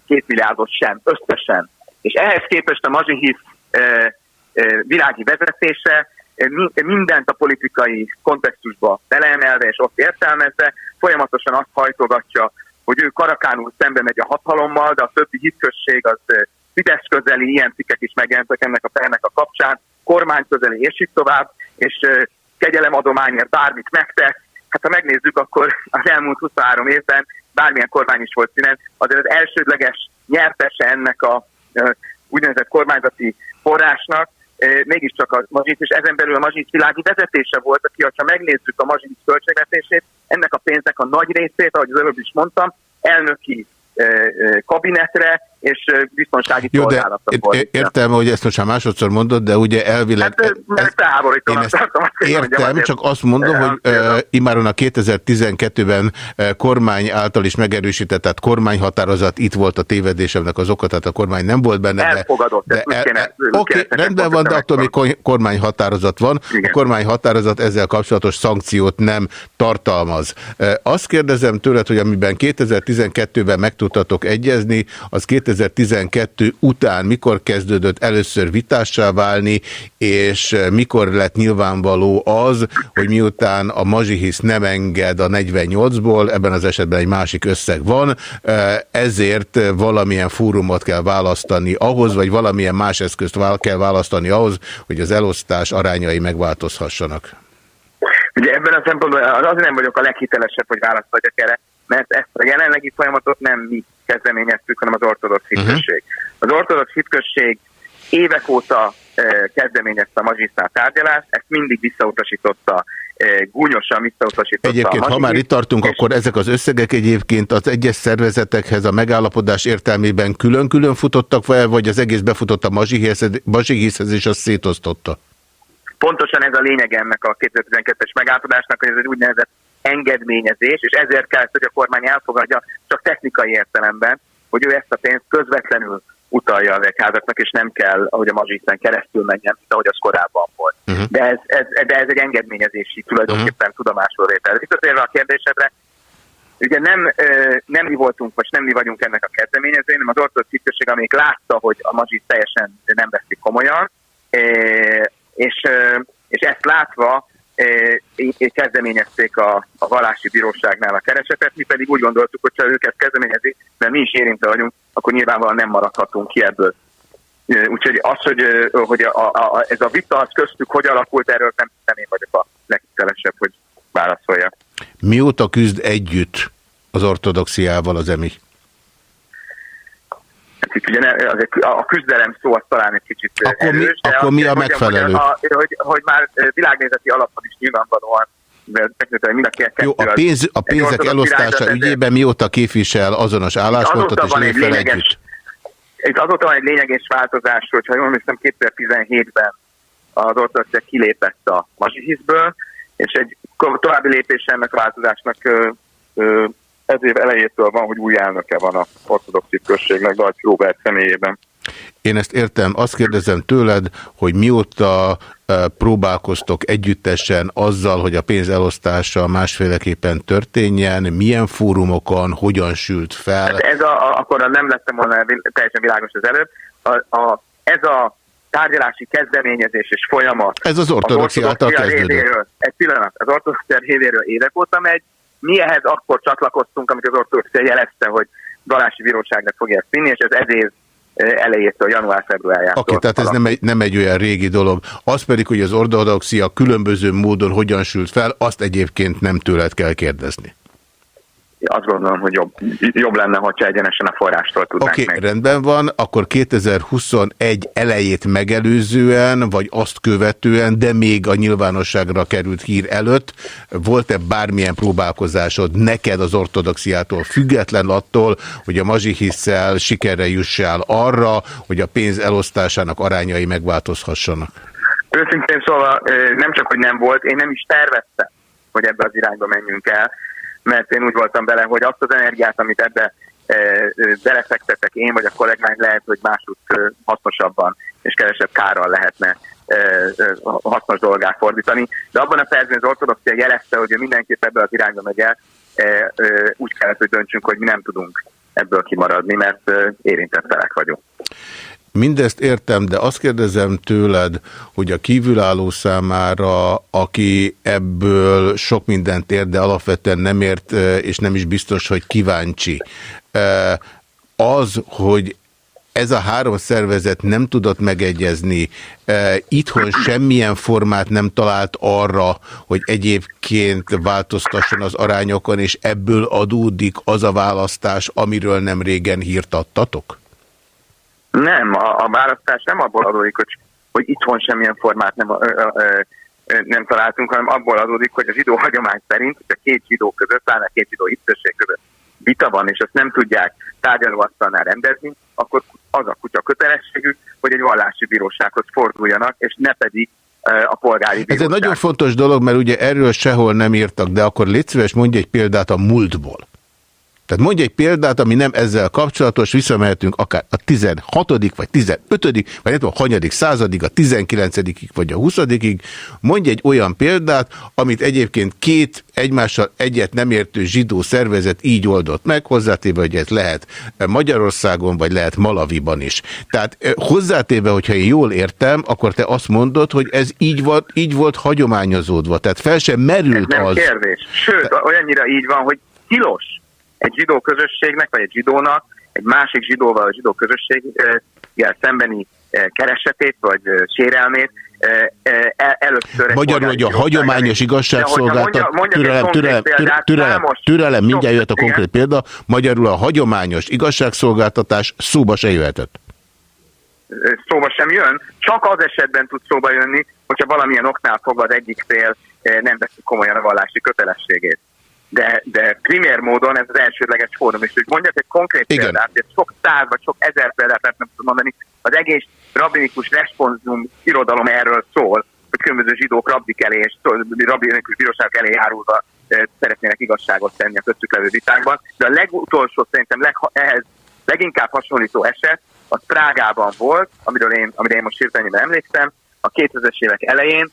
két milliárdot sem, összesen. És ehhez képest a Mazsihisz eh, világi vezetése mi- mindent a politikai kontextusba beleemelve és ott értelmezve, folyamatosan azt hajtogatja, hogy ő karakánul szembe megy a hatalommal, de a többi hitközség az Fidesz közeli, ilyen cikkek is megjelentek ennek a pernek a kapcsán, kormány közeli, és így tovább, és eh, kegyelemadományért bármit megtesz. Hát ha megnézzük, akkor az elmúlt 23 évben bármilyen kormány is volt színen, azért az elsődleges nyertese ennek a úgynevezett kormányzati forrásnak, mégiscsak a Mazsic, és ezen belül a Mazsic világi vezetése volt, aki, ha megnézzük a Mazsic költségvetését, ennek a pénznek a nagy részét, ahogy az előbb is mondtam, elnöki kabinetre és biztonsági Jó, de értem, hogy ezt most már másodszor mondod, de ugye elvileg... Hát, mert felháborítónak Én ezt tartom, azt mondjam, Értem, azért. csak azt mondom, hogy uh, imáron a 2012-ben uh, kormány által is megerősített, tehát kormányhatározat, itt volt a tévedésemnek az oka, tehát a kormány nem volt benne. de- Elfogadott, de ezt úgy el- kéne- el- úgy Oké, neked rendben van, de attól még ko- kormányhatározat van. A kormányhatározat ezzel kapcsolatos szankciót nem tartalmaz. Uh, Azt kérdezem tőled, hogy amiben 2012-ben meg tudtatok egyezni, az 2012 után mikor kezdődött először vitássá válni, és eh, mikor lett nyilvánvaló az, hogy miután a Mazsihisz nem enged a 48-ból, ebben az esetben egy másik összeg van, eh, ezért eh, valamilyen fórumot kell választani ahhoz, vagy valamilyen más eszközt kell választani ahhoz, hogy az elosztás arányai megváltozhassanak. Ugye ebben a szempontból az nem vagyok a leghitelesebb, hogy választ adjak erre, mert ezt a jelenlegi folyamatot nem mi kezdeményeztük, hanem az ortodox hitközség. Az ortodox hitközség évek óta eh, kezdeményezte a mazsisztán tárgyalást, ezt mindig visszautasította, eh, gúnyosan visszautasította Egyébként, ha már itt tartunk, akkor ezek az összegek egyébként az egyes szervezetekhez a megállapodás értelmében külön-külön futottak fel, vagy az egész befutott a Mazsihiszhez, és azt szétosztotta? Pontosan ez a lényeg ennek a 2012-es megállapodásnak, hogy ez egy úgynevezett engedményezés, és ezért kell, hogy a kormány elfogadja csak technikai értelemben, hogy ő ezt a pénzt közvetlenül utalja az egyházaknak, és nem kell, ahogy a mazsisten keresztül menjen, mint ahogy az korábban volt. Uh-huh. De ez, ez, de ez egy engedményezési tulajdonképpen uh-huh. tudomásról vétel. Visszatérve a kérdésedre, ugye nem, nem mi voltunk, vagy nem mi vagyunk ennek a kezdeményezői, hanem az ortodox hitközség, amelyik látta, hogy a mazsit teljesen nem veszik komolyan, és, és ezt látva kezdeményezték a, a vallási bíróságnál a keresetet, mi pedig úgy gondoltuk, hogy ha őket kezdeményezik, mert mi is érintve vagyunk, akkor nyilvánvalóan nem maradhatunk ki ebből. Ö, Úgyhogy az, hogy, ö, hogy a, a, a, ez a vita az köztük hogy alakult, erről nem, nem én vagyok a leghitelesebb, hogy válaszoljak. Mióta küzd együtt az ortodoxiával az EMI? Hát itt ugye azért a küzdelem szó az talán egy kicsit Akkor mi- erős, de akkor mi a mondjam, megfelelő? Hogy, a, hogy, hogy már ö, világnézeti alapon is nyilvánvalóan, mind a kettő Jó, a, az pénz, a pénzek elosztása ügyében mióta képvisel azonos álláspontot, és lényeges- együtt? Itt azóta van egy lényeges változás, hogy ha jól emlékszem, 2017-ben az ortodoxia kilépett a mazsihiszből, és egy további lépés ennek a változásnak ö, ö, ez év elejétől van, hogy új elnöke van a ortodox községnek, Nagy Róbert személyében. Én ezt értem. Azt kérdezem tőled, hogy mióta eh, próbálkoztok együttesen azzal, hogy a pénz elosztása másféleképpen történjen, milyen fórumokon, hogyan sült fel? Hát ez a, a, akkor nem lettem volna teljesen világos az előbb. A, a, ez a tárgyalási kezdeményezés és folyamat. Ez az ortodoxia által kezdődött. Egy pillanat, az ortodoxia részéről évek óta megy. Mi ehhez akkor csatlakoztunk, amikor az ortodoxia jelezte, hogy Galási Bíróságnak fogja ezt vinni, és ez ez év eh, elejétől, január-februárjától. Oké, tehát ez nem egy, nem egy olyan régi dolog. Az pedig, hogy az ortodoxia különböző módon hogyan sült fel, azt egyébként nem tőled kell kérdezni. Azt gondolom, hogy jobb, jobb lenne, hogyha egyenesen a forrástól tudnánk Oké, meg. okay, rendben van, akkor 2021 elejét megelőzően, vagy azt követően, de még a nyilvánosságra került hír előtt, volt-e bármilyen próbálkozásod neked az ortodoxiától, független attól, hogy a mazsihisszel sikerre jussál arra, hogy a pénz elosztásának arányai megváltozhassanak? Őszintén szólva ö, nem csak, hogy nem volt, én nem is terveztem, hogy ebbe az irányba menjünk el, mert én úgy voltam bele, hogy azt az energiát, amit ebbe ö, ö, belefektetek én vagy a kollégáim, lehet, hogy másút ö, hasznosabban és kevesebb kárral lehetne hasznos dolgá fordítani. De abban a percben az ortodoxia jelezte, hogy mindenképp ebbe az irányba megy el, úgy kellett, hogy döntsünk, hogy mi nem tudunk ebből kimaradni, mert érintett felek vagyunk. Mindezt értem, de azt kérdezem tőled, hogy a kívülálló számára, aki ebből sok mindent ért, de alapvetően nem ért, és nem is biztos, hogy kíváncsi, az, hogy ez a három szervezet nem tudott megegyezni, itthon semmilyen formát nem talált arra, hogy egyébként változtasson az arányokon, és ebből adódik az a választás, amiről nem régen hírt adtatok? Nem, a, a választás nem abból adódik, hogy, hogy itthon semmilyen formát nem, ö, ö, ö, nem találtunk, hanem abból adódik, hogy a zsidó hagyomány szerint, hogy a két zsidó között, pláne a két zsidó hittesség között vita van, és azt nem tudják tárgyalóasztalnál rendezni, akkor az a kutya kötelességük, hogy egy vallási bírósághoz forduljanak, és ne pedig a polgári Ez bíróság. egy nagyon fontos dolog, mert ugye erről sehol nem írtak, de akkor légy szíves, mondj egy példát a múltból. Tehát mondj egy példát, ami nem ezzel kapcsolatos, visszamehetünk akár a 16. vagy 15. vagy nem tudom, a hanyadik századig, a 19. vagy a 20. Mondj egy olyan példát, amit egyébként két egymással egyet nem értő zsidó szervezet így oldott meg, hozzátéve, hogy ez lehet Magyarországon, vagy lehet Malaviban is. Tehát eh, hozzátéve, hogyha én jól értem, akkor te azt mondod, hogy ez így volt, így volt hagyományozódva. Tehát fel sem merült Nem az. kérdés. Sőt, olyannyira így van, hogy tilos egy zsidó közösségnek, vagy egy zsidónak, egy másik zsidóval, a zsidó közösséggel szembeni keresetét, vagy sérelmét el- először Magyarul, hogy a hagyományos bíróság elé. De hogyha igazságszolgáltat... mondja- mondjak egy Türelem, türelem, példát, türelem, számos- türelem, mindjárt jöhet a igen. konkrét példa. Magyarul a hagyományos igazságszolgáltatás szóba se jöhetett. szóba sem jön, csak az esetben tud szóba jönni, hogyha valamilyen oknál fogva az egyik fél nem veszi komolyan a vallási kötelességét. De, de primér módon ez az elsődleges fórum, és hogy mondjak egy konkrét Igen. példát, ez sok száz vagy sok ezer példát nem tudom mondani, az egész rabbinikus responsum irodalom erről szól, hogy különböző zsidók rabbik elé és rabbinikus bíróságok elé járulva szeretnének igazságot tenni a köztük levő vitákban. De a legutolsó szerintem leg, ehhez leginkább hasonlító eset, az Prágában volt, amiről én, amire én most hirtelenül emlékszem, a 2000-es évek elején,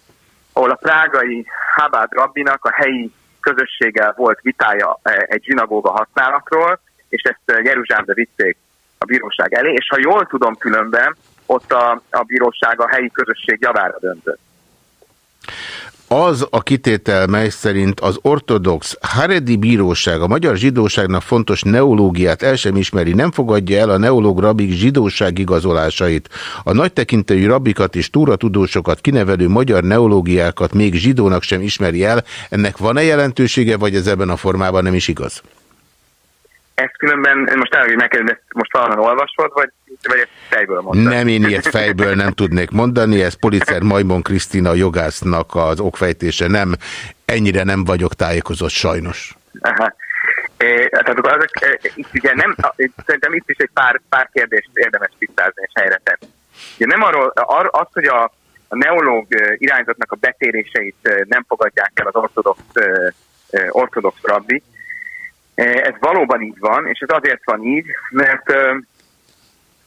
ahol a prágai Habad rabbinak a helyi közösséggel volt vitája eh, egy zsinagóga használatról, és ezt eh, Jeruzsálembe vitték a bíróság elé, és ha jól tudom különben, ott a, a bíróság a helyi közösség javára döntött. Az a kitétel, mely szerint az ortodox Haredi bíróság a magyar zsidóságnak fontos neológiát el sem ismeri, nem fogadja el a neológ rabik zsidóság igazolásait. A nagy tekintetű rabikat és túratudósokat kinevelő magyar neológiákat még zsidónak sem ismeri el. Ennek van-e jelentősége, vagy ez ebben a formában nem is igaz? Ezt különben, most elég neked, ezt most valahol olvasod, vagy, vagy ezt fejből mondtad? Nem, én ilyet fejből nem tudnék mondani, ez Policer Majmon Krisztina jogásznak az okfejtése, nem, ennyire nem vagyok tájékozott sajnos. Aha. É, tehát akkor azok, itt ugye nem, szerintem itt is egy pár, pár kérdést érdemes tisztázni és helyre tenni. Ugye nem arról, ar, az, hogy a, a neológ irányzatnak a betéréseit nem fogadják el az ortodox, ortodox rabbi, ez valóban így van, és ez azért van így, mert e,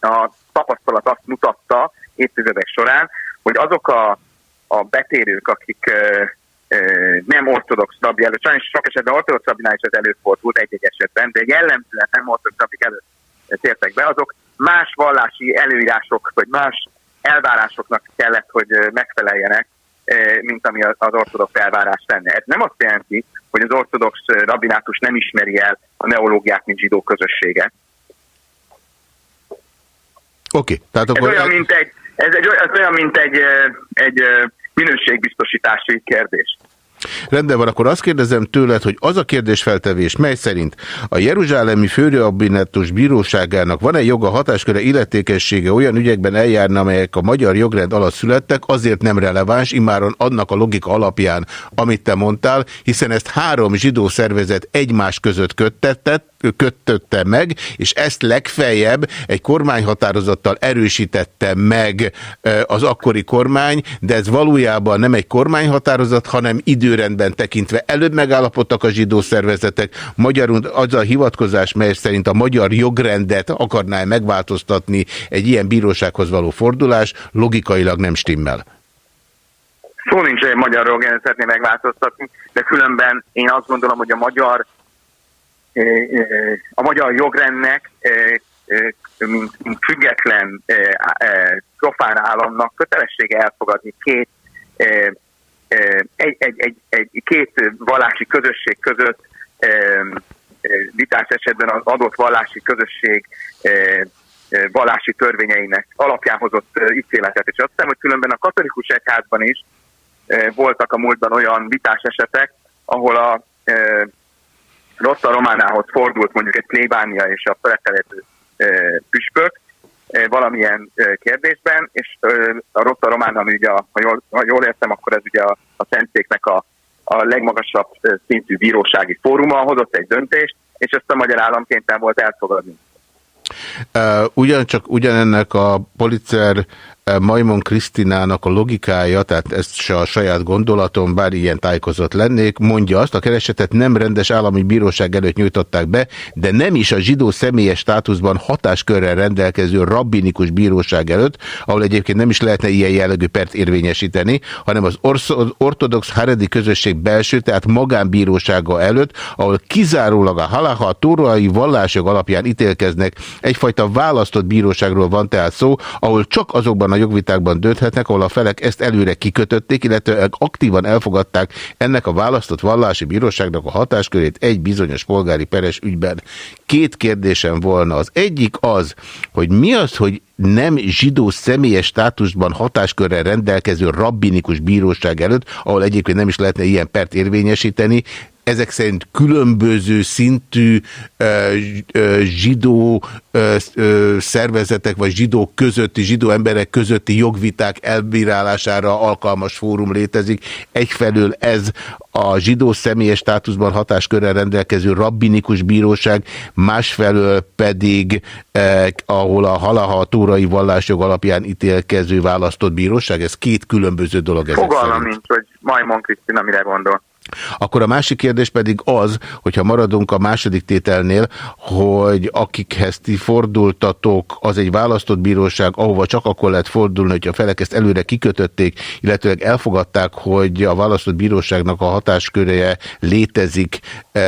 a tapasztalat azt mutatta évtizedek során, hogy azok a, a betérők, akik nem ortodox rabbi előtt, sajnos sok esetben ortodox rabbinál is ez előfordult egy-egy esetben, de jellemzően nem ortodox rabbik előtt tértek be, azok más vallási előírások, vagy más elvárásoknak kellett, hogy megfeleljenek, mint ami az ortodox elvárás lenne. Ez nem azt jelenti, hogy az ortodox ö, rabbinátus nem ismeri el a neológiát, mint zsidó közössége, Oké, tehát ez akkor... olyan, mint egy, ez, egy, ez olyan, mint egy, ö, egy minőségbiztosítási kérdés. Rendben van, akkor azt kérdezem tőled, hogy az a kérdésfeltevés, mely szerint a Jeruzsálemi Főrőabbinátus Bíróságának van-e joga hatásköre illetékessége olyan ügyekben eljárni, amelyek a magyar jogrend alatt születtek, azért nem releváns, immáron annak a logika alapján, amit te mondtál, hiszen ezt három zsidó szervezet egymás között köttetett, kötötte meg, és ezt legfeljebb egy kormányhatározattal erősítette meg az akkori kormány, de ez valójában nem egy kormányhatározat, hanem időrendben tekintve előbb megállapodtak a zsidó szervezetek, magyarul az a hivatkozás, mely szerint a magyar jogrendet akarná megváltoztatni egy ilyen bírósághoz való fordulás, logikailag nem stimmel. Szó nincs, hogy magyar jogrendet szeretné megváltoztatni, de különben én azt gondolom, hogy a magyar a magyar jogrendnek mint, független profán államnak kötelessége elfogadni két egy, egy, egy, egy, két vallási közösség között vitás esetben az adott vallási közösség vallási törvényeinek alapján hozott ítéletet. És azt hiszem, hogy különben a katolikus egyházban is voltak a múltban olyan vitás esetek, ahol a Rotta Románához fordult mondjuk egy plébánia és a feletelező ö, püspök, valamilyen kérdésben, és a Rotta Román, ami ugye, ha jól, ha jól értem, akkor ez ugye a, a Szentszéknek a, a legmagasabb szintű bírósági fóruma hozott egy döntést, és ezt a magyar állam kénytelen volt elfogadni. Uh, ugyancsak ugyanennek a policer Majmon Krisztinának a logikája, tehát ezt se a saját gondolatom, bár ilyen tájékozott lennék, mondja azt, a keresetet nem rendes állami bíróság előtt nyújtották be, de nem is a zsidó személyes státuszban hatáskörrel rendelkező rabbinikus bíróság előtt, ahol egyébként nem is lehetne ilyen jellegű pert érvényesíteni, hanem az ortodox haredi közösség belső, tehát magánbírósága előtt, ahol kizárólag a halaha, a tórai vallások alapján ítélkeznek, egyfajta választott bíróságról van tehát szó, ahol csak azokban a jogvitákban dönthetnek, ahol a felek ezt előre kikötötték, illetve aktívan elfogadták ennek a választott vallási bíróságnak a hatáskörét egy bizonyos polgári peres ügyben. Két kérdésem volna. Az egyik az, hogy mi az, hogy nem zsidó személyes státusban hatáskörrel rendelkező rabbinikus bíróság előtt, ahol egyébként nem is lehetne ilyen pert érvényesíteni, ezek szerint különböző szintű zsidó szervezetek, vagy zsidók közötti, zsidó emberek közötti jogviták elbírálására alkalmas fórum létezik. Egyfelől ez a zsidó személyes státuszban hatáskörrel rendelkező rabbinikus bíróság, másfelől pedig eh, ahol a halaha a tórai vallásjog alapján ítélkező választott bíróság, ez két különböző dolog ezek Fogalmam szerint. nincs, hogy Majmon Krisztina mire gondol. Akkor a másik kérdés pedig az, hogyha maradunk a második tételnél, hogy akikhez ti fordultatok, az egy választott bíróság, ahova csak akkor lehet fordulni, hogyha a felek ezt előre kikötötték, illetőleg elfogadták, hogy a választott bíróságnak a hatásköreje létezik e,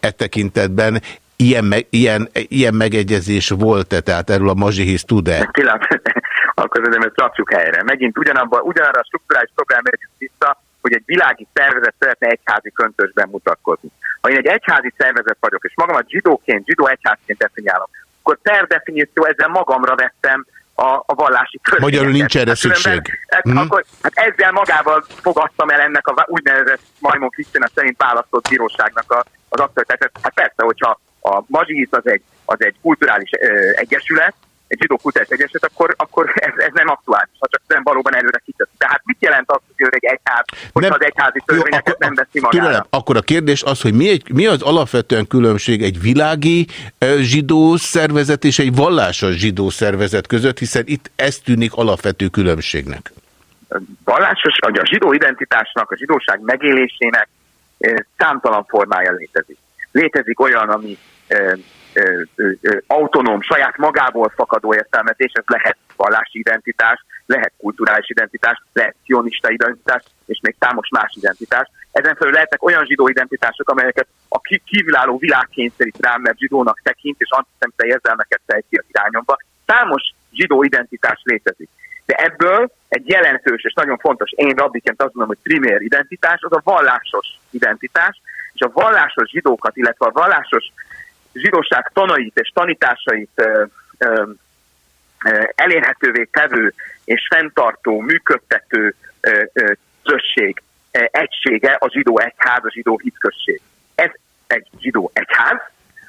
e tekintetben. Ilyen, me, ilyen, ilyen megegyezés volt-e? Tehát erről a mazsihisz tud-e? Pillanat, akkor ezt rakjuk helyre. Megint ugyanabba, ugyanarra a strukturális program megyünk vissza, hogy egy világi szervezet szeretne egyházi köntösben mutatkozni. Ha én egy egyházi szervezet vagyok, és magamat zsidóként, zsidó egyházként definiálom, akkor per definíció ezzel magamra vettem a, a vallási törvényeket. Magyarul nincs erre szükség. Hát, Mhm. akkor, hát ezzel magával fogadtam el ennek a úgynevezett Majmon Krisztina szerint választott bíróságnak a, az aktualitást. Hát persze, hogyha a mazsihisz az egy, az egy kulturális ö, egyesület, egy zsidó kulturális egyesület, akkor, akkor ez, ez nem aktuális, ha csak nem valóban előre kitett. Tehát mit jelent az, hogy ő egy egyház, hogyha Nem- az egyházi törvényeket nem veszi magára? Türelem, akkor a kérdés az, hogy mi, egy, mi az alapvetően különbség egy világi zsidó szervezet és egy vallásos zsidó szervezet között, hiszen itt ez tűnik alapvető különbségnek. vallásos, vagy a zsidó identitásnak, a zsidóság megélésének számtalan formája létezik. Létezik olyan, ami autonóm, saját magából fakadó értelmezés, ez lehet vallási identitás, lehet kulturális identitás, lehet sionista identitás, és még számos más identitás. Ezen felül lehetnek olyan zsidó identitások, amelyeket a kívülálló világ kényszerít rám, mert zsidónak tekint, és antiszemite érzelmeket fejt ki az irányomba. Számos zsidó identitás létezik. De ebből egy jelentős és nagyon fontos, én rabbiként azt mondom, hogy primér identitás, az a vallásos identitás, és a vallásos zsidókat, illetve a vallásos zsidóság tanait és tanításait elérhetővé tevő és fenntartó, működtető közösség egysége a zsidó egyház, a zsidó hitközség. Ez egy zsidó egyház,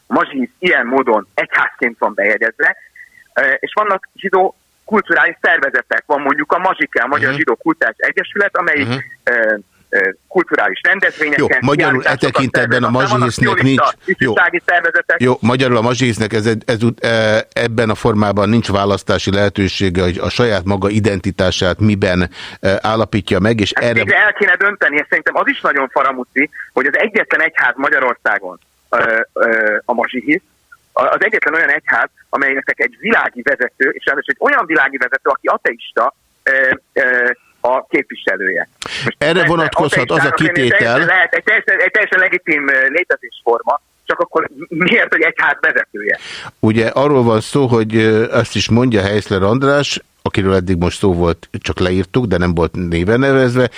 a mazsihisz ilyen módon egyházként van bejegyezve, és vannak zsidó kulturális szervezetek, van mondjuk a Mazsike, a Magyar Mhm. Zsidó Kulturális Egyesület, amelyik ö, ö, kulturális rendezvényeket, Jó, magyarul e tekintetben a mazsihisznek nincs... Jó, jó, magyarul a mazsihisznek ez, ez, ez, ebben a formában nincs választási lehetősége, hogy a saját maga identitását miben e, állapítja meg, és erre... Végre el kéne dönteni, és szerintem az is nagyon faramuci, hogy az egyetlen egyház Magyarországon ö, ö, a mazsihisz, az egyetlen olyan egyház, amelynek egy világi vezető, és ráadásul egy olyan világi vezető, aki ateista, ö, ö, a képviselője. Most Erre vonatkozhat az a kitétel- Lehet, egy teljesen, egy teljesen legitim létezésforma, csak akkor miért, hogy egyház vezetője? Ugye arról van szó, hogy ö, azt is mondja Heiszler András, akiről eddig most szó volt, csak leírtuk, de nem volt néven nevezve,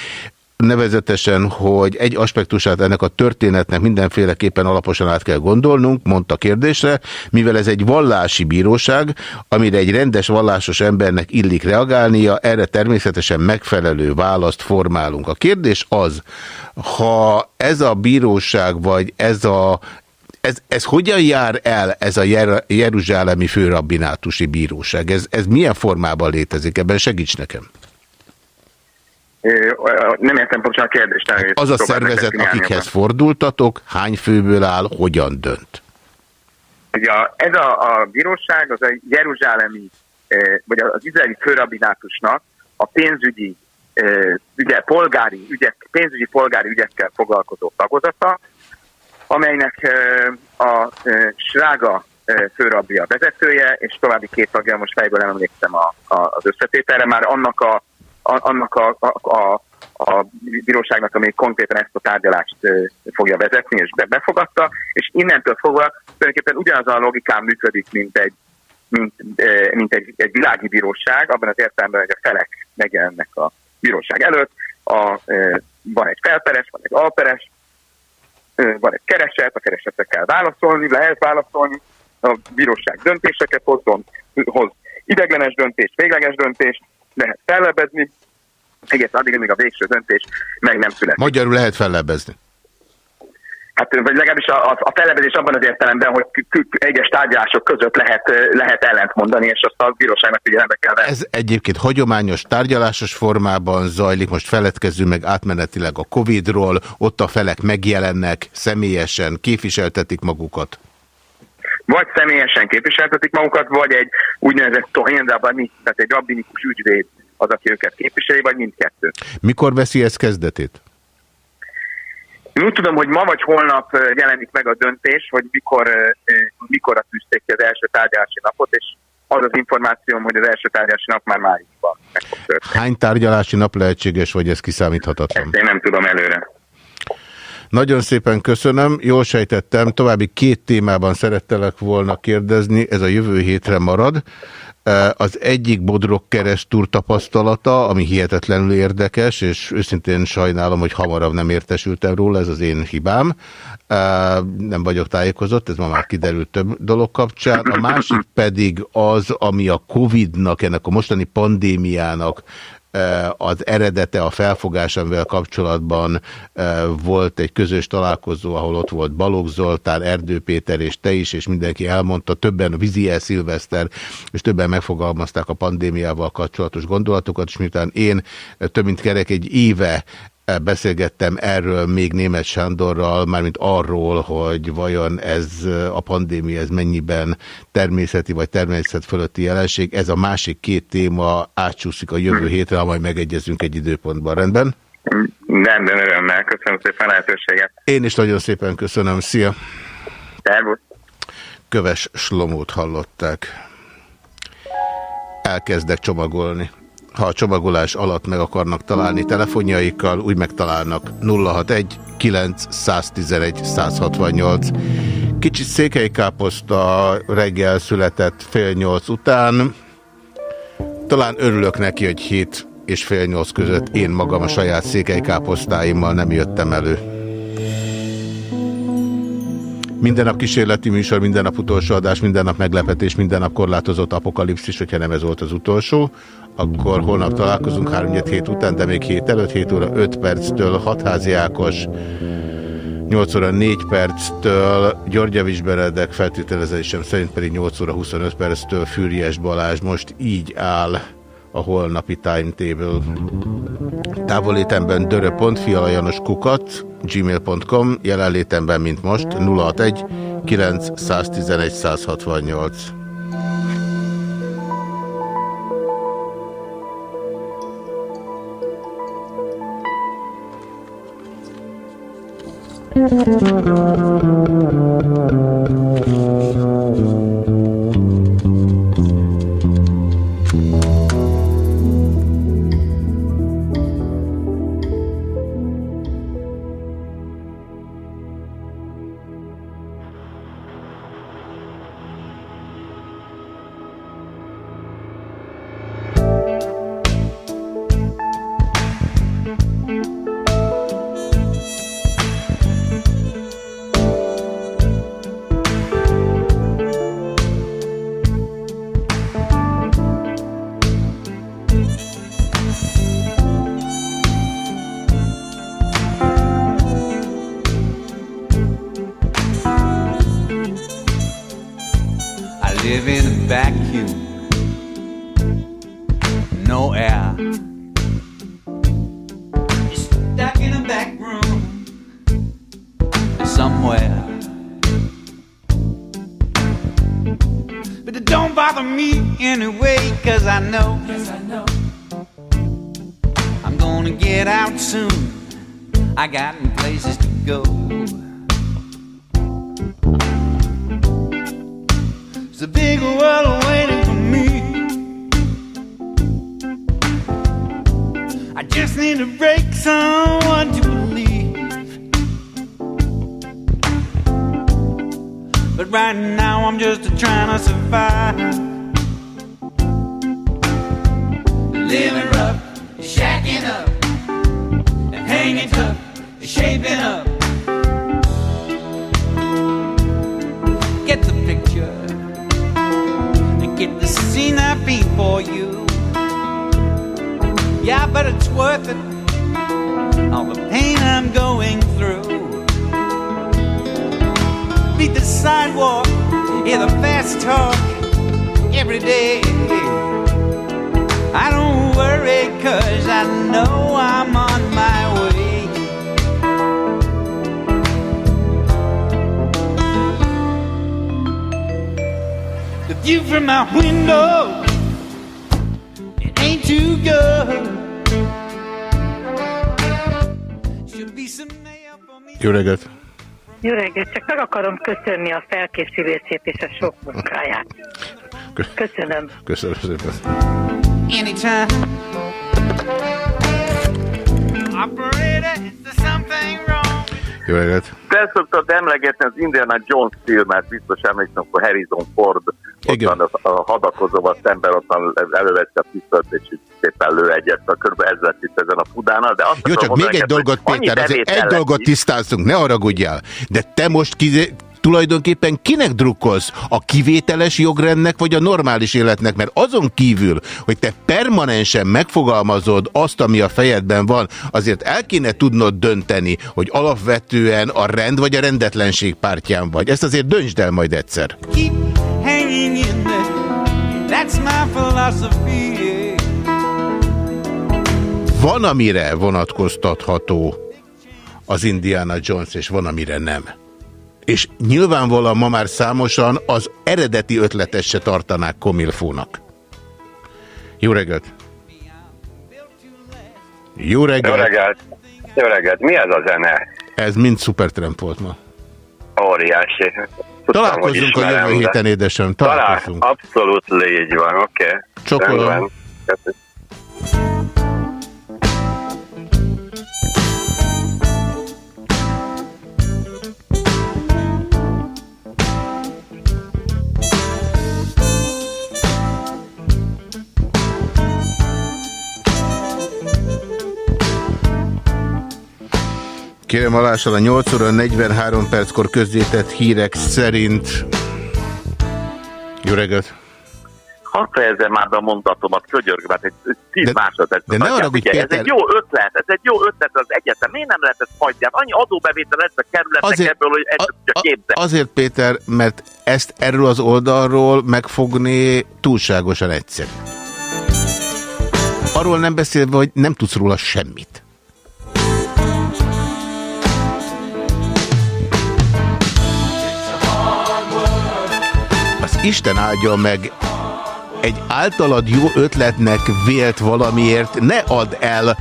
nevezetesen, hogy egy aspektusát ennek a történetnek mindenféleképpen alaposan át kell gondolnunk, mondta kérdésre, mivel ez egy vallási bíróság, amire egy rendes vallásos embernek illik reagálnia, erre természetesen megfelelő választ formálunk. A kérdés az, ha ez a bíróság, vagy ez a ez, ez hogyan jár el ez a Jer- Jeruzsálemi főrabbinátusi bíróság? Ez, ez milyen formában létezik? Ebben segíts nekem. Nem értem pontosan a kérdést. elnézést, Az a szervezet, akikhez fordultatok, hány főből áll, hogyan dönt? Ugye a- ez a, a bíróság az a jeruzsálemi, vagy az izraeli főrabinátusnak a pénzügyi, ügye, polgári ügyek, pénzügyi polgári ügyekkel foglalkozó tagozata, amelynek a Srága főrabbi a vezetője, és további két tagja, most fejből nem emlékszem a, a, az összetételre, már annak a, annak a, a, a a bíróságnak, ami konkrétan ezt a tárgyalást fogja vezetni, és be- befogadta, és innentől fogva tulajdonképpen ugyanaz a logikán működik, mint egy, mint, mint egy, egy világi bíróság, abban az értelemben, hogy a felek megjelennek a bíróság előtt, a, van egy felperes, van egy alperes, van egy kereset, a keresetre kell válaszolni, lehet válaszolni, a bíróság döntéseket hozzon, hoz ideglenes döntést, végleges döntést, lehet fellebezni, egész addig, amíg a végső döntés meg nem születik. Magyarul lehet fellebbezni. Hát, vagy legalábbis a, a, fellebezés abban az értelemben, hogy egyes tárgyalások között lehet, lehet ellent mondani, és azt a bíróságnak figyelembe kell venni. Ez egyébként hagyományos tárgyalásos formában zajlik, most feledkezzünk meg átmenetileg a Covid-ról, ott a felek megjelennek, személyesen képviseltetik magukat. Vagy személyesen képviseltetik magukat, vagy egy úgynevezett tohéndabani, tehát egy rabbinikus ügyvéd az, aki őket képviseli, vagy mindkettő. Mikor veszi ez kezdetét? Én úgy tudom, hogy ma vagy holnap jelenik meg a döntés, hogy mikor, mikorra tűzték ki az első tárgyalási napot, és az az információm, hogy az első tárgyalási nap már májusban. Hány tárgyalási nap lehetséges, vagy ez kiszámíthatatlan? Én nem tudom előre. Nagyon szépen köszönöm, jól sejtettem, további két témában szerettelek volna kérdezni, ez a jövő hétre marad. Eh, Az egyik Bodrog keresztúr tapasztalata, ami hihetetlenül érdekes, és őszintén sajnálom, hogy hamarabb nem értesültem róla, ez az én hibám. Eh, Nem vagyok tájékozott, ez ma már kiderült több dolog kapcsán. A másik pedig az, ami a Covid-nak, ennek a mostani pandémiának az eredete, a felfogás, amivel kapcsolatban eh, volt egy közös találkozó, ahol ott volt Balogh Zoltán, Erdő Péter és te is, és mindenki elmondta, többen Viziel Szilveszter, és többen megfogalmazták a pandémiával kapcsolatos gondolatokat, és miután én eh, több mint kerek egy éve eh, beszélgettem erről még német Sándorral, mármint arról, hogy vajon ez a pandémia ez mennyiben természeti vagy természet fölötti jelenség. Ez a másik két téma átsúszik a jövő hétre, ha majd megegyezünk egy időpontban. Rendben? Nem, de örömmel. Köszönöm szépen a lehetőséget. Én is nagyon szépen köszönöm. Szia! Szervusz! Köves Slomót hallották. Elkezdek csomagolni. Ha a csomagolás alatt meg akarnak találni telefonjaikkal, úgy megtalálnak 061 9 111 168. Kicsit székely káposzta reggel született fél nyolc után. Talán örülök neki, hogy hét és fél nyolc között én magam a saját székely káposztáimmal nem jöttem elő. Minden nap kísérleti műsor, minden nap utolsó adás, minden nap meglepetés, minden nap korlátozott apokalipszis, hogyha nem ez volt az utolsó, akkor holnap találkozunk 3 hét után, de még hét előtt, 7 óra 5 perctől, Hatházi Ákos, 8 óra 4 perctől, Györgyevics Benedek feltételezésem szerint pedig 8 óra 25 perctől Fűries Balázs. Most így áll a holnapi timetable. Távolétemben kukat gmail.com, jelenlétemben, mint most, 061 911 168. Thank you. I got places to go. There's a big world waiting for me. I just need to break someone to believe. But right now I'm just trying to survive. Akarom köszönni a felkészülését és a sok munkáját. Köszönöm. Köszönöm szépen. anytime. Operator, is there something wrong? Jó reggelt! Te szoktad emlegetni az Indiana Jones filmet, biztos emlékszem, akkor Harrison Ford ott van a, a hadakozóval szemben, ott van, elővette a pisztolyt, és szépen lő egyet, a kb. ez lett itt ezen a fudánal, de azt Jó, csak még egy dolgot, Péter, azért egy dolgot tisztázzunk, ne haragudjál. De te most kize- tulajdonképpen kinek drukkolsz? A kivételes jogrendnek, vagy a normális életnek? Mert azon kívül, hogy te permanensen megfogalmazod azt, ami a fejedben van, azért el kéne tudnod dönteni, hogy alapvetően a rend vagy a rendetlenség pártján vagy. Ezt azért döntsd el majd egyszer. There. That's my philosophy. Van, amire vonatkoztatható az Indiana Jones, és van, amire nem. És nyilvánvalóan ma már számosan az eredeti ötletet se tartanák komilfónak. Jó reggelt! Jó reggelt! Jó reggelt! Jó reggelt! Mi ez a zene? Ez mind szupertramp volt ma. Óriási. Tudtam, hogy Találkozzunk a jövő héten, édesem. Talál, Találkozunk. abszolút légy van, oké. Okay. Csokolom. Kérem alással a 8 óra 43 perckor közzétett hírek szerint... Jó reggelt! Hadd fejezem már be a mondatomat, könyörgöm, hát egy egy tíz De- másodperc. de ne Hagyjál, haragudj, figyelj, Ez Péter. egy jó ötlet, ez egy jó ötlet az egyetem. Miért nem lehet ezt hagyni? Annyi adóbevétel lesz a kerületnek Azért- ebből, hogy ezt csak képzel. Azért, Péter, mert ezt erről az oldalról megfogni túlságosan egyszerű. Arról nem beszélve, hogy nem tudsz róla semmit. Isten áldja meg egy általad jó ötletnek vélt valamiért, ne add el.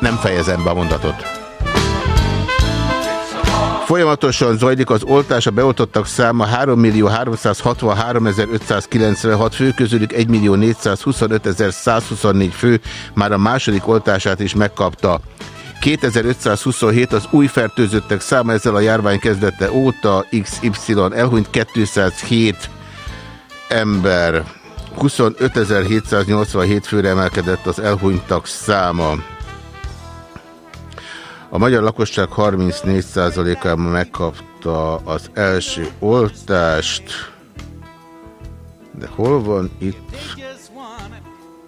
Nem fejezem be a mondatot. Folyamatosan zajlik az oltás, a beoltottak száma 3 millió 363 596 fő, közülük 1 millió 425 124 fő már a második oltását is megkapta. 2527 az új fertőzöttek száma ezzel a járvány kezdete óta, XY elhunyt 207 ember. 25.787 főre emelkedett az elhunytak száma. A magyar lakosság 34%-ában megkapta az első oltást. De hol van itt?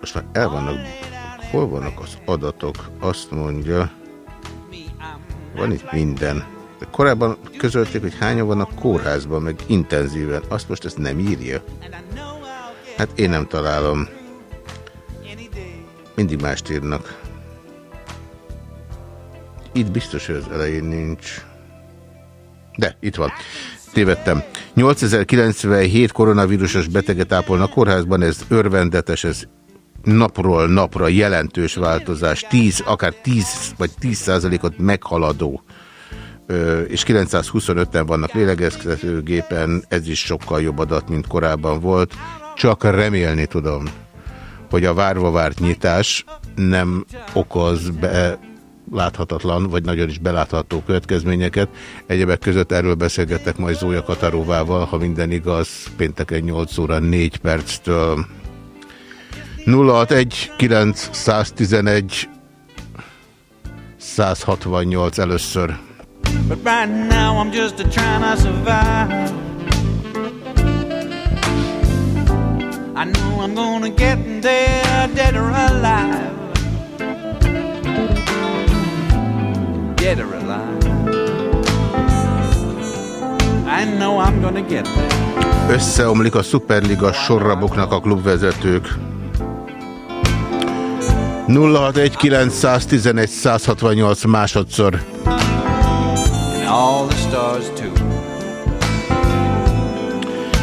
Most már el vannak. Hol vannak az adatok? Azt mondja. Van itt minden. De korábban közölték, hogy hányan vannak kórházban, meg intenzíven. Azt most ezt nem írja? Hát én nem találom. Mindig mást írnak. Itt biztos, hogy az elején nincs. De, itt van. Tévedtem. 8097 koronavírusos beteget ápolnak kórházban, ez örvendetes, ez napról napra jelentős változás, 10, akár 10 vagy 10 százalékot meghaladó és 925-en vannak lélegeztetőgépen, ez is sokkal jobb adat, mint korábban volt. Csak remélni tudom, hogy a várva várt nyitás nem okoz be láthatatlan, vagy nagyon is belátható következményeket. Egyebek között erről beszélgettek majd Zója Kataróvával, ha minden igaz, pénteken 8 óra 4 perctől. 061 911 168 először. But right now I'm just a trying to survive. I know I'm gonna get there, dead or alive. Dead or alive. I know I'm gonna get there. Összeomlik a Superliga sorraboknak a klubvezetők. 0619111 másodszor. And all the stars too.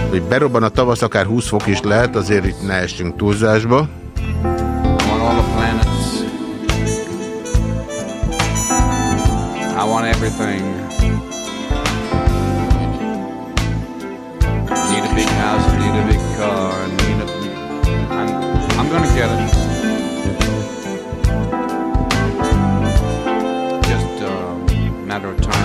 Hogy berobban a tavasz, akár 20 fok is lehet, azért itt ne essünk túlzásba. I want all the planets. I want everything. Need a big house, need a big car, need a. I'm, I'm gonna get it. Matter of time.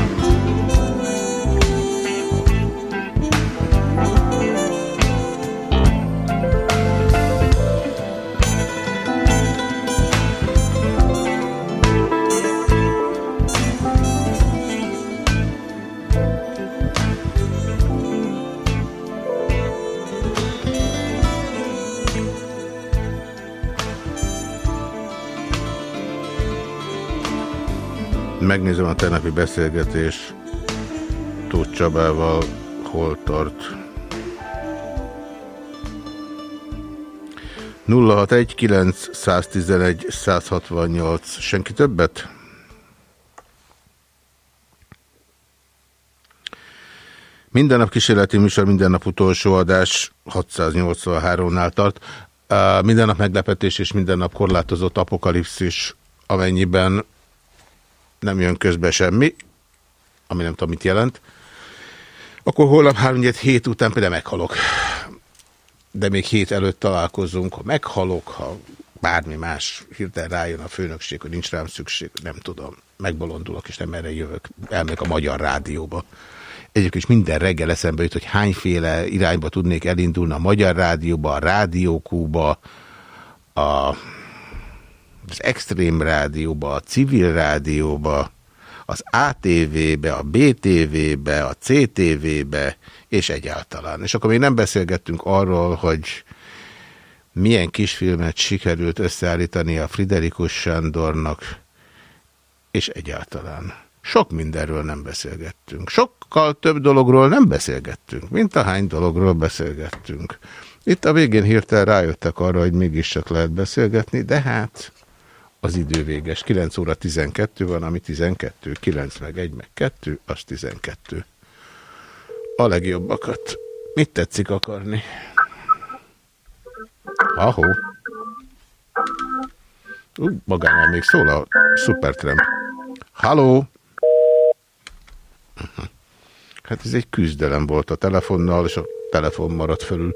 Megnézem a tegnapi beszélgetés Tóth Csabával, hol tart. 061 911 168 Senki többet? Minden nap kísérleti műsor, minden nap utolsó adás 683-nál tart. Minden nap meglepetés és minden nap korlátozott apokalipszis, amennyiben nem jön közbe semmi, ami nem tudom, mit jelent, akkor holnap 3 hét után például meghalok. De még hét előtt találkozunk, ha meghalok, ha bármi más hirtelen rájön a főnökség, hogy nincs rám szükség, nem tudom, megbolondulok, és nem erre jövök, elmegyek a Magyar Rádióba. Egyébként minden reggel eszembe jut, hogy hányféle irányba tudnék elindulni a Magyar Rádióba, a Rádiókúba, a, az Extrém Rádióba, a Civil Rádióba, az ATV-be, a BTV-be, a CTV-be, és egyáltalán. És akkor még nem beszélgettünk arról, hogy milyen kisfilmet sikerült összeállítani a Friderikus Sándornak, és egyáltalán. Sok mindenről nem beszélgettünk. Sokkal több dologról nem beszélgettünk, mint ahány dologról beszélgettünk. Itt a végén hirtelen rájöttek arra, hogy mégis csak lehet beszélgetni, de hát az idő véges. 9 óra 12 van, ami 12, 9 meg 1 meg 2, az 12. A legjobbakat. Mit tetszik akarni? Ahó. Magánál még szól a Supertramp. Halló! Uh-huh. Hát ez egy küzdelem volt a telefonnal, és a telefon maradt fölül.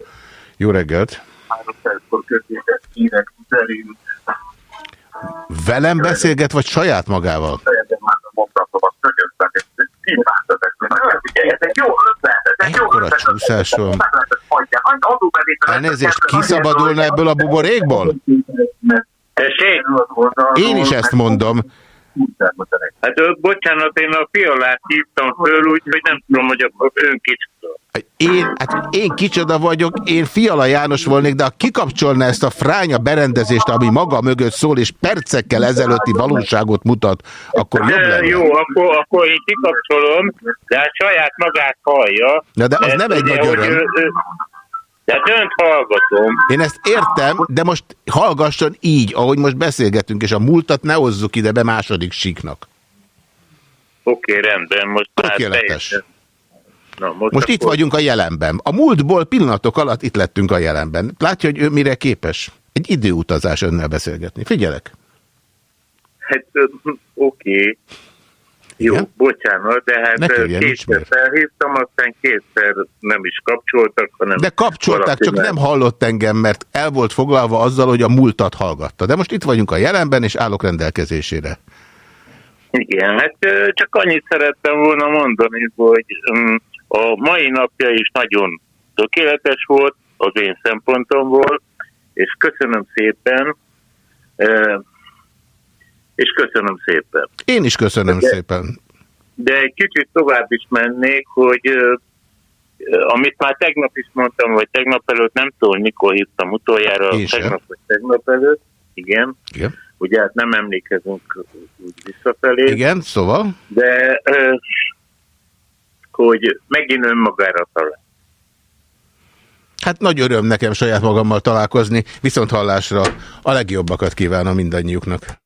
Jó reggelt! Velem beszélget, vagy saját magával? Ekkora csúszás van. Elnézést, kiszabadulna ebből a buborékból? Én is ezt mondom. Hát bocsánat, én a fialát hívtam föl, úgyhogy nem tudom, hogy akkor ön kicsoda. Én, hát én kicsoda vagyok, én Fiala János volnék, de ha kikapcsolna ezt a fránya berendezést, ami maga mögött szól, és percekkel ezelőtti valóságot mutat, akkor jobb lenne. jó, akkor, akkor én kikapcsolom, de hát saját magát hallja. Na de az Mert nem egy ugye, nagy hogy öröm. ő- ő- De hát önt hallgatom. Én ezt értem, de most hallgasson így, ahogy most beszélgetünk, és a múltat ne hozzuk ide be második síknak. Oké, rendben, most Tökéletes. Na, most, Most itt vagyunk a jelenben. A múltból pillanatok alatt itt lettünk a jelenben. Látja, hogy ő mire képes? Egy időutazás önnel beszélgetni. Figyelek. Hát oké. Jó, bocsánat, de hát nincs kétszer felhívtam, aztán kétszer nem is kapcsoltak, hanem... De kapcsolták, csak nem hallott engem, mert el volt foglalva azzal, hogy a múltat hallgatta. De most itt vagyunk a jelenben, és állok rendelkezésére. Igen, hát csak annyit szerettem volna mondani, hogy mm, a mai napja is nagyon tökéletes volt az én szempontomból, és köszönöm szépen, és köszönöm szépen. Én is köszönöm De- szépen. De egy kicsit tovább is mennék, hogy amit már tegnap is mondtam, vagy tegnap előtt, nem tudom, mikor hívtam utoljára, Én sem. tegnap vagy tegnap előtt, igen. Igen. Ugye hát nem emlékezünk úgy visszafelé. Igen, szóval? De hogy megint önmagára talál. Hát nagy öröm nekem saját magammal találkozni, viszont hallásra a legjobbakat kívánom mindannyiuknak.